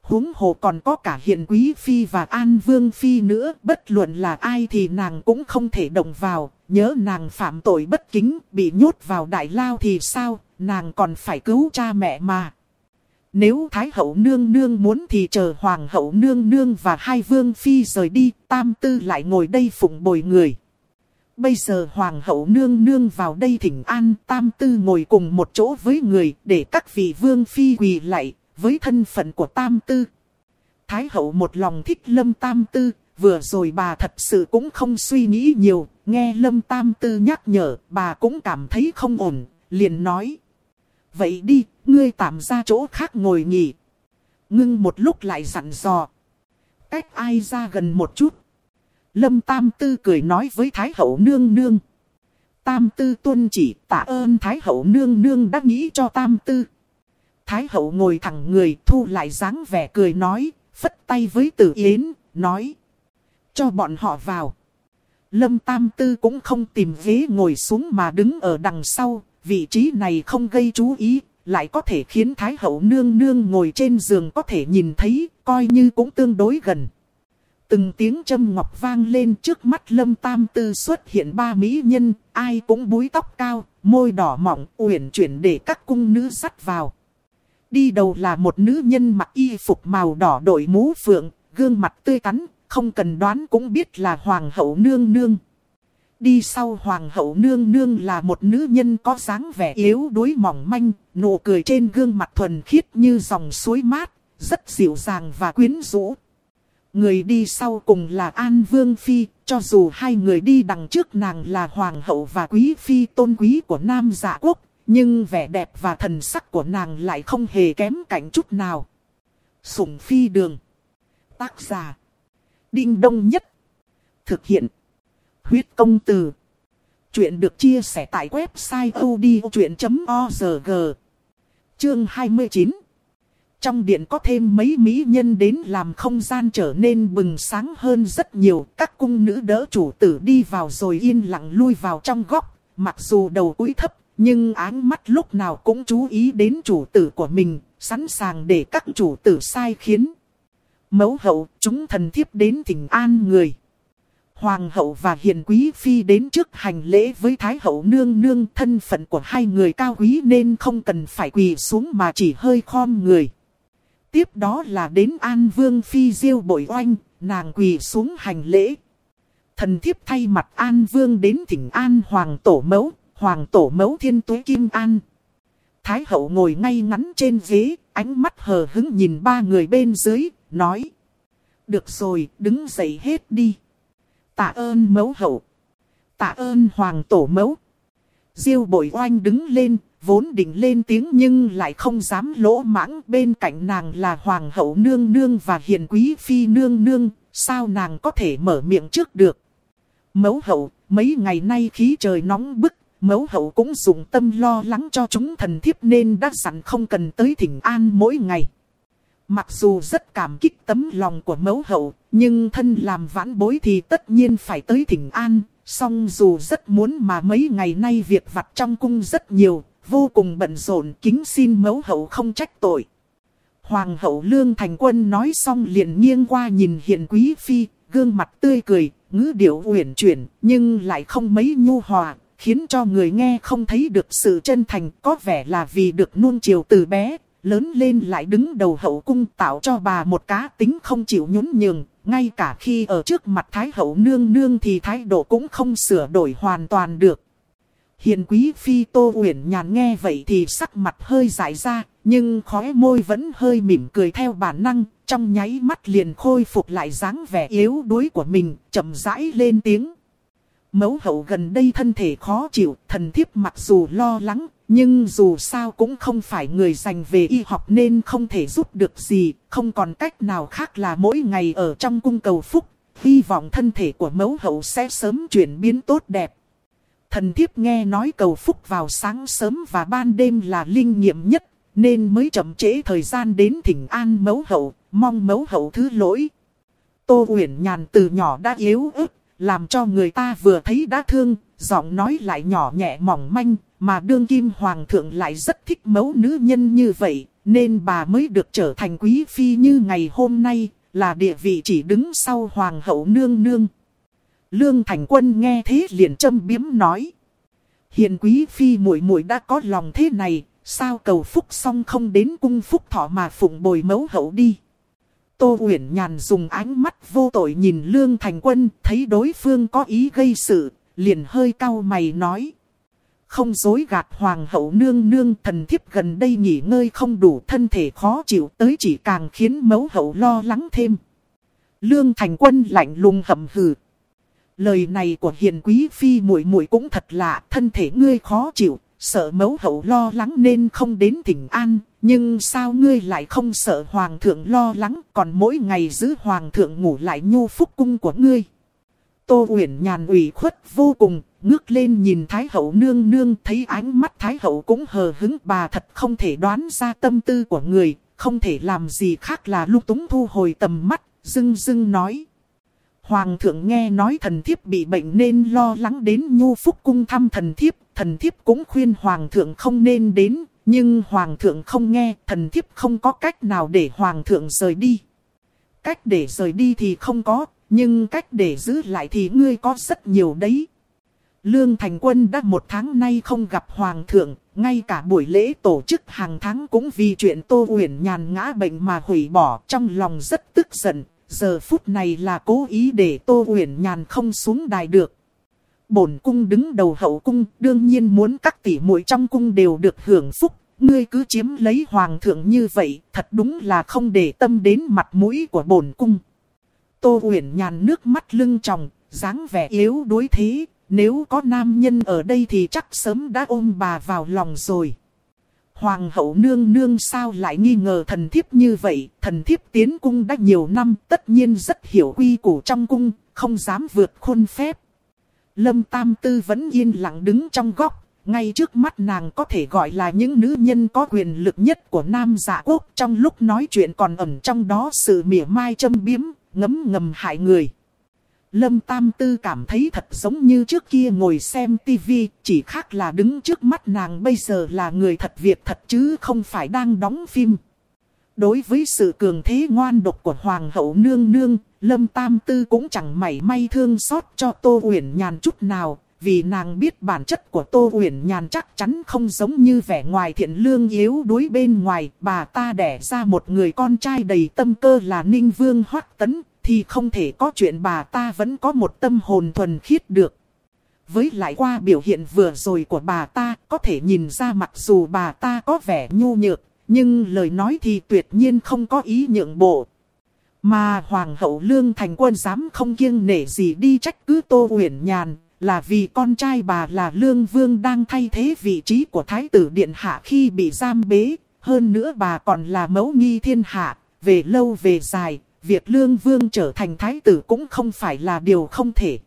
huống hồ còn có cả hiện quý phi và an vương phi nữa, bất luận là ai thì nàng cũng không thể động vào, nhớ nàng phạm tội bất kính, bị nhốt vào đại lao thì sao, nàng còn phải cứu cha mẹ mà. Nếu Thái hậu nương nương muốn thì chờ Hoàng hậu nương nương và hai vương phi rời đi, tam tư lại ngồi đây phụng bồi người. Bây giờ Hoàng hậu nương nương vào đây thỉnh an, tam tư ngồi cùng một chỗ với người để các vị vương phi quỳ lại, với thân phận của tam tư. Thái hậu một lòng thích lâm tam tư, vừa rồi bà thật sự cũng không suy nghĩ nhiều, nghe lâm tam tư nhắc nhở, bà cũng cảm thấy không ổn, liền nói. Vậy đi, ngươi tạm ra chỗ khác ngồi nghỉ. Ngưng một lúc lại dặn dò. Cách ai ra gần một chút. Lâm Tam Tư cười nói với Thái Hậu Nương Nương. Tam Tư tuân chỉ tạ ơn Thái Hậu Nương Nương đã nghĩ cho Tam Tư. Thái Hậu ngồi thẳng người thu lại dáng vẻ cười nói, phất tay với Tử Yến, nói. Cho bọn họ vào. Lâm Tam Tư cũng không tìm ghế ngồi xuống mà đứng ở đằng sau, vị trí này không gây chú ý, lại có thể khiến Thái hậu nương nương ngồi trên giường có thể nhìn thấy, coi như cũng tương đối gần. Từng tiếng châm ngọc vang lên trước mắt lâm tam tư xuất hiện ba mỹ nhân, ai cũng búi tóc cao, môi đỏ mỏng, uyển chuyển để các cung nữ sắt vào. Đi đầu là một nữ nhân mặc y phục màu đỏ đội mũ phượng, gương mặt tươi tắn, không cần đoán cũng biết là hoàng hậu nương nương. Đi sau hoàng hậu nương nương là một nữ nhân có dáng vẻ yếu đuối mỏng manh, nụ cười trên gương mặt thuần khiết như dòng suối mát, rất dịu dàng và quyến rũ. Người đi sau cùng là An Vương Phi, cho dù hai người đi đằng trước nàng là Hoàng hậu và Quý Phi tôn quý của Nam Dạ Quốc, nhưng vẻ đẹp và thần sắc của nàng lại không hề kém cạnh chút nào. Sủng Phi Đường Tác giả Đinh Đông Nhất Thực hiện Huyết công từ. Chuyện được chia sẻ tại website odchuyện.org. Chương 29. Trong điện có thêm mấy mỹ nhân đến làm không gian trở nên bừng sáng hơn rất nhiều. Các cung nữ đỡ chủ tử đi vào rồi yên lặng lui vào trong góc. Mặc dù đầu cúi thấp, nhưng áng mắt lúc nào cũng chú ý đến chủ tử của mình, sẵn sàng để các chủ tử sai khiến. Mẫu hậu, chúng thần thiếp đến thỉnh an người. Hoàng hậu và hiền quý phi đến trước hành lễ với Thái hậu nương nương thân phận của hai người cao quý nên không cần phải quỳ xuống mà chỉ hơi khom người. Tiếp đó là đến An Vương Phi diêu bội oanh, nàng quỳ xuống hành lễ. Thần thiếp thay mặt An Vương đến thỉnh An Hoàng Tổ Mẫu, Hoàng Tổ Mẫu Thiên Tuế Kim An. Thái hậu ngồi ngay ngắn trên ghế, ánh mắt hờ hứng nhìn ba người bên dưới, nói. Được rồi, đứng dậy hết đi. Tạ ơn mẫu hậu. Tạ ơn hoàng tổ mẫu. Diêu bội oanh đứng lên, vốn định lên tiếng nhưng lại không dám lỗ mãng. Bên cạnh nàng là hoàng hậu nương nương và hiền quý phi nương nương, sao nàng có thể mở miệng trước được. Mẫu hậu, mấy ngày nay khí trời nóng bức, mẫu hậu cũng dùng tâm lo lắng cho chúng thần thiếp nên đã dặn không cần tới thỉnh an mỗi ngày. Mặc dù rất cảm kích tấm lòng của mẫu hậu, nhưng thân làm vãn bối thì tất nhiên phải tới thỉnh an. Song dù rất muốn mà mấy ngày nay việc vặt trong cung rất nhiều, vô cùng bận rộn kính xin mẫu hậu không trách tội. Hoàng hậu Lương Thành Quân nói xong liền nghiêng qua nhìn hiện quý phi, gương mặt tươi cười, ngữ điệu uyển chuyển, nhưng lại không mấy nhu hòa, khiến cho người nghe không thấy được sự chân thành, có vẻ là vì được nuông chiều từ bé, lớn lên lại đứng đầu hậu cung tạo cho bà một cá tính không chịu nhún nhường. Ngay cả khi ở trước mặt Thái hậu nương nương thì thái độ cũng không sửa đổi hoàn toàn được. Hiền quý phi Tô Uyển nhàn nghe vậy thì sắc mặt hơi dại ra, nhưng khóe môi vẫn hơi mỉm cười theo bản năng, trong nháy mắt liền khôi phục lại dáng vẻ yếu đuối của mình, chậm rãi lên tiếng. Mẫu hậu gần đây thân thể khó chịu, thần thiếp mặc dù lo lắng, nhưng dù sao cũng không phải người dành về y học nên không thể giúp được gì, không còn cách nào khác là mỗi ngày ở trong cung cầu phúc, hy vọng thân thể của mẫu hậu sẽ sớm chuyển biến tốt đẹp. Thần thiếp nghe nói cầu phúc vào sáng sớm và ban đêm là linh nghiệm nhất, nên mới chậm trễ thời gian đến thỉnh an mẫu hậu, mong mẫu hậu thứ lỗi. Tô Uyển Nhàn từ nhỏ đã yếu ớt, làm cho người ta vừa thấy đã thương, giọng nói lại nhỏ nhẹ mỏng manh, mà đương kim hoàng thượng lại rất thích mẫu nữ nhân như vậy, nên bà mới được trở thành quý phi như ngày hôm nay, là địa vị chỉ đứng sau hoàng hậu nương nương. Lương Thành Quân nghe thế liền châm biếm nói. Hiện quý phi muội muội đã có lòng thế này, sao cầu phúc xong không đến cung phúc thọ mà phụng bồi mẫu hậu đi. Tô Uyển Nhàn dùng ánh mắt vô tội nhìn Lương Thành Quân, thấy đối phương có ý gây sự, liền hơi cau mày nói. Không dối gạt hoàng hậu nương nương thần thiếp gần đây nghỉ ngơi không đủ thân thể khó chịu tới chỉ càng khiến mẫu hậu lo lắng thêm. Lương Thành Quân lạnh lùng hậm hừ. Lời này của hiền quý phi muội muội cũng thật lạ, thân thể ngươi khó chịu, sợ mẫu hậu lo lắng nên không đến thỉnh an, nhưng sao ngươi lại không sợ hoàng thượng lo lắng, còn mỗi ngày giữ hoàng thượng ngủ lại nhu phúc cung của ngươi. Tô Uyển nhàn ủy khuất vô cùng, ngước lên nhìn Thái hậu nương nương thấy ánh mắt Thái hậu cũng hờ hứng bà thật không thể đoán ra tâm tư của người, không thể làm gì khác là lúc túng thu hồi tầm mắt, dưng dưng nói. Hoàng thượng nghe nói thần thiếp bị bệnh nên lo lắng đến nhu phúc cung thăm thần thiếp, thần thiếp cũng khuyên hoàng thượng không nên đến, nhưng hoàng thượng không nghe, thần thiếp không có cách nào để hoàng thượng rời đi. Cách để rời đi thì không có, nhưng cách để giữ lại thì ngươi có rất nhiều đấy. Lương Thành Quân đã một tháng nay không gặp Hoàng thượng, ngay cả buổi lễ tổ chức hàng tháng cũng vì chuyện Tô Uyển nhàn ngã bệnh mà hủy bỏ trong lòng rất tức giận. Giờ phút này là cố ý để Tô Uyển nhàn không xuống đài được. Bổn cung đứng đầu hậu cung, đương nhiên muốn các tỷ muội trong cung đều được hưởng phúc. Ngươi cứ chiếm lấy hoàng thượng như vậy, thật đúng là không để tâm đến mặt mũi của bổn cung. Tô Uyển nhàn nước mắt lưng tròng, dáng vẻ yếu đuối thế, nếu có nam nhân ở đây thì chắc sớm đã ôm bà vào lòng rồi. Hoàng hậu nương nương sao lại nghi ngờ thần thiếp như vậy, thần thiếp tiến cung đã nhiều năm, tất nhiên rất hiểu quy củ trong cung, không dám vượt khuôn phép. Lâm Tam Tư vẫn yên lặng đứng trong góc, ngay trước mắt nàng có thể gọi là những nữ nhân có quyền lực nhất của Nam Dạ quốc trong lúc nói chuyện còn ẩn trong đó sự mỉa mai châm biếm, ngấm ngầm hại người. Lâm Tam Tư cảm thấy thật giống như trước kia ngồi xem tivi, chỉ khác là đứng trước mắt nàng bây giờ là người thật việc thật chứ không phải đang đóng phim. Đối với sự cường thế ngoan độc của Hoàng hậu Nương Nương, Lâm Tam Tư cũng chẳng mảy may thương xót cho Tô Uyển Nhàn chút nào, vì nàng biết bản chất của Tô Uyển Nhàn chắc chắn không giống như vẻ ngoài thiện lương yếu đuối bên ngoài, bà ta đẻ ra một người con trai đầy tâm cơ là Ninh Vương Hoắc Tấn, thì không thể có chuyện bà ta vẫn có một tâm hồn thuần khiết được. Với lại qua biểu hiện vừa rồi của bà ta, có thể nhìn ra mặc dù bà ta có vẻ nhu nhược, nhưng lời nói thì tuyệt nhiên không có ý nhượng bộ. Mà Hoàng hậu Lương Thành Quân dám không kiêng nể gì đi trách cứ Tô Uyển Nhàn, là vì con trai bà là Lương Vương đang thay thế vị trí của Thái tử Điện Hạ khi bị giam bế. Hơn nữa bà còn là mẫu nghi thiên hạ, về lâu về dài, việc Lương Vương trở thành Thái tử cũng không phải là điều không thể.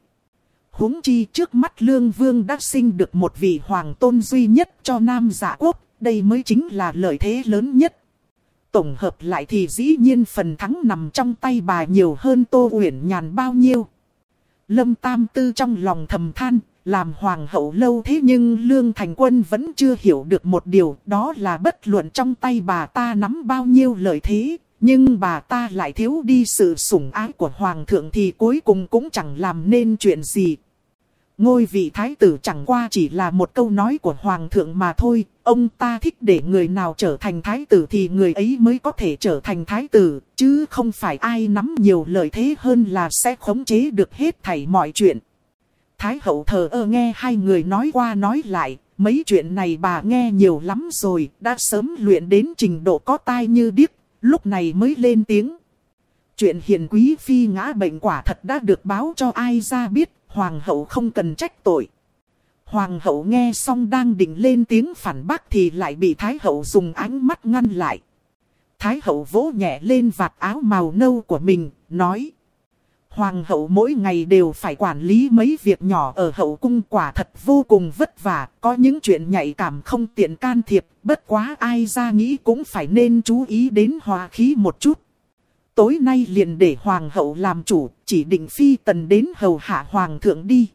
huống chi trước mắt Lương Vương đã sinh được một vị hoàng tôn duy nhất cho Nam giả quốc, đây mới chính là lợi thế lớn nhất. Tổng hợp lại thì dĩ nhiên phần thắng nằm trong tay bà nhiều hơn Tô Uyển Nhàn bao nhiêu. Lâm Tam Tư trong lòng thầm than, làm hoàng hậu lâu thế nhưng Lương Thành Quân vẫn chưa hiểu được một điều, đó là bất luận trong tay bà ta nắm bao nhiêu lợi thế, nhưng bà ta lại thiếu đi sự sủng ái của hoàng thượng thì cuối cùng cũng chẳng làm nên chuyện gì. Ngôi vị thái tử chẳng qua chỉ là một câu nói của hoàng thượng mà thôi, ông ta thích để người nào trở thành thái tử thì người ấy mới có thể trở thành thái tử, chứ không phải ai nắm nhiều lợi thế hơn là sẽ khống chế được hết thảy mọi chuyện. Thái hậu thờ ơ nghe hai người nói qua nói lại, mấy chuyện này bà nghe nhiều lắm rồi, đã sớm luyện đến trình độ có tai như điếc, lúc này mới lên tiếng. Chuyện hiền quý phi ngã bệnh quả thật đã được báo cho ai ra biết, hoàng hậu không cần trách tội. Hoàng hậu nghe xong đang định lên tiếng phản bác thì lại bị Thái hậu dùng ánh mắt ngăn lại. Thái hậu vỗ nhẹ lên vạt áo màu nâu của mình, nói. Hoàng hậu mỗi ngày đều phải quản lý mấy việc nhỏ ở hậu cung quả thật vô cùng vất vả, có những chuyện nhạy cảm không tiện can thiệp, bất quá ai ra nghĩ cũng phải nên chú ý đến hòa khí một chút. Tối nay liền để hoàng hậu làm chủ, chỉ định phi tần đến hầu hạ hoàng thượng đi.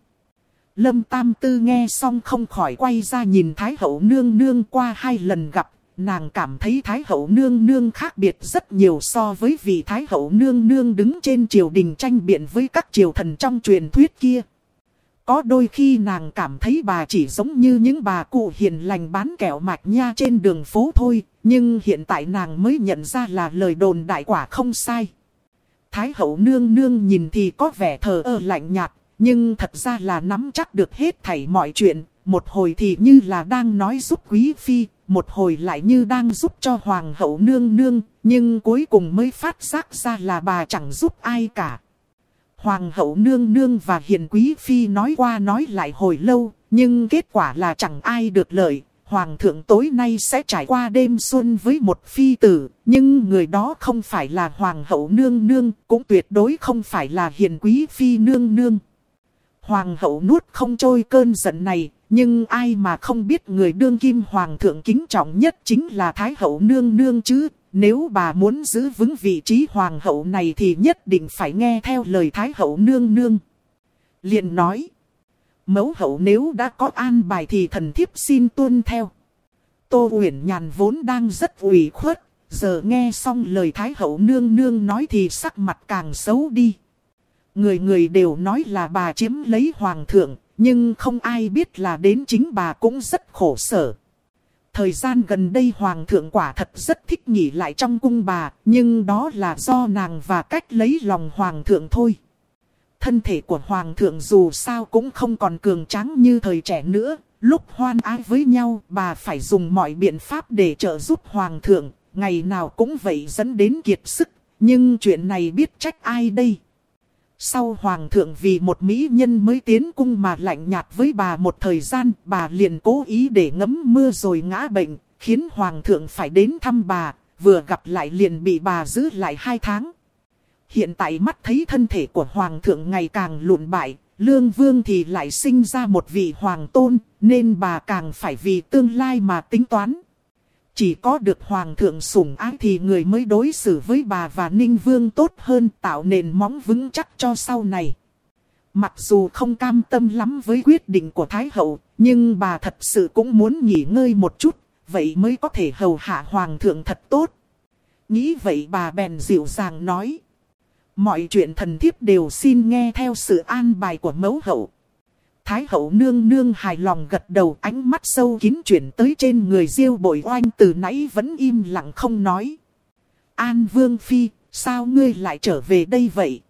Lâm Tam Tư nghe xong không khỏi quay ra nhìn Thái hậu nương nương qua hai lần gặp, nàng cảm thấy Thái hậu nương nương khác biệt rất nhiều so với vị Thái hậu nương nương đứng trên triều đình tranh biện với các triều thần trong truyền thuyết kia. Có đôi khi nàng cảm thấy bà chỉ giống như những bà cụ hiền lành bán kẹo mạch nha trên đường phố thôi, nhưng hiện tại nàng mới nhận ra là lời đồn đại quả không sai. Thái hậu nương nương nhìn thì có vẻ thờ ơ lạnh nhạt, nhưng thật ra là nắm chắc được hết thảy mọi chuyện, một hồi thì như là đang nói giúp quý phi, một hồi lại như đang giúp cho hoàng hậu nương nương, nhưng cuối cùng mới phát giác ra là bà chẳng giúp ai cả. Hoàng hậu nương nương và hiền quý phi nói qua nói lại hồi lâu, nhưng kết quả là chẳng ai được lợi. Hoàng thượng tối nay sẽ trải qua đêm xuân với một phi tử, nhưng người đó không phải là hoàng hậu nương nương, cũng tuyệt đối không phải là hiền quý phi nương nương. Hoàng hậu nuốt không trôi cơn giận này, nhưng ai mà không biết người đương kim hoàng thượng kính trọng nhất chính là thái hậu nương nương chứ, nếu bà muốn giữ vững vị trí hoàng hậu này thì nhất định phải nghe theo lời thái hậu nương nương. liền nói. Mẫu hậu nếu đã có an bài thì thần thiếp xin tuân theo. Tô Uyển Nhàn vốn đang rất ủy khuất. Giờ nghe xong lời thái hậu nương nương nói thì sắc mặt càng xấu đi. Người người đều nói là bà chiếm lấy hoàng thượng. Nhưng không ai biết là đến chính bà cũng rất khổ sở. Thời gian gần đây hoàng thượng quả thật rất thích nghỉ lại trong cung bà, nhưng đó là do nàng và cách lấy lòng hoàng thượng thôi. Thân thể của hoàng thượng dù sao cũng không còn cường tráng như thời trẻ nữa, lúc hoan ái với nhau bà phải dùng mọi biện pháp để trợ giúp hoàng thượng, ngày nào cũng vậy dẫn đến kiệt sức, nhưng chuyện này biết trách ai đây? Sau hoàng thượng vì một mỹ nhân mới tiến cung mà lạnh nhạt với bà một thời gian, bà liền cố ý để ngấm mưa rồi ngã bệnh, khiến hoàng thượng phải đến thăm bà, vừa gặp lại liền bị bà giữ lại hai tháng. Hiện tại mắt thấy thân thể của hoàng thượng ngày càng lụn bại, lương vương thì lại sinh ra một vị hoàng tôn, nên bà càng phải vì tương lai mà tính toán. Chỉ có được hoàng thượng sủng ái thì người mới đối xử với bà và ninh vương tốt hơn tạo nền móng vững chắc cho sau này. Mặc dù không cam tâm lắm với quyết định của Thái hậu, nhưng bà thật sự cũng muốn nghỉ ngơi một chút, vậy mới có thể hầu hạ hoàng thượng thật tốt. Nghĩ vậy bà bèn dịu dàng nói. Mọi chuyện thần thiếp đều xin nghe theo sự an bài của mẫu hậu. Thái hậu nương nương hài lòng gật đầu ánh mắt sâu kín chuyển tới trên người diêu bội oanh từ nãy vẫn im lặng không nói. An Vương Phi, sao ngươi lại trở về đây vậy?